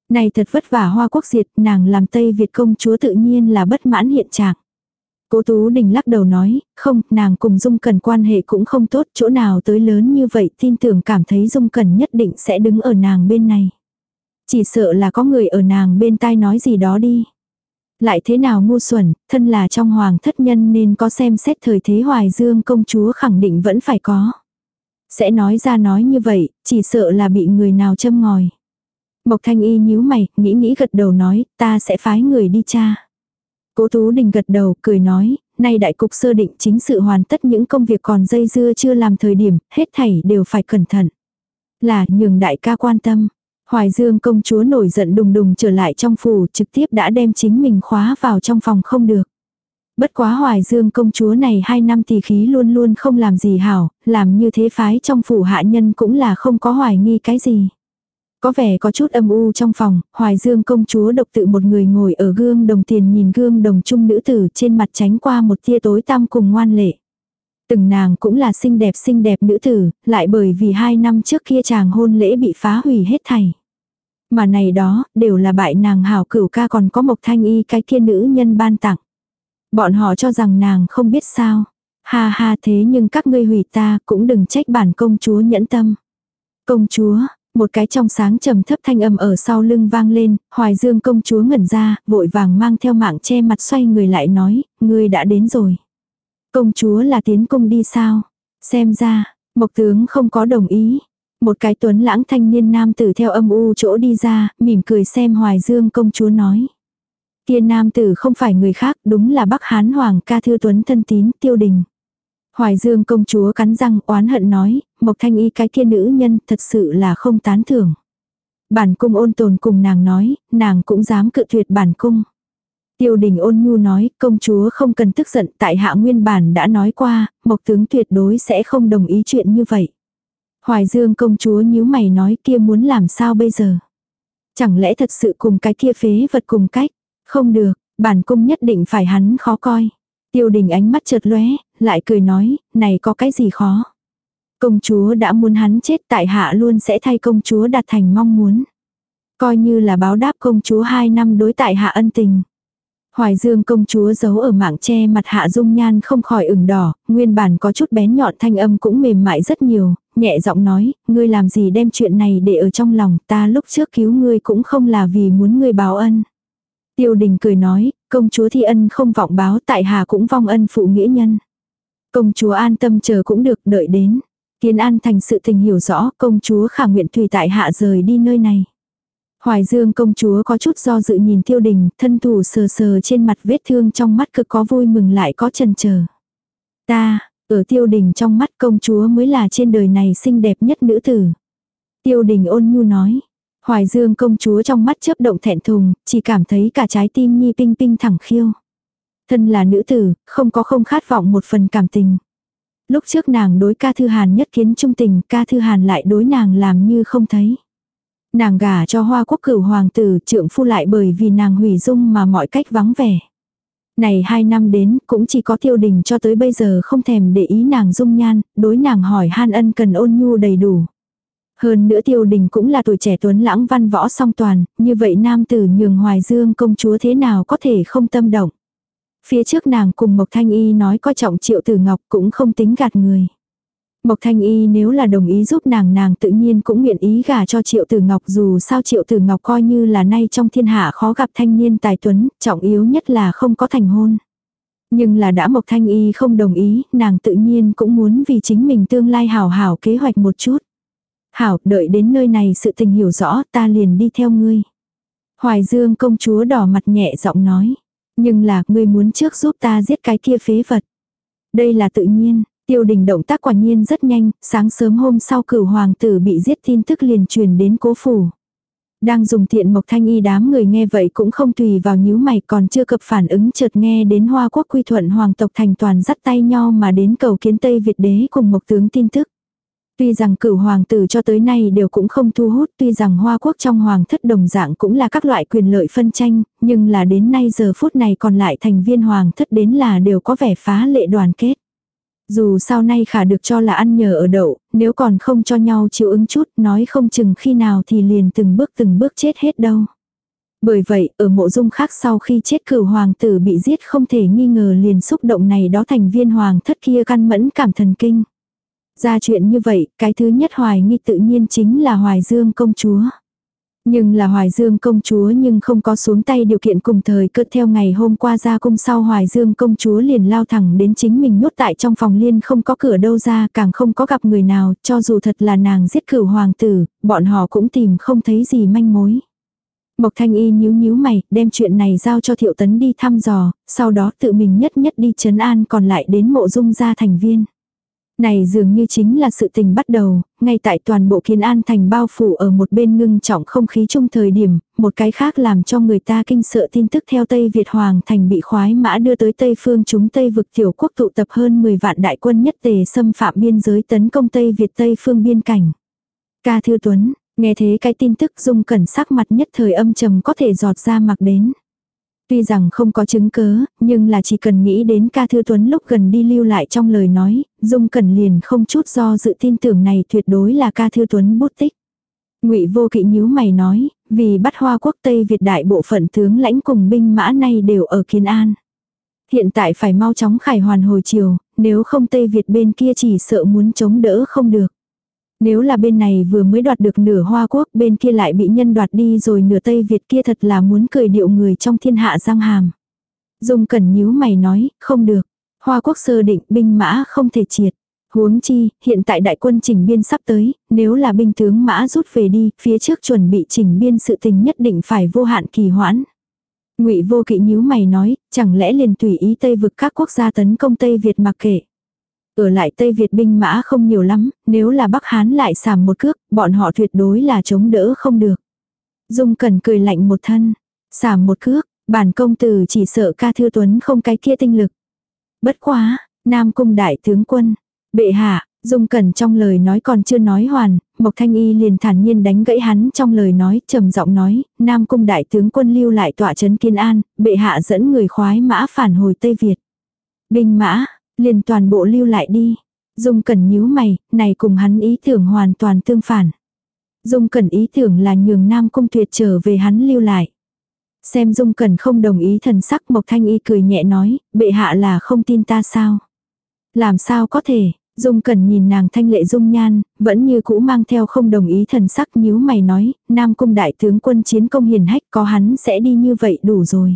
Này thật vất vả hoa quốc diệt, nàng làm Tây Việt công chúa tự nhiên là bất mãn hiện trạng. Cố Tú Đình lắc đầu nói, không, nàng cùng Dung Cần quan hệ cũng không tốt, chỗ nào tới lớn như vậy tin tưởng cảm thấy Dung Cần nhất định sẽ đứng ở nàng bên này. Chỉ sợ là có người ở nàng bên tai nói gì đó đi. Lại thế nào ngu xuẩn, thân là trong hoàng thất nhân nên có xem xét thời thế hoài dương công chúa khẳng định vẫn phải có. Sẽ nói ra nói như vậy, chỉ sợ là bị người nào châm ngòi. Mộc thanh y nhíu mày, nghĩ nghĩ gật đầu nói, ta sẽ phái người đi cha. Cố Tú Đình gật đầu, cười nói, nay đại cục sơ định chính sự hoàn tất những công việc còn dây dưa chưa làm thời điểm, hết thảy đều phải cẩn thận. Là nhường đại ca quan tâm. Hoài Dương công chúa nổi giận đùng đùng trở lại trong phủ trực tiếp đã đem chính mình khóa vào trong phòng không được. Bất quá Hoài Dương công chúa này hai năm tỷ khí luôn luôn không làm gì hảo, làm như thế phái trong phủ hạ nhân cũng là không có hoài nghi cái gì. Có vẻ có chút âm u trong phòng, Hoài Dương công chúa độc tự một người ngồi ở gương đồng tiền nhìn gương đồng chung nữ tử trên mặt tránh qua một tia tối tăm cùng ngoan lệ. Từng nàng cũng là xinh đẹp xinh đẹp nữ tử, lại bởi vì hai năm trước kia chàng hôn lễ bị phá hủy hết thảy. Mà này đó, đều là bại nàng hảo cửu ca còn có một thanh y cái kia nữ nhân ban tặng. Bọn họ cho rằng nàng không biết sao. Ha ha thế nhưng các ngươi hủy ta cũng đừng trách bản công chúa nhẫn tâm. Công chúa, một cái trong sáng trầm thấp thanh âm ở sau lưng vang lên, hoài dương công chúa ngẩn ra, vội vàng mang theo mạng che mặt xoay người lại nói, ngươi đã đến rồi. Công chúa là tiến cung đi sao? Xem ra, mộc tướng không có đồng ý. Một cái tuấn lãng thanh niên nam tử theo âm u chỗ đi ra, mỉm cười xem hoài dương công chúa nói. Kia nam tử không phải người khác, đúng là Bắc Hán Hoàng ca thư tuấn thân tín tiêu đình. Hoài Dương công chúa cắn răng oán hận nói, Mộc Thanh Y cái kia nữ nhân thật sự là không tán thưởng. Bản cung ôn tồn cùng nàng nói, nàng cũng dám cự tuyệt bản cung. Tiêu đình ôn nhu nói, công chúa không cần tức giận, tại hạ nguyên bản đã nói qua, Mộc tướng tuyệt đối sẽ không đồng ý chuyện như vậy. Hoài Dương công chúa nhíu mày nói kia muốn làm sao bây giờ. Chẳng lẽ thật sự cùng cái kia phế vật cùng cách. Không được, bản cung nhất định phải hắn khó coi. Tiêu đình ánh mắt chợt lóe, lại cười nói, này có cái gì khó. Công chúa đã muốn hắn chết tại hạ luôn sẽ thay công chúa đạt thành mong muốn. Coi như là báo đáp công chúa hai năm đối tại hạ ân tình. Hoài dương công chúa giấu ở mạng che mặt hạ dung nhan không khỏi ửng đỏ, nguyên bản có chút bén nhọn thanh âm cũng mềm mại rất nhiều, nhẹ giọng nói, ngươi làm gì đem chuyện này để ở trong lòng ta lúc trước cứu ngươi cũng không là vì muốn ngươi báo ân. Tiêu đình cười nói, công chúa thi ân không vọng báo tại hà cũng vong ân phụ nghĩa nhân. Công chúa an tâm chờ cũng được đợi đến. Kiến an thành sự tình hiểu rõ công chúa khả nguyện tùy tại hạ rời đi nơi này. Hoài dương công chúa có chút do dự nhìn tiêu đình, thân thủ sờ sờ trên mặt vết thương trong mắt cực có vui mừng lại có chần chờ. Ta, ở tiêu đình trong mắt công chúa mới là trên đời này xinh đẹp nhất nữ tử. Tiêu đình ôn nhu nói, Hoài Dương công chúa trong mắt chớp động thẹn thùng, chỉ cảm thấy cả trái tim nhi pinh pinh thẳng khiêu. Thân là nữ tử, không có không khát vọng một phần cảm tình. Lúc trước nàng đối ca thư hàn nhất kiến trung tình, ca thư hàn lại đối nàng làm như không thấy. Nàng gả cho hoa quốc cửu hoàng tử trượng phu lại bởi vì nàng hủy dung mà mọi cách vắng vẻ. Này hai năm đến cũng chỉ có tiêu đình cho tới bây giờ không thèm để ý nàng dung nhan, đối nàng hỏi han ân cần ôn nhu đầy đủ. Hơn nữa tiêu đình cũng là tuổi trẻ tuấn lãng văn võ song toàn, như vậy nam tử nhường hoài dương công chúa thế nào có thể không tâm động. Phía trước nàng cùng Mộc Thanh Y nói coi trọng triệu tử ngọc cũng không tính gạt người. Mộc Thanh Y nếu là đồng ý giúp nàng nàng tự nhiên cũng nguyện ý gả cho Triệu Tử Ngọc dù sao Triệu Tử Ngọc coi như là nay trong thiên hạ khó gặp thanh niên tài tuấn, trọng yếu nhất là không có thành hôn. Nhưng là đã Mộc Thanh Y không đồng ý, nàng tự nhiên cũng muốn vì chính mình tương lai hảo hảo kế hoạch một chút. Hảo, đợi đến nơi này sự tình hiểu rõ, ta liền đi theo ngươi. Hoài Dương công chúa đỏ mặt nhẹ giọng nói. Nhưng là, ngươi muốn trước giúp ta giết cái kia phế vật. Đây là tự nhiên, tiêu đình động tác quả nhiên rất nhanh, sáng sớm hôm sau cửu hoàng tử bị giết tin tức liền truyền đến cố phủ. Đang dùng thiện mộc thanh y đám người nghe vậy cũng không tùy vào nhíu mày còn chưa cập phản ứng chợt nghe đến hoa quốc quy thuận hoàng tộc thành toàn dắt tay nhau mà đến cầu kiến Tây Việt đế cùng mộc tướng tin tức. Tuy rằng cửu hoàng tử cho tới nay đều cũng không thu hút, tuy rằng hoa quốc trong hoàng thất đồng dạng cũng là các loại quyền lợi phân tranh, nhưng là đến nay giờ phút này còn lại thành viên hoàng thất đến là đều có vẻ phá lệ đoàn kết. Dù sau nay khả được cho là ăn nhờ ở đậu, nếu còn không cho nhau chịu ứng chút, nói không chừng khi nào thì liền từng bước từng bước chết hết đâu. Bởi vậy, ở mộ dung khác sau khi chết cửu hoàng tử bị giết không thể nghi ngờ liền xúc động này đó thành viên hoàng thất kia căn mẫn cảm thần kinh. Ra chuyện như vậy, cái thứ nhất hoài nghi tự nhiên chính là hoài dương công chúa. Nhưng là Hoài Dương công chúa nhưng không có xuống tay điều kiện cùng thời cơ theo ngày hôm qua ra cung sau Hoài Dương công chúa liền lao thẳng đến chính mình nhốt tại trong phòng liên không có cửa đâu ra càng không có gặp người nào cho dù thật là nàng giết cửu hoàng tử, bọn họ cũng tìm không thấy gì manh mối. Mộc Thanh Y nhíu nhíu mày, đem chuyện này giao cho Thiệu Tấn đi thăm dò, sau đó tự mình nhất nhất đi chấn an còn lại đến mộ dung gia thành viên. Này dường như chính là sự tình bắt đầu, ngay tại toàn bộ kiến an thành bao phủ ở một bên ngưng trọng không khí chung thời điểm, một cái khác làm cho người ta kinh sợ tin tức theo Tây Việt Hoàng thành bị khoái mã đưa tới Tây phương chúng Tây vực tiểu quốc tụ tập hơn 10 vạn đại quân nhất tề xâm phạm biên giới tấn công Tây Việt Tây phương biên cảnh. Ca Thư Tuấn, nghe thế cái tin tức dung cẩn sắc mặt nhất thời âm trầm có thể giọt ra mặc đến. Tuy rằng không có chứng cớ, nhưng là chỉ cần nghĩ đến ca thư tuấn lúc gần đi lưu lại trong lời nói, Dung Cẩn liền không chút do dự tin tưởng này tuyệt đối là ca thư tuấn bút tích. ngụy vô kỵ nhíu mày nói, vì bắt hoa quốc Tây Việt đại bộ phận tướng lãnh cùng binh mã nay đều ở Kiên An. Hiện tại phải mau chóng khải hoàn hồi chiều, nếu không Tây Việt bên kia chỉ sợ muốn chống đỡ không được. Nếu là bên này vừa mới đoạt được nửa Hoa Quốc bên kia lại bị nhân đoạt đi rồi nửa Tây Việt kia thật là muốn cười điệu người trong thiên hạ giang hàm. Dung Cẩn nhíu mày nói, không được. Hoa Quốc sơ định binh mã không thể triệt. Huống chi, hiện tại đại quân chỉnh biên sắp tới, nếu là binh tướng mã rút về đi, phía trước chuẩn bị chỉnh biên sự tình nhất định phải vô hạn kỳ hoãn. Ngụy Vô Kỵ nhíu mày nói, chẳng lẽ liền tùy ý Tây vực các quốc gia tấn công Tây Việt mặc kệ. Ở lại Tây Việt binh mã không nhiều lắm, nếu là Bắc Hán lại sàm một cước, bọn họ tuyệt đối là chống đỡ không được. Dung Cẩn cười lạnh một thân, sàm một cước, bản công tử chỉ sợ ca thư tuấn không cái kia tinh lực. Bất quá, Nam Cung Đại Tướng Quân, bệ hạ, Dung Cẩn trong lời nói còn chưa nói hoàn, Mộc Thanh Y liền thản nhiên đánh gãy hắn trong lời nói, trầm giọng nói, Nam Cung Đại Tướng Quân lưu lại tọa trấn Kiên An, bệ hạ dẫn người khoái mã phản hồi Tây Việt. Binh mã, liền toàn bộ lưu lại đi. Dung Cẩn nhíu mày, này cùng hắn ý tưởng hoàn toàn tương phản. Dung Cẩn ý tưởng là nhường Nam Cung Tuyệt trở về hắn lưu lại. Xem Dung Cẩn không đồng ý thần sắc Mộc Thanh Y cười nhẹ nói, bệ hạ là không tin ta sao. Làm sao có thể, Dung Cẩn nhìn nàng thanh lệ dung nhan, vẫn như cũ mang theo không đồng ý thần sắc nhíu mày nói, Nam Cung đại tướng quân chiến công hiền hách có hắn sẽ đi như vậy đủ rồi.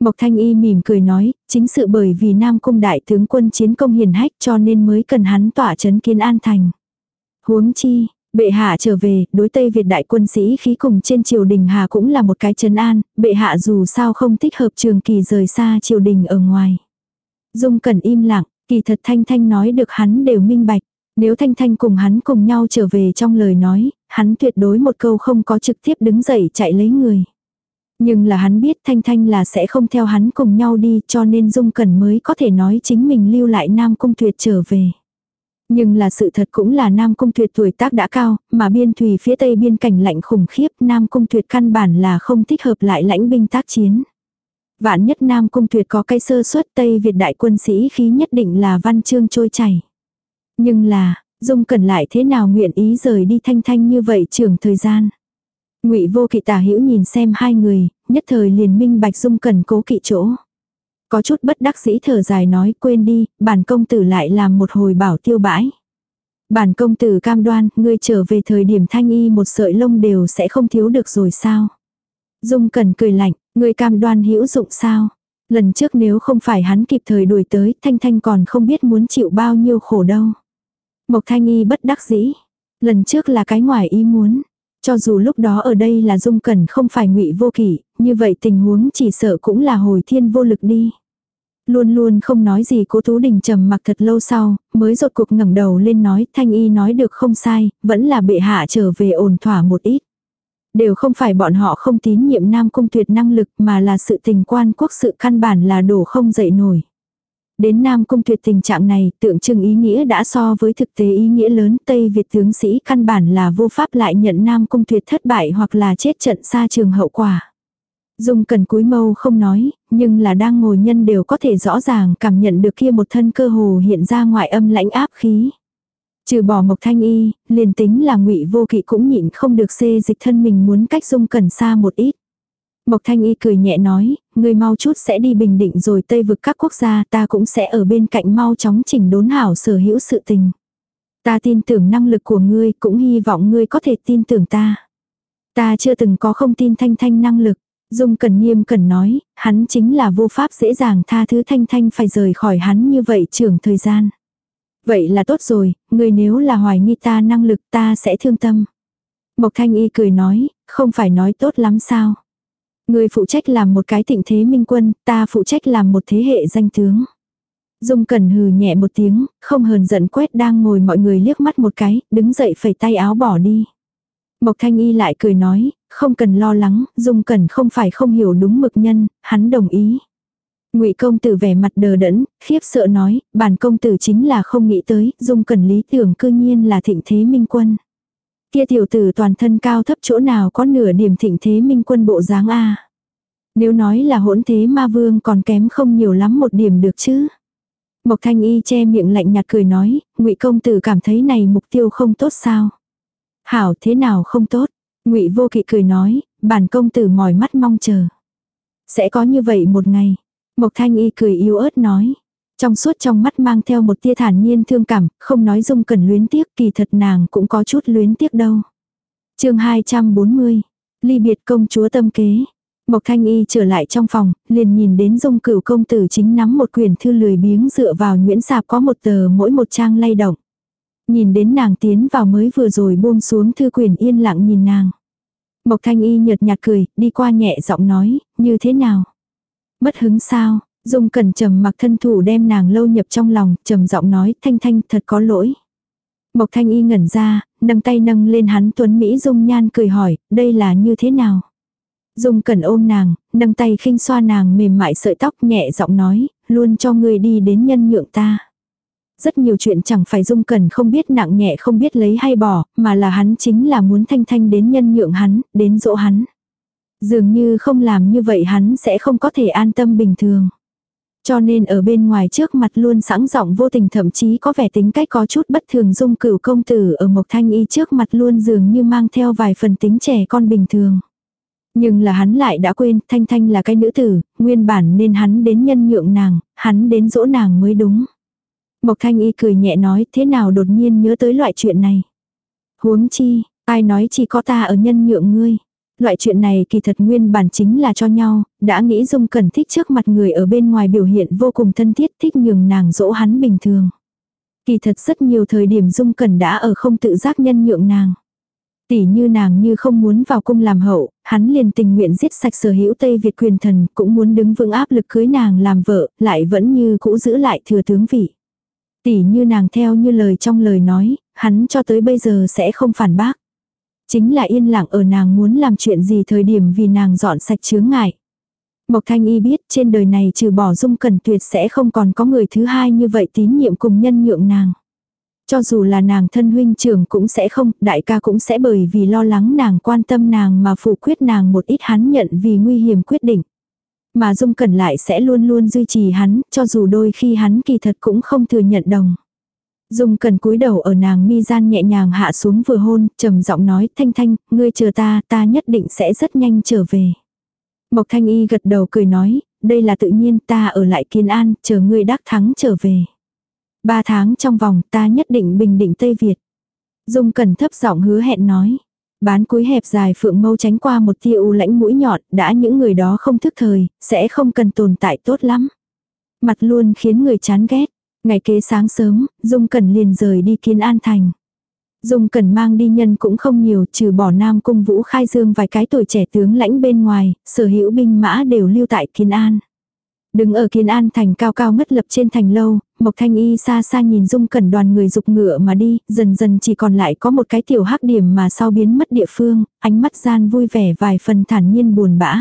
Mộc Thanh Y mỉm cười nói, chính sự bởi vì Nam Cung đại tướng quân chiến công hiền hách cho nên mới cần hắn tỏa chấn kiến an thành. Huống chi, bệ hạ trở về, đối Tây Việt đại quân sĩ khí cùng trên triều đình hà cũng là một cái chấn an, bệ hạ dù sao không thích hợp trường kỳ rời xa triều đình ở ngoài. Dung cần im lặng, kỳ thật Thanh Thanh nói được hắn đều minh bạch. Nếu Thanh Thanh cùng hắn cùng nhau trở về trong lời nói, hắn tuyệt đối một câu không có trực tiếp đứng dậy chạy lấy người. Nhưng là hắn biết Thanh Thanh là sẽ không theo hắn cùng nhau đi cho nên Dung Cẩn mới có thể nói chính mình lưu lại Nam Cung Tuyệt trở về. Nhưng là sự thật cũng là Nam Cung Tuyệt tuổi tác đã cao, mà biên thủy phía tây biên cảnh lạnh khủng khiếp Nam Cung Tuyệt căn bản là không thích hợp lại lãnh binh tác chiến. Vạn nhất Nam Cung Tuyệt có cây sơ suất Tây Việt đại quân sĩ khí nhất định là văn chương trôi chảy. Nhưng là, Dung Cẩn lại thế nào nguyện ý rời đi thanh thanh như vậy trường thời gian. Ngụy Vô Kỵ tả hữu nhìn xem hai người, nhất thời liền minh bạch Dung cần cố kỵ chỗ. Có chút bất đắc dĩ thở dài nói quên đi, bản công tử lại làm một hồi bảo tiêu bãi. Bản công tử cam đoan, ngươi trở về thời điểm thanh y một sợi lông đều sẽ không thiếu được rồi sao. Dung cần cười lạnh, ngươi cam đoan hữu dụng sao. Lần trước nếu không phải hắn kịp thời đuổi tới, Thanh Thanh còn không biết muốn chịu bao nhiêu khổ đâu. Mộc Thanh Y bất đắc dĩ. Lần trước là cái ngoài ý muốn. Cho dù lúc đó ở đây là dung cẩn không phải ngụy vô kỷ, như vậy tình huống chỉ sợ cũng là hồi thiên vô lực đi. Luôn luôn không nói gì cố Tú Đình trầm mặc thật lâu sau, mới rột cuộc ngẩng đầu lên nói thanh y nói được không sai, vẫn là bệ hạ trở về ổn thỏa một ít. Đều không phải bọn họ không tín nhiệm nam cung tuyệt năng lực mà là sự tình quan quốc sự căn bản là đổ không dậy nổi. Đến Nam Cung tuyệt tình trạng này tượng trưng ý nghĩa đã so với thực tế ý nghĩa lớn Tây Việt tướng sĩ căn bản là vô pháp lại nhận Nam Cung tuyệt thất bại hoặc là chết trận xa trường hậu quả. Dung cần cúi mâu không nói, nhưng là đang ngồi nhân đều có thể rõ ràng cảm nhận được kia một thân cơ hồ hiện ra ngoại âm lãnh áp khí. Trừ bỏ Mộc Thanh Y, liền tính là ngụy vô kỵ cũng nhịn không được xê dịch thân mình muốn cách Dung cần xa một ít. Mộc Thanh Y cười nhẹ nói, ngươi mau chút sẽ đi bình định rồi Tây vực các quốc gia ta cũng sẽ ở bên cạnh mau chóng chỉnh đốn hảo sở hữu sự tình. Ta tin tưởng năng lực của ngươi cũng hy vọng ngươi có thể tin tưởng ta. Ta chưa từng có không tin Thanh Thanh năng lực. Dung Cần Nghiêm cần nói, hắn chính là vô pháp dễ dàng tha thứ Thanh Thanh phải rời khỏi hắn như vậy trưởng thời gian. Vậy là tốt rồi, ngươi nếu là hoài nghi ta năng lực ta sẽ thương tâm. Mộc Thanh Y cười nói, không phải nói tốt lắm sao. Người phụ trách làm một cái tịnh thế minh quân, ta phụ trách làm một thế hệ danh tướng. Dung Cẩn hừ nhẹ một tiếng, không hờn giận quét đang ngồi mọi người liếc mắt một cái, đứng dậy phẩy tay áo bỏ đi. Mộc Thanh Y lại cười nói, không cần lo lắng, Dung Cẩn không phải không hiểu đúng mực nhân, hắn đồng ý. Ngụy công tử vẻ mặt đờ đẫn, khiếp sợ nói, bản công tử chính là không nghĩ tới, Dung Cẩn lý tưởng cư nhiên là thịnh thế minh quân. Kia tiểu tử toàn thân cao thấp chỗ nào có nửa điểm thịnh thế minh quân bộ dáng a. Nếu nói là hỗn thế ma vương còn kém không nhiều lắm một điểm được chứ. Mộc thanh y che miệng lạnh nhạt cười nói, ngụy công tử cảm thấy này mục tiêu không tốt sao. Hảo thế nào không tốt. ngụy vô kỵ cười nói, bản công tử mỏi mắt mong chờ. Sẽ có như vậy một ngày. Mộc thanh y cười yếu ớt nói. Trong suốt trong mắt mang theo một tia thản nhiên thương cảm, không nói dung cần luyến tiếc kỳ thật nàng cũng có chút luyến tiếc đâu. chương 240, ly biệt công chúa tâm kế. Mộc Thanh Y trở lại trong phòng, liền nhìn đến dung cửu công tử chính nắm một quyển thư lười biếng dựa vào Nguyễn Sạp có một tờ mỗi một trang lay động. Nhìn đến nàng tiến vào mới vừa rồi buông xuống thư quyển yên lặng nhìn nàng. Mộc Thanh Y nhợt nhạt cười, đi qua nhẹ giọng nói, như thế nào? bất hứng sao? Dung cẩn trầm mặc thân thủ đem nàng lâu nhập trong lòng, trầm giọng nói, Thanh Thanh thật có lỗi. Mộc Thanh Y ngẩn ra, nâng tay nâng lên hắn tuấn Mỹ Dung nhan cười hỏi, đây là như thế nào? Dung cẩn ôm nàng, nâng tay khinh xoa nàng mềm mại sợi tóc nhẹ giọng nói, luôn cho người đi đến nhân nhượng ta. Rất nhiều chuyện chẳng phải dung cẩn không biết nặng nhẹ không biết lấy hay bỏ, mà là hắn chính là muốn thanh thanh đến nhân nhượng hắn, đến dỗ hắn. Dường như không làm như vậy hắn sẽ không có thể an tâm bình thường. Cho nên ở bên ngoài trước mặt luôn sẵn giọng vô tình thậm chí có vẻ tính cách có chút bất thường dung cửu công tử ở Mộc Thanh Y trước mặt luôn dường như mang theo vài phần tính trẻ con bình thường. Nhưng là hắn lại đã quên Thanh Thanh là cái nữ tử, nguyên bản nên hắn đến nhân nhượng nàng, hắn đến dỗ nàng mới đúng. Mộc Thanh Y cười nhẹ nói thế nào đột nhiên nhớ tới loại chuyện này. Huống chi, ai nói chỉ có ta ở nhân nhượng ngươi. Loại chuyện này kỳ thật nguyên bản chính là cho nhau, đã nghĩ Dung Cẩn thích trước mặt người ở bên ngoài biểu hiện vô cùng thân thiết thích nhường nàng dỗ hắn bình thường. Kỳ thật rất nhiều thời điểm Dung Cẩn đã ở không tự giác nhân nhượng nàng. Tỷ như nàng như không muốn vào cung làm hậu, hắn liền tình nguyện giết sạch sở hữu Tây Việt quyền thần, cũng muốn đứng vững áp lực cưới nàng làm vợ, lại vẫn như cũ giữ lại thừa tướng vị. Tỷ như nàng theo như lời trong lời nói, hắn cho tới bây giờ sẽ không phản bác. Chính là yên lặng ở nàng muốn làm chuyện gì thời điểm vì nàng dọn sạch chướng ngại. Mộc Thanh Y biết trên đời này trừ bỏ dung cần tuyệt sẽ không còn có người thứ hai như vậy tín nhiệm cùng nhân nhượng nàng. Cho dù là nàng thân huynh trưởng cũng sẽ không, đại ca cũng sẽ bởi vì lo lắng nàng quan tâm nàng mà phủ quyết nàng một ít hắn nhận vì nguy hiểm quyết định. Mà Dung Cẩn lại sẽ luôn luôn duy trì hắn, cho dù đôi khi hắn kỳ thật cũng không thừa nhận đồng. Dung Cần cúi đầu ở nàng mi gian nhẹ nhàng hạ xuống vừa hôn, trầm giọng nói, Thanh Thanh, ngươi chờ ta, ta nhất định sẽ rất nhanh trở về. Mộc Thanh Y gật đầu cười nói, đây là tự nhiên ta ở lại kiên an, chờ ngươi đắc thắng trở về. Ba tháng trong vòng ta nhất định bình định Tây Việt. Dung Cần thấp giọng hứa hẹn nói. Bán cúi hẹp dài phượng mâu tránh qua một tia u lãnh mũi nhọn, đã những người đó không thức thời, sẽ không cần tồn tại tốt lắm. Mặt luôn khiến người chán ghét. Ngày kế sáng sớm, Dung Cẩn liền rời đi Kiến An Thành. Dung Cẩn mang đi nhân cũng không nhiều, trừ bỏ Nam Cung Vũ khai dương vài cái tuổi trẻ tướng lãnh bên ngoài, sở hữu binh mã đều lưu tại Kiến An. Đứng ở Kiến An thành cao cao ngất lập trên thành lâu, Mộc Thanh Y xa xa nhìn Dung Cẩn đoàn người dục ngựa mà đi, dần dần chỉ còn lại có một cái tiểu hắc điểm mà sau biến mất địa phương, ánh mắt gian vui vẻ vài phần thản nhiên buồn bã.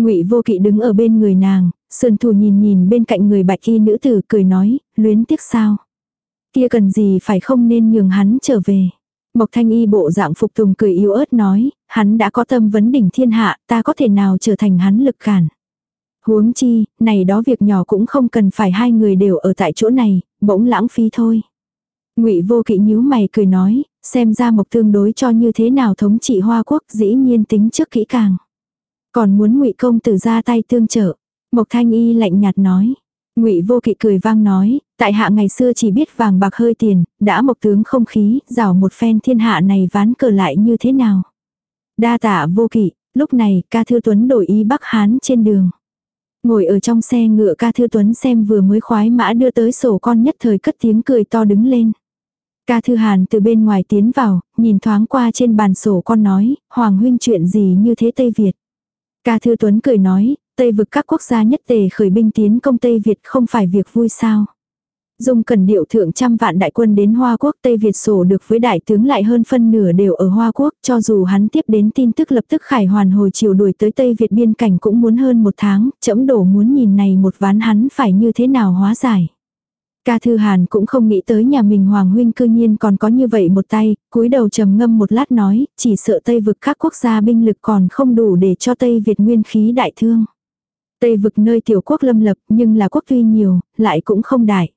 Ngụy Vô Kỵ đứng ở bên người nàng, Sơn thủ nhìn nhìn bên cạnh người bạch y nữ tử cười nói, luyến tiếc sao? Kia cần gì phải không nên nhường hắn trở về. Mộc Thanh Y bộ dạng phục tùng cười yếu ớt nói, hắn đã có tâm vấn đỉnh thiên hạ, ta có thể nào trở thành hắn lực cản. Huống chi, này đó việc nhỏ cũng không cần phải hai người đều ở tại chỗ này, bỗng lãng phí thôi. Ngụy Vô Kỵ nhíu mày cười nói, xem ra Mộc tương đối cho như thế nào thống trị Hoa Quốc, dĩ nhiên tính trước kỹ càng. Còn muốn Ngụy công tử ra tay tương trợ. Mộc Thanh Y lạnh nhạt nói. Ngụy Vô Kỵ cười vang nói, tại hạ ngày xưa chỉ biết vàng bạc hơi tiền, đã Mộc tướng không khí, rào một phen thiên hạ này ván cờ lại như thế nào. Đa tạ Vô Kỵ, lúc này, ca thư tuấn đổi ý Bắc Hán trên đường. Ngồi ở trong xe ngựa ca thư tuấn xem vừa mới khoái mã đưa tới sổ con nhất thời cất tiếng cười to đứng lên. Ca thư hàn từ bên ngoài tiến vào, nhìn thoáng qua trên bàn sổ con nói, Hoàng huynh chuyện gì như thế Tây Việt. Ca thư tuấn cười nói, Tây vực các quốc gia nhất tề khởi binh tiến công Tây Việt không phải việc vui sao. Dung cần điệu thượng trăm vạn đại quân đến Hoa Quốc Tây Việt sổ được với đại tướng lại hơn phân nửa đều ở Hoa Quốc, cho dù hắn tiếp đến tin tức lập tức khải hoàn hồi chiều đuổi tới Tây Việt biên cảnh cũng muốn hơn một tháng, chẫm đổ muốn nhìn này một ván hắn phải như thế nào hóa giải. Ca Thư Hàn cũng không nghĩ tới nhà mình Hoàng Huynh cư nhiên còn có như vậy một tay, cúi đầu trầm ngâm một lát nói, chỉ sợ Tây vực các quốc gia binh lực còn không đủ để cho Tây Việt nguyên khí đại thương. Tây vực nơi tiểu quốc lâm lập nhưng là quốc tuy nhiều, lại cũng không đại.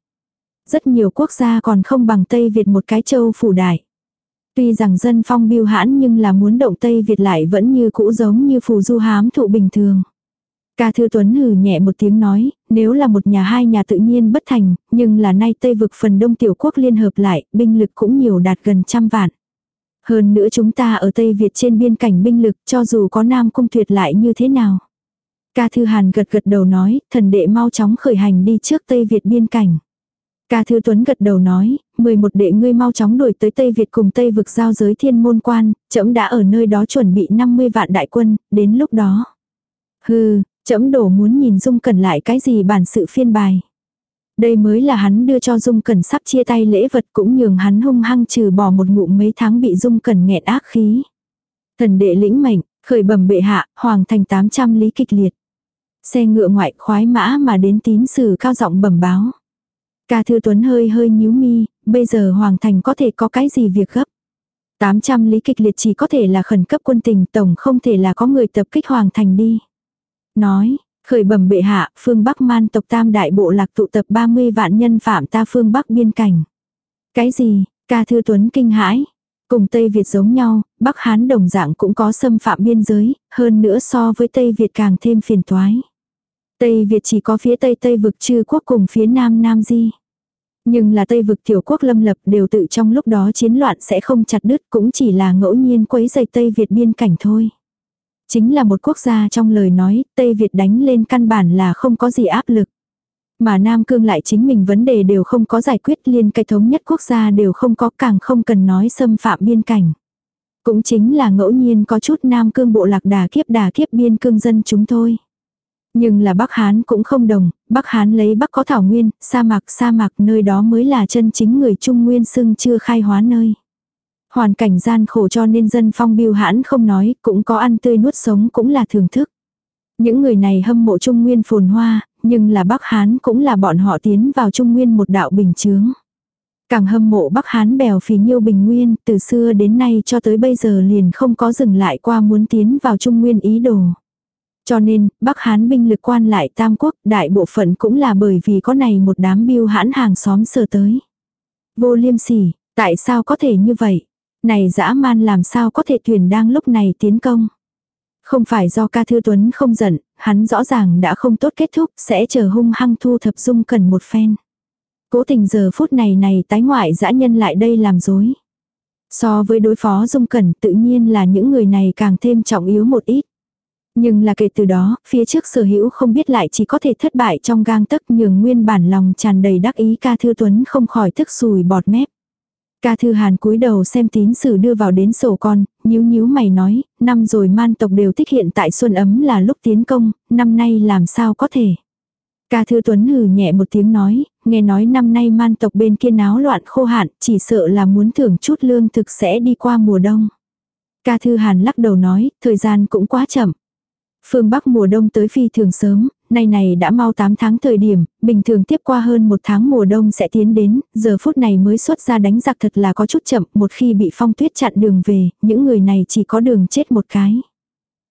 Rất nhiều quốc gia còn không bằng Tây Việt một cái châu phủ đại. Tuy rằng dân phong biêu hãn nhưng là muốn động Tây Việt lại vẫn như cũ giống như phù du hám thụ bình thường. Ca Thư Tuấn hừ nhẹ một tiếng nói, nếu là một nhà hai nhà tự nhiên bất thành, nhưng là nay Tây vực phần đông tiểu quốc liên hợp lại, binh lực cũng nhiều đạt gần trăm vạn. Hơn nữa chúng ta ở Tây Việt trên biên cảnh binh lực cho dù có Nam Cung tuyệt lại như thế nào. Ca Thư Hàn gật gật đầu nói, thần đệ mau chóng khởi hành đi trước Tây Việt biên cảnh. Ca Thư Tuấn gật đầu nói, 11 đệ ngươi mau chóng đuổi tới Tây Việt cùng Tây vực giao giới thiên môn quan, trẫm đã ở nơi đó chuẩn bị 50 vạn đại quân, đến lúc đó. Hừ, Chấm đổ muốn nhìn Dung Cẩn lại cái gì bản sự phiên bài. Đây mới là hắn đưa cho Dung Cẩn sắp chia tay lễ vật cũng nhường hắn hung hăng trừ bỏ một ngụm mấy tháng bị Dung Cẩn nghẹn ác khí. Thần đệ lĩnh mệnh, khởi bẩm bệ hạ, hoàng thành 800 lý kịch liệt. Xe ngựa ngoại khoái mã mà đến tín sử cao giọng bẩm báo. Ca Thư Tuấn hơi hơi nhíu mi, bây giờ Hoàng Thành có thể có cái gì việc gấp. 800 lý kịch liệt chỉ có thể là khẩn cấp quân tình tổng không thể là có người tập kích Hoàng Thành đi. Nói, khởi bẩm bệ hạ, phương Bắc man tộc tam đại bộ lạc tụ tập 30 vạn nhân phạm ta phương Bắc biên cảnh. Cái gì, ca thư tuấn kinh hãi. Cùng Tây Việt giống nhau, Bắc Hán đồng dạng cũng có xâm phạm biên giới, hơn nữa so với Tây Việt càng thêm phiền toái. Tây Việt chỉ có phía Tây Tây vực chư quốc cùng phía Nam Nam Di. Nhưng là Tây vực tiểu quốc lâm lập đều tự trong lúc đó chiến loạn sẽ không chặt đứt cũng chỉ là ngẫu nhiên quấy dày Tây Việt biên cảnh thôi. Chính là một quốc gia trong lời nói, Tây Việt đánh lên căn bản là không có gì áp lực. Mà Nam Cương lại chính mình vấn đề đều không có giải quyết liên cái thống nhất quốc gia đều không có càng không cần nói xâm phạm biên cảnh. Cũng chính là ngẫu nhiên có chút Nam Cương bộ lạc đà kiếp đà kiếp biên cương dân chúng thôi. Nhưng là Bắc Hán cũng không đồng, Bắc Hán lấy Bắc có thảo nguyên, sa mạc sa mạc nơi đó mới là chân chính người Trung Nguyên xưng chưa khai hóa nơi. Hoàn cảnh gian khổ cho nên dân phong biêu hãn không nói, cũng có ăn tươi nuốt sống cũng là thưởng thức. Những người này hâm mộ Trung Nguyên phồn hoa, nhưng là Bắc Hán cũng là bọn họ tiến vào Trung Nguyên một đạo bình chướng. Càng hâm mộ Bắc Hán bèo phì nhiêu bình nguyên, từ xưa đến nay cho tới bây giờ liền không có dừng lại qua muốn tiến vào Trung Nguyên ý đồ. Cho nên, Bắc Hán binh lực quan lại Tam Quốc, đại bộ phận cũng là bởi vì có này một đám biêu hãn hàng xóm sờ tới. Vô liêm sỉ, tại sao có thể như vậy? Này dã man làm sao có thể thuyền đang lúc này tiến công? Không phải do ca thư tuấn không giận, hắn rõ ràng đã không tốt kết thúc, sẽ chờ hung hăng thu thập dung cần một phen. Cố tình giờ phút này này tái ngoại dã nhân lại đây làm dối. So với đối phó dung cẩn tự nhiên là những người này càng thêm trọng yếu một ít. Nhưng là kể từ đó, phía trước sở hữu không biết lại chỉ có thể thất bại trong gang tấc nhường nguyên bản lòng tràn đầy đắc ý ca thư tuấn không khỏi thức sùi bọt mép. Ca thư hàn cúi đầu xem tín sử đưa vào đến sổ con, nhíu nhíu mày nói, năm rồi man tộc đều thích hiện tại xuân ấm là lúc tiến công, năm nay làm sao có thể. Ca thư tuấn hừ nhẹ một tiếng nói, nghe nói năm nay man tộc bên kia náo loạn khô hạn, chỉ sợ là muốn thưởng chút lương thực sẽ đi qua mùa đông. Ca thư hàn lắc đầu nói, thời gian cũng quá chậm. Phương Bắc mùa đông tới phi thường sớm, nay này đã mau 8 tháng thời điểm, bình thường tiếp qua hơn một tháng mùa đông sẽ tiến đến, giờ phút này mới xuất ra đánh giặc thật là có chút chậm, một khi bị phong tuyết chặn đường về, những người này chỉ có đường chết một cái.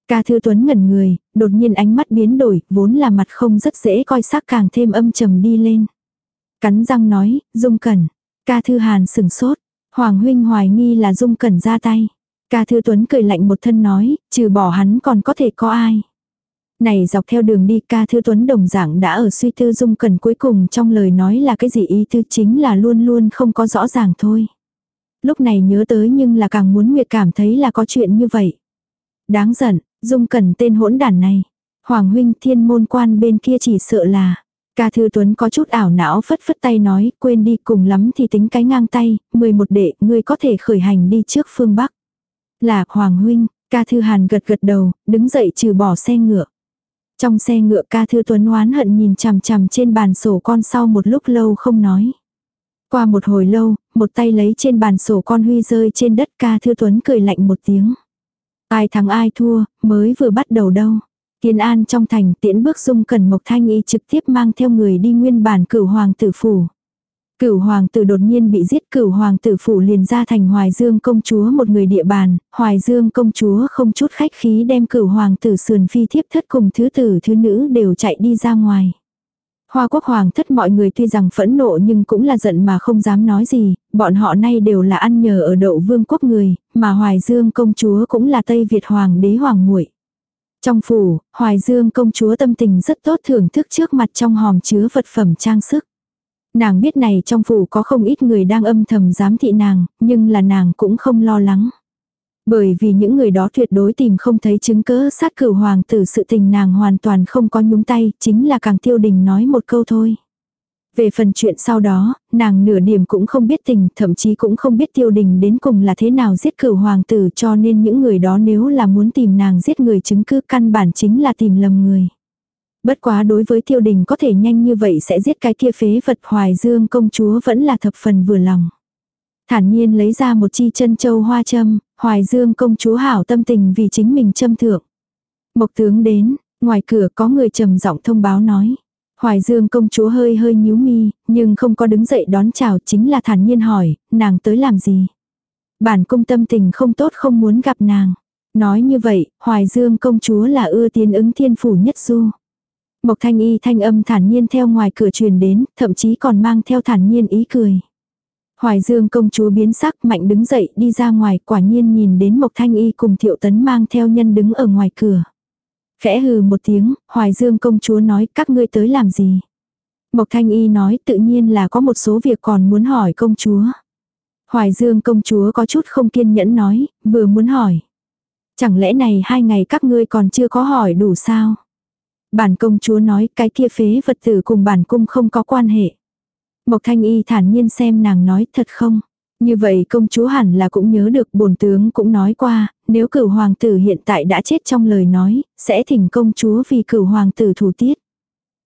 Ca Thư Tuấn ngẩn người, đột nhiên ánh mắt biến đổi, vốn là mặt không rất dễ coi sắc càng thêm âm trầm đi lên. Cắn răng nói, Dung Cẩn. Ca Thư Hàn sừng sốt. Hoàng huynh hoài nghi là Dung Cẩn ra tay. Ca Thư Tuấn cười lạnh một thân nói, trừ bỏ hắn còn có thể có ai. Này dọc theo đường đi ca Thư Tuấn đồng dạng đã ở suy tư dung cần cuối cùng trong lời nói là cái gì ý tư chính là luôn luôn không có rõ ràng thôi. Lúc này nhớ tới nhưng là càng muốn Nguyệt cảm thấy là có chuyện như vậy. Đáng giận, dung cần tên hỗn đản này. Hoàng huynh thiên môn quan bên kia chỉ sợ là. Ca Thư Tuấn có chút ảo não phất phất tay nói, quên đi cùng lắm thì tính cái ngang tay, 11 đệ, ngươi có thể khởi hành đi trước phương Bắc. Là Hoàng huynh, ca Thư Hàn gật gật đầu, đứng dậy trừ bỏ xe ngựa. Trong xe ngựa ca Thư Tuấn oán hận nhìn chằm chằm trên bàn sổ con sau một lúc lâu không nói. Qua một hồi lâu, một tay lấy trên bàn sổ con huy rơi trên đất ca Thư Tuấn cười lạnh một tiếng. Ai thắng ai thua, mới vừa bắt đầu đâu. Kiến An trong thành tiễn bước dung cần Mộc Thanh Y trực tiếp mang theo người đi nguyên bản cửu hoàng tử phủ. Cửu hoàng tử đột nhiên bị giết cửu hoàng tử phủ liền ra thành Hoài Dương công chúa một người địa bàn, Hoài Dương công chúa không chút khách khí đem cửu hoàng tử sườn phi thiếp thất cùng thứ tử thứ nữ đều chạy đi ra ngoài. Hoa quốc hoàng thất mọi người tuy rằng phẫn nộ nhưng cũng là giận mà không dám nói gì, bọn họ nay đều là ăn nhờ ở đậu vương quốc người, mà Hoài Dương công chúa cũng là Tây Việt hoàng đế hoàng muội Trong phủ, Hoài Dương công chúa tâm tình rất tốt thưởng thức trước mặt trong hòm chứa vật phẩm trang sức. Nàng biết này trong phủ có không ít người đang âm thầm giám thị nàng, nhưng là nàng cũng không lo lắng. Bởi vì những người đó tuyệt đối tìm không thấy chứng cớ sát cửu hoàng tử sự tình nàng hoàn toàn không có nhúng tay, chính là càng tiêu đình nói một câu thôi. Về phần chuyện sau đó, nàng nửa điểm cũng không biết tình, thậm chí cũng không biết tiêu đình đến cùng là thế nào giết cửu hoàng tử cho nên những người đó nếu là muốn tìm nàng giết người chứng cứ căn bản chính là tìm lầm người. Bất quá đối với tiêu đình có thể nhanh như vậy sẽ giết cái kia phế vật hoài dương công chúa vẫn là thập phần vừa lòng. Thản nhiên lấy ra một chi chân châu hoa châm, hoài dương công chúa hảo tâm tình vì chính mình châm thượng. Mộc tướng đến, ngoài cửa có người trầm giọng thông báo nói. Hoài Dương công chúa hơi hơi nhíu mi, nhưng không có đứng dậy đón chào chính là thản nhiên hỏi, nàng tới làm gì? Bản cung tâm tình không tốt không muốn gặp nàng. Nói như vậy, Hoài Dương công chúa là ưa tiên ứng thiên phủ nhất du. Mộc thanh y thanh âm thản nhiên theo ngoài cửa truyền đến, thậm chí còn mang theo thản nhiên ý cười. Hoài Dương công chúa biến sắc mạnh đứng dậy đi ra ngoài quả nhiên nhìn đến Mộc thanh y cùng thiệu tấn mang theo nhân đứng ở ngoài cửa. Khẽ hừ một tiếng, Hoài Dương công chúa nói các ngươi tới làm gì. Mộc Thanh Y nói tự nhiên là có một số việc còn muốn hỏi công chúa. Hoài Dương công chúa có chút không kiên nhẫn nói, vừa muốn hỏi. Chẳng lẽ này hai ngày các ngươi còn chưa có hỏi đủ sao? Bản công chúa nói cái kia phế vật tử cùng bản cung không có quan hệ. Mộc Thanh Y thản nhiên xem nàng nói thật không? Như vậy công chúa hẳn là cũng nhớ được bổn tướng cũng nói qua, nếu cửu hoàng tử hiện tại đã chết trong lời nói, sẽ thỉnh công chúa vì cửu hoàng tử thủ tiết.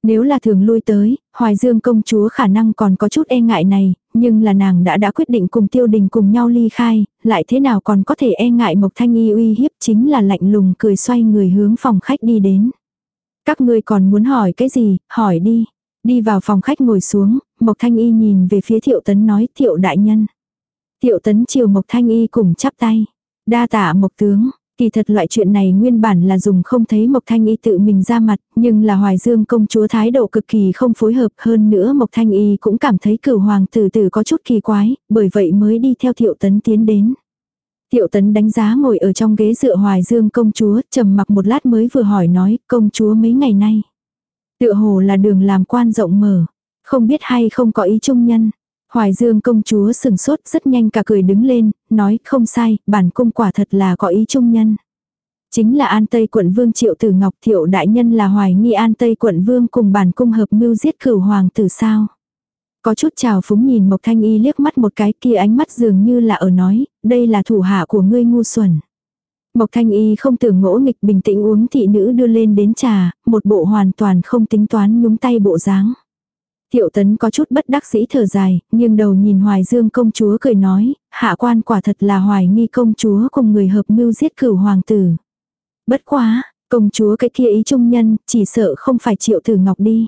Nếu là thường lui tới, Hoài Dương công chúa khả năng còn có chút e ngại này, nhưng là nàng đã đã quyết định cùng tiêu đình cùng nhau ly khai, lại thế nào còn có thể e ngại Mộc Thanh Y uy hiếp chính là lạnh lùng cười xoay người hướng phòng khách đi đến. Các ngươi còn muốn hỏi cái gì, hỏi đi. Đi vào phòng khách ngồi xuống, Mộc Thanh Y nhìn về phía thiệu tấn nói thiệu đại nhân. Thiệu tấn chiều Mộc Thanh Y cùng chắp tay. Đa tạ Mộc tướng, Kỳ thật loại chuyện này nguyên bản là dùng không thấy Mộc Thanh Y tự mình ra mặt, nhưng là Hoài Dương công chúa thái độ cực kỳ không phối hợp hơn nữa Mộc Thanh Y cũng cảm thấy cửu hoàng tử tử có chút kỳ quái, bởi vậy mới đi theo Thiệu Tấn tiến đến. Tiệu Tấn đánh giá ngồi ở trong ghế dựa Hoài Dương công chúa, trầm mặc một lát mới vừa hỏi nói, công chúa mấy ngày nay. Tựa hồ là đường làm quan rộng mở, không biết hay không có ý trung nhân. Hoài Dương công chúa sừng sốt rất nhanh cả cười đứng lên, nói không sai, bản cung quả thật là có ý trung nhân. Chính là An Tây quận vương triệu tử ngọc thiệu đại nhân là hoài nghi An Tây quận vương cùng bản cung hợp mưu giết cửu hoàng tử sao. Có chút chào phúng nhìn Mộc Thanh Y liếc mắt một cái kia ánh mắt dường như là ở nói, đây là thủ hạ của ngươi ngu xuẩn. Mộc Thanh Y không tưởng ngỗ nghịch bình tĩnh uống thị nữ đưa lên đến trà, một bộ hoàn toàn không tính toán nhúng tay bộ dáng. Thiệu tấn có chút bất đắc dĩ thở dài, nhưng đầu nhìn Hoài Dương công chúa cười nói, hạ quan quả thật là hoài nghi công chúa cùng người hợp mưu giết cửu hoàng tử. Bất quá, công chúa cái kia ý trung nhân, chỉ sợ không phải triệu tử ngọc đi.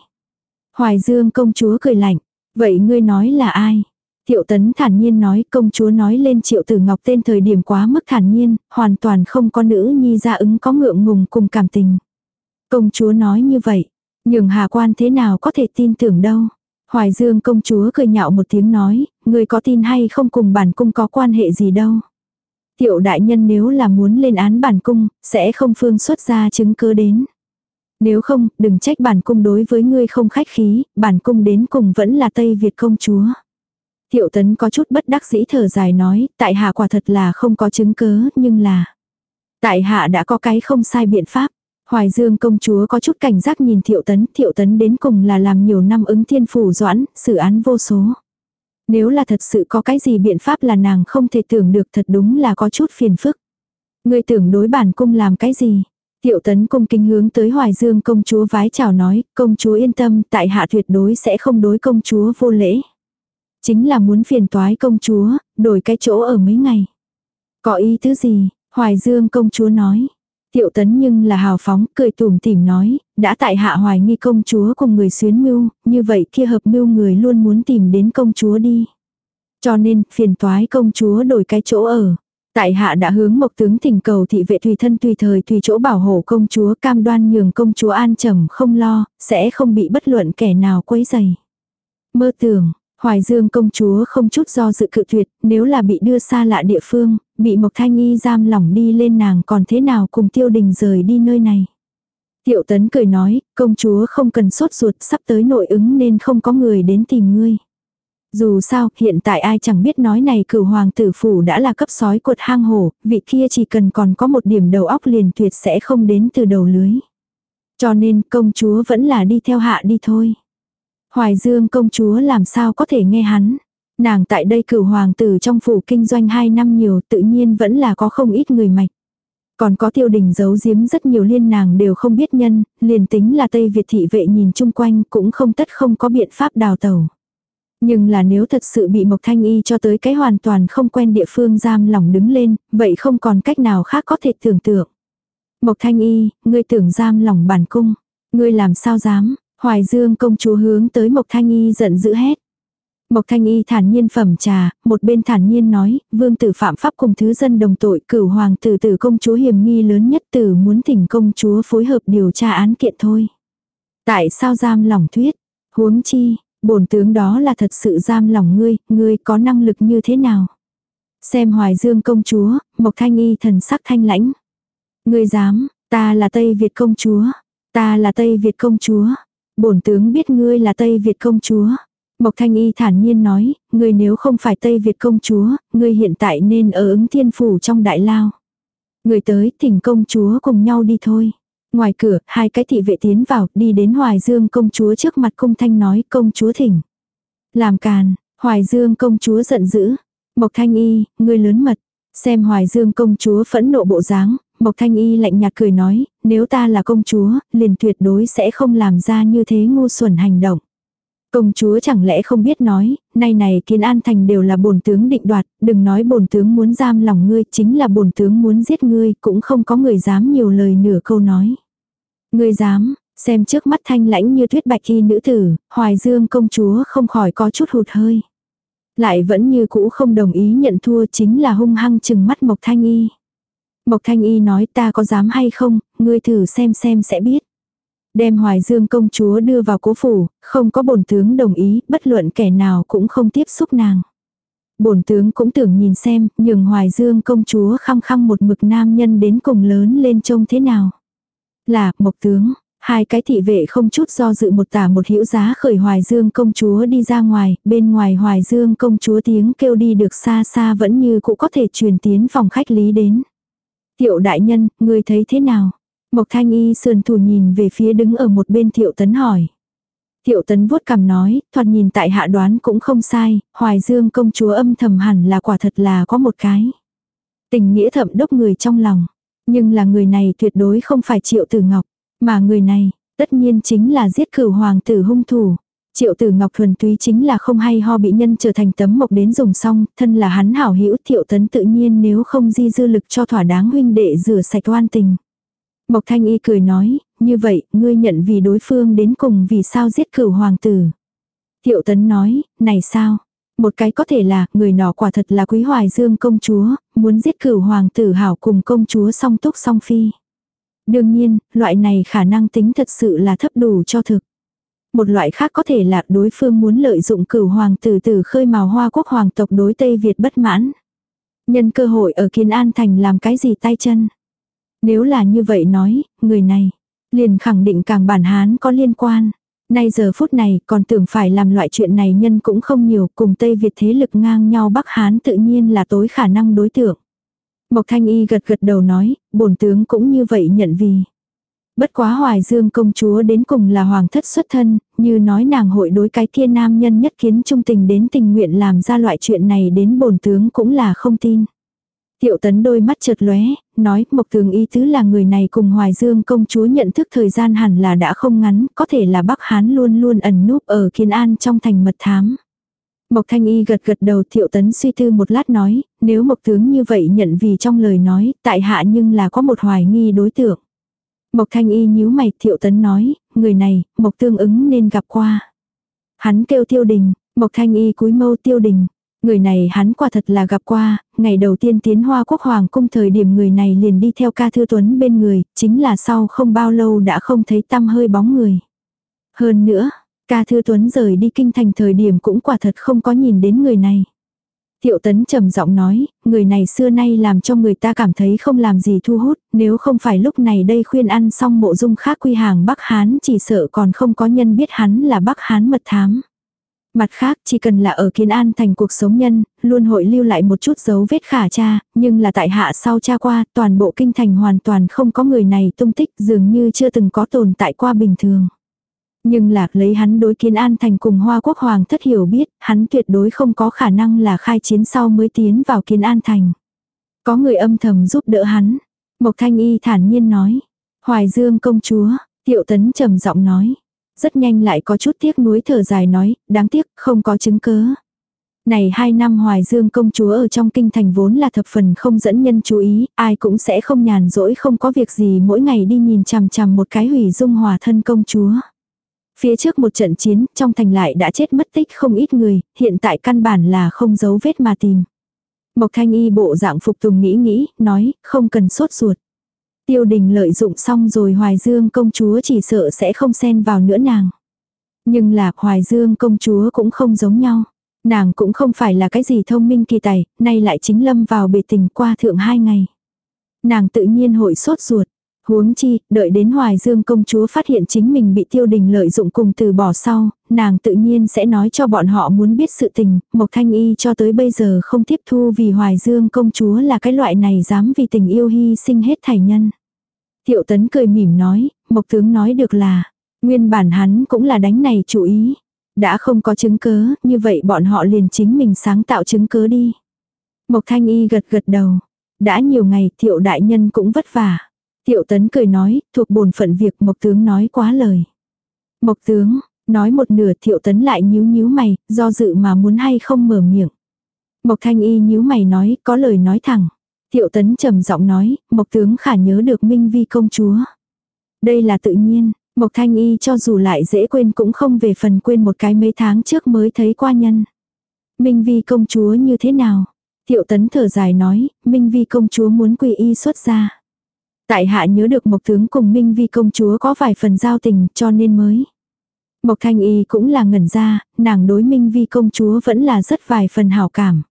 Hoài Dương công chúa cười lạnh, vậy ngươi nói là ai? Thiệu tấn thản nhiên nói công chúa nói lên triệu tử ngọc tên thời điểm quá mức thản nhiên, hoàn toàn không có nữ nhi ra ứng có ngượng ngùng cùng cảm tình. Công chúa nói như vậy, nhường hà quan thế nào có thể tin tưởng đâu. Hoài Dương công chúa cười nhạo một tiếng nói, người có tin hay không cùng bản cung có quan hệ gì đâu. Tiểu đại nhân nếu là muốn lên án bản cung, sẽ không phương xuất ra chứng cứ đến. Nếu không, đừng trách bản cung đối với ngươi không khách khí, bản cung đến cùng vẫn là Tây Việt công chúa. thiệu tấn có chút bất đắc dĩ thở dài nói, tại hạ quả thật là không có chứng cớ, nhưng là... Tại hạ đã có cái không sai biện pháp. Hoài Dương công chúa có chút cảnh giác nhìn Thiệu Tấn, Thiệu Tấn đến cùng là làm nhiều năm ứng thiên phủ doãn, xử án vô số. Nếu là thật sự có cái gì biện pháp là nàng không thể tưởng được thật đúng là có chút phiền phức. Người tưởng đối bản cung làm cái gì? Tiệu Tấn cung kinh hướng tới Hoài Dương công chúa vái chào nói, công chúa yên tâm, tại hạ tuyệt đối sẽ không đối công chúa vô lễ. Chính là muốn phiền toái công chúa, đổi cái chỗ ở mấy ngày. Có ý thứ gì? Hoài Dương công chúa nói. Tiệu tấn nhưng là hào phóng, cười tủm tỉm nói, đã tại hạ hoài nghi công chúa cùng người xuyến mưu, như vậy kia hợp mưu người luôn muốn tìm đến công chúa đi. Cho nên, phiền toái công chúa đổi cái chỗ ở. Tại hạ đã hướng mộc tướng thỉnh cầu thị vệ tùy thân tùy thời tùy chỗ bảo hộ công chúa cam đoan nhường công chúa an trầm không lo, sẽ không bị bất luận kẻ nào quấy dày. Mơ tưởng, Hoài Dương công chúa không chút do dự cự tuyệt, nếu là bị đưa xa lạ địa phương, bị Mộc Thanh Y giam lỏng đi lên nàng còn thế nào cùng tiêu đình rời đi nơi này. Tiệu tấn cười nói, công chúa không cần sốt ruột sắp tới nội ứng nên không có người đến tìm ngươi. Dù sao, hiện tại ai chẳng biết nói này cửu hoàng tử phủ đã là cấp sói cuột hang hổ, vị kia chỉ cần còn có một điểm đầu óc liền tuyệt sẽ không đến từ đầu lưới. Cho nên công chúa vẫn là đi theo hạ đi thôi. Hoài Dương công chúa làm sao có thể nghe hắn. Nàng tại đây cửu hoàng tử trong phủ kinh doanh 2 năm nhiều tự nhiên vẫn là có không ít người mạch. Còn có tiêu đình giấu giếm rất nhiều liên nàng đều không biết nhân, liền tính là Tây Việt thị vệ nhìn chung quanh cũng không tất không có biện pháp đào tẩu. Nhưng là nếu thật sự bị Mộc Thanh Y cho tới cái hoàn toàn không quen địa phương giam lỏng đứng lên, vậy không còn cách nào khác có thể tưởng tượng. Mộc Thanh Y, ngươi tưởng giam lỏng bản cung. Ngươi làm sao dám, Hoài Dương công chúa hướng tới Mộc Thanh Y giận dữ hét. Mộc Thanh Y thản nhiên phẩm trà, một bên thản nhiên nói, vương tử phạm pháp cùng thứ dân đồng tội cửu hoàng tử tử công chúa hiểm nghi lớn nhất tử muốn thỉnh công chúa phối hợp điều tra án kiện thôi. Tại sao giam lỏng thuyết? Huống chi, bổn tướng đó là thật sự giam lòng ngươi, ngươi có năng lực như thế nào? Xem hoài dương công chúa, Mộc Thanh Y thần sắc thanh lãnh. Ngươi dám, ta là Tây Việt công chúa. Ta là Tây Việt công chúa. Bổn tướng biết ngươi là Tây Việt công chúa. Mộc Thanh Y thản nhiên nói, ngươi nếu không phải Tây Việt công chúa, ngươi hiện tại nên ở ứng thiên phủ trong đại lao. Người tới thỉnh công chúa cùng nhau đi thôi. Ngoài cửa, hai cái thị vệ tiến vào, đi đến Hoài Dương công chúa trước mặt cung thanh nói công chúa thỉnh. Làm càn, Hoài Dương công chúa giận dữ. Mộc Thanh Y, ngươi lớn mật. Xem Hoài Dương công chúa phẫn nộ bộ dáng, Mộc Thanh Y lạnh nhạt cười nói, nếu ta là công chúa, liền tuyệt đối sẽ không làm ra như thế ngu xuẩn hành động. Công chúa chẳng lẽ không biết nói, nay này kiến an thành đều là bổn tướng định đoạt, đừng nói bổn tướng muốn giam lòng ngươi, chính là bổn tướng muốn giết ngươi, cũng không có người dám nhiều lời nửa câu nói. Ngươi dám, xem trước mắt thanh lãnh như tuyết bạch y nữ tử, hoài dương công chúa không khỏi có chút hụt hơi. Lại vẫn như cũ không đồng ý nhận thua chính là hung hăng chừng mắt Mộc Thanh Y. Mộc Thanh Y nói ta có dám hay không, ngươi thử xem xem sẽ biết. Đem Hoài Dương công chúa đưa vào cố phủ, không có bổn tướng đồng ý, bất luận kẻ nào cũng không tiếp xúc nàng. Bổn tướng cũng tưởng nhìn xem, nhường Hoài Dương công chúa khăng khăng một mực nam nhân đến cùng lớn lên trông thế nào. Là, Mộc tướng, hai cái thị vệ không chút do dự một tả một hữu giá khởi Hoài Dương công chúa đi ra ngoài, bên ngoài Hoài Dương công chúa tiếng kêu đi được xa xa vẫn như cũng có thể truyền tiến phòng khách lý đến. Tiệu đại nhân, người thấy thế nào? Mộc thanh y sườn thủ nhìn về phía đứng ở một bên thiệu tấn hỏi. Thiệu tấn vuốt cằm nói, thoạt nhìn tại hạ đoán cũng không sai, hoài dương công chúa âm thầm hẳn là quả thật là có một cái. Tình nghĩa thậm đốc người trong lòng. Nhưng là người này tuyệt đối không phải triệu tử ngọc, mà người này, tất nhiên chính là giết cửu hoàng tử hung thủ. Triệu tử ngọc thuần túy chính là không hay ho bị nhân trở thành tấm mộc đến dùng xong, thân là hắn hảo hữu thiệu tấn tự nhiên nếu không di dư lực cho thỏa đáng huynh đệ rửa sạch oan tình. Mộc Thanh Y cười nói, như vậy, ngươi nhận vì đối phương đến cùng vì sao giết cửu hoàng tử. Thiệu Tấn nói, này sao? Một cái có thể là, người nọ quả thật là quý hoài dương công chúa, muốn giết cửu hoàng tử hảo cùng công chúa song túc song phi. Đương nhiên, loại này khả năng tính thật sự là thấp đủ cho thực. Một loại khác có thể là đối phương muốn lợi dụng cửu hoàng tử từ khơi mào hoa quốc hoàng tộc đối Tây Việt bất mãn. Nhân cơ hội ở Kiến An Thành làm cái gì tay chân. Nếu là như vậy nói, người này, liền khẳng định càng bản Hán có liên quan. Nay giờ phút này còn tưởng phải làm loại chuyện này nhân cũng không nhiều, cùng Tây Việt thế lực ngang nhau Bắc Hán tự nhiên là tối khả năng đối tượng. Mộc Thanh Y gật gật đầu nói, bổn tướng cũng như vậy nhận vì. Bất quá Hoài Dương công chúa đến cùng là hoàng thất xuất thân, như nói nàng hội đối cái kia nam nhân nhất kiến trung tình đến tình nguyện làm ra loại chuyện này đến bổn tướng cũng là không tin. Tiệu tấn đôi mắt chợt lóe, nói Mộc Tường ý tứ là người này cùng Hoài Dương công chúa nhận thức thời gian hẳn là đã không ngắn, có thể là Bắc Hán luôn luôn ẩn núp ở Kiên An trong thành mật thám. Mộc Thanh Y gật gật đầu Thiệu Tấn suy tư một lát nói, nếu Mộc Tướng như vậy nhận vì trong lời nói, tại hạ nhưng là có một hoài nghi đối tượng. Mộc Thanh Y nhíu mày Thiệu Tấn nói, người này, Mộc Tương ứng nên gặp qua. Hắn kêu Tiêu Đình, Mộc Thanh Y cúi mâu Tiêu Đình. Người này hắn quả thật là gặp qua, ngày đầu tiên tiến hoa quốc hoàng cung thời điểm người này liền đi theo ca thư tuấn bên người, chính là sau không bao lâu đã không thấy tăm hơi bóng người. Hơn nữa, ca thư tuấn rời đi kinh thành thời điểm cũng quả thật không có nhìn đến người này. Tiệu tấn trầm giọng nói, người này xưa nay làm cho người ta cảm thấy không làm gì thu hút, nếu không phải lúc này đây khuyên ăn xong mộ dung khác quy hàng Bắc Hán chỉ sợ còn không có nhân biết hắn là Bắc Hán mật thám. Mặt khác, chỉ cần là ở Kiến An thành cuộc sống nhân, luôn hội lưu lại một chút dấu vết khả cha, nhưng là tại hạ sau cha qua, toàn bộ kinh thành hoàn toàn không có người này tung tích dường như chưa từng có tồn tại qua bình thường. Nhưng lạc lấy hắn đối kiến an thành cùng hoa quốc hoàng thất hiểu biết, hắn tuyệt đối không có khả năng là khai chiến sau mới tiến vào kiến an thành. Có người âm thầm giúp đỡ hắn. Mộc thanh y thản nhiên nói. Hoài dương công chúa, tiệu tấn trầm giọng nói. Rất nhanh lại có chút tiếc nuối thở dài nói, đáng tiếc không có chứng cớ. Này hai năm Hoài Dương công chúa ở trong kinh thành vốn là thập phần không dẫn nhân chú ý, ai cũng sẽ không nhàn rỗi không có việc gì mỗi ngày đi nhìn chằm chằm một cái hủy dung hòa thân công chúa. Phía trước một trận chiến, trong thành lại đã chết mất tích không ít người, hiện tại căn bản là không giấu vết mà tìm. Mộc thanh y bộ dạng phục tùng nghĩ nghĩ, nói, không cần sốt ruột. Tiêu đình lợi dụng xong rồi Hoài Dương công chúa chỉ sợ sẽ không xen vào nữa nàng. Nhưng là Hoài Dương công chúa cũng không giống nhau. Nàng cũng không phải là cái gì thông minh kỳ tài, nay lại chính lâm vào bề tình qua thượng hai ngày. Nàng tự nhiên hội sốt ruột. Huống chi, đợi đến Hoài Dương công chúa phát hiện chính mình bị tiêu đình lợi dụng cùng từ bỏ sau, nàng tự nhiên sẽ nói cho bọn họ muốn biết sự tình, Mộc Thanh Y cho tới bây giờ không tiếp thu vì Hoài Dương công chúa là cái loại này dám vì tình yêu hy sinh hết thảy nhân. Tiệu tấn cười mỉm nói, Mộc tướng nói được là, nguyên bản hắn cũng là đánh này chủ ý. Đã không có chứng cớ, như vậy bọn họ liền chính mình sáng tạo chứng cớ đi. Mộc Thanh Y gật gật đầu. Đã nhiều ngày thiệu đại nhân cũng vất vả. Tiệu tấn cười nói, thuộc bổn phận việc Mộc tướng nói quá lời. Mộc tướng, nói một nửa thiệu tấn lại nhíu nhíu mày, do dự mà muốn hay không mở miệng. Mộc thanh y nhíu mày nói, có lời nói thẳng. Tiệu tấn trầm giọng nói, Mộc tướng khả nhớ được Minh Vi công chúa. Đây là tự nhiên, Mộc thanh y cho dù lại dễ quên cũng không về phần quên một cái mấy tháng trước mới thấy qua nhân. Minh Vi công chúa như thế nào? Tiệu tấn thở dài nói, Minh Vi công chúa muốn quỳ y xuất ra. Tại hạ nhớ được Mộc tướng cùng Minh Vi công chúa có vài phần giao tình cho nên mới. Mộc Thanh Y cũng là ngẩn ra, nàng đối Minh Vi công chúa vẫn là rất vài phần hảo cảm.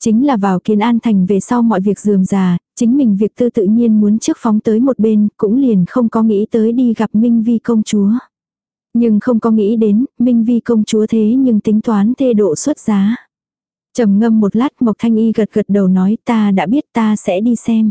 Chính là vào kiến an thành về sau mọi việc dườm già, chính mình việc tư tự nhiên muốn trước phóng tới một bên, cũng liền không có nghĩ tới đi gặp Minh Vi công chúa. Nhưng không có nghĩ đến, Minh Vi công chúa thế nhưng tính toán thê độ xuất giá. trầm ngâm một lát Mộc Thanh Y gật gật đầu nói ta đã biết ta sẽ đi xem.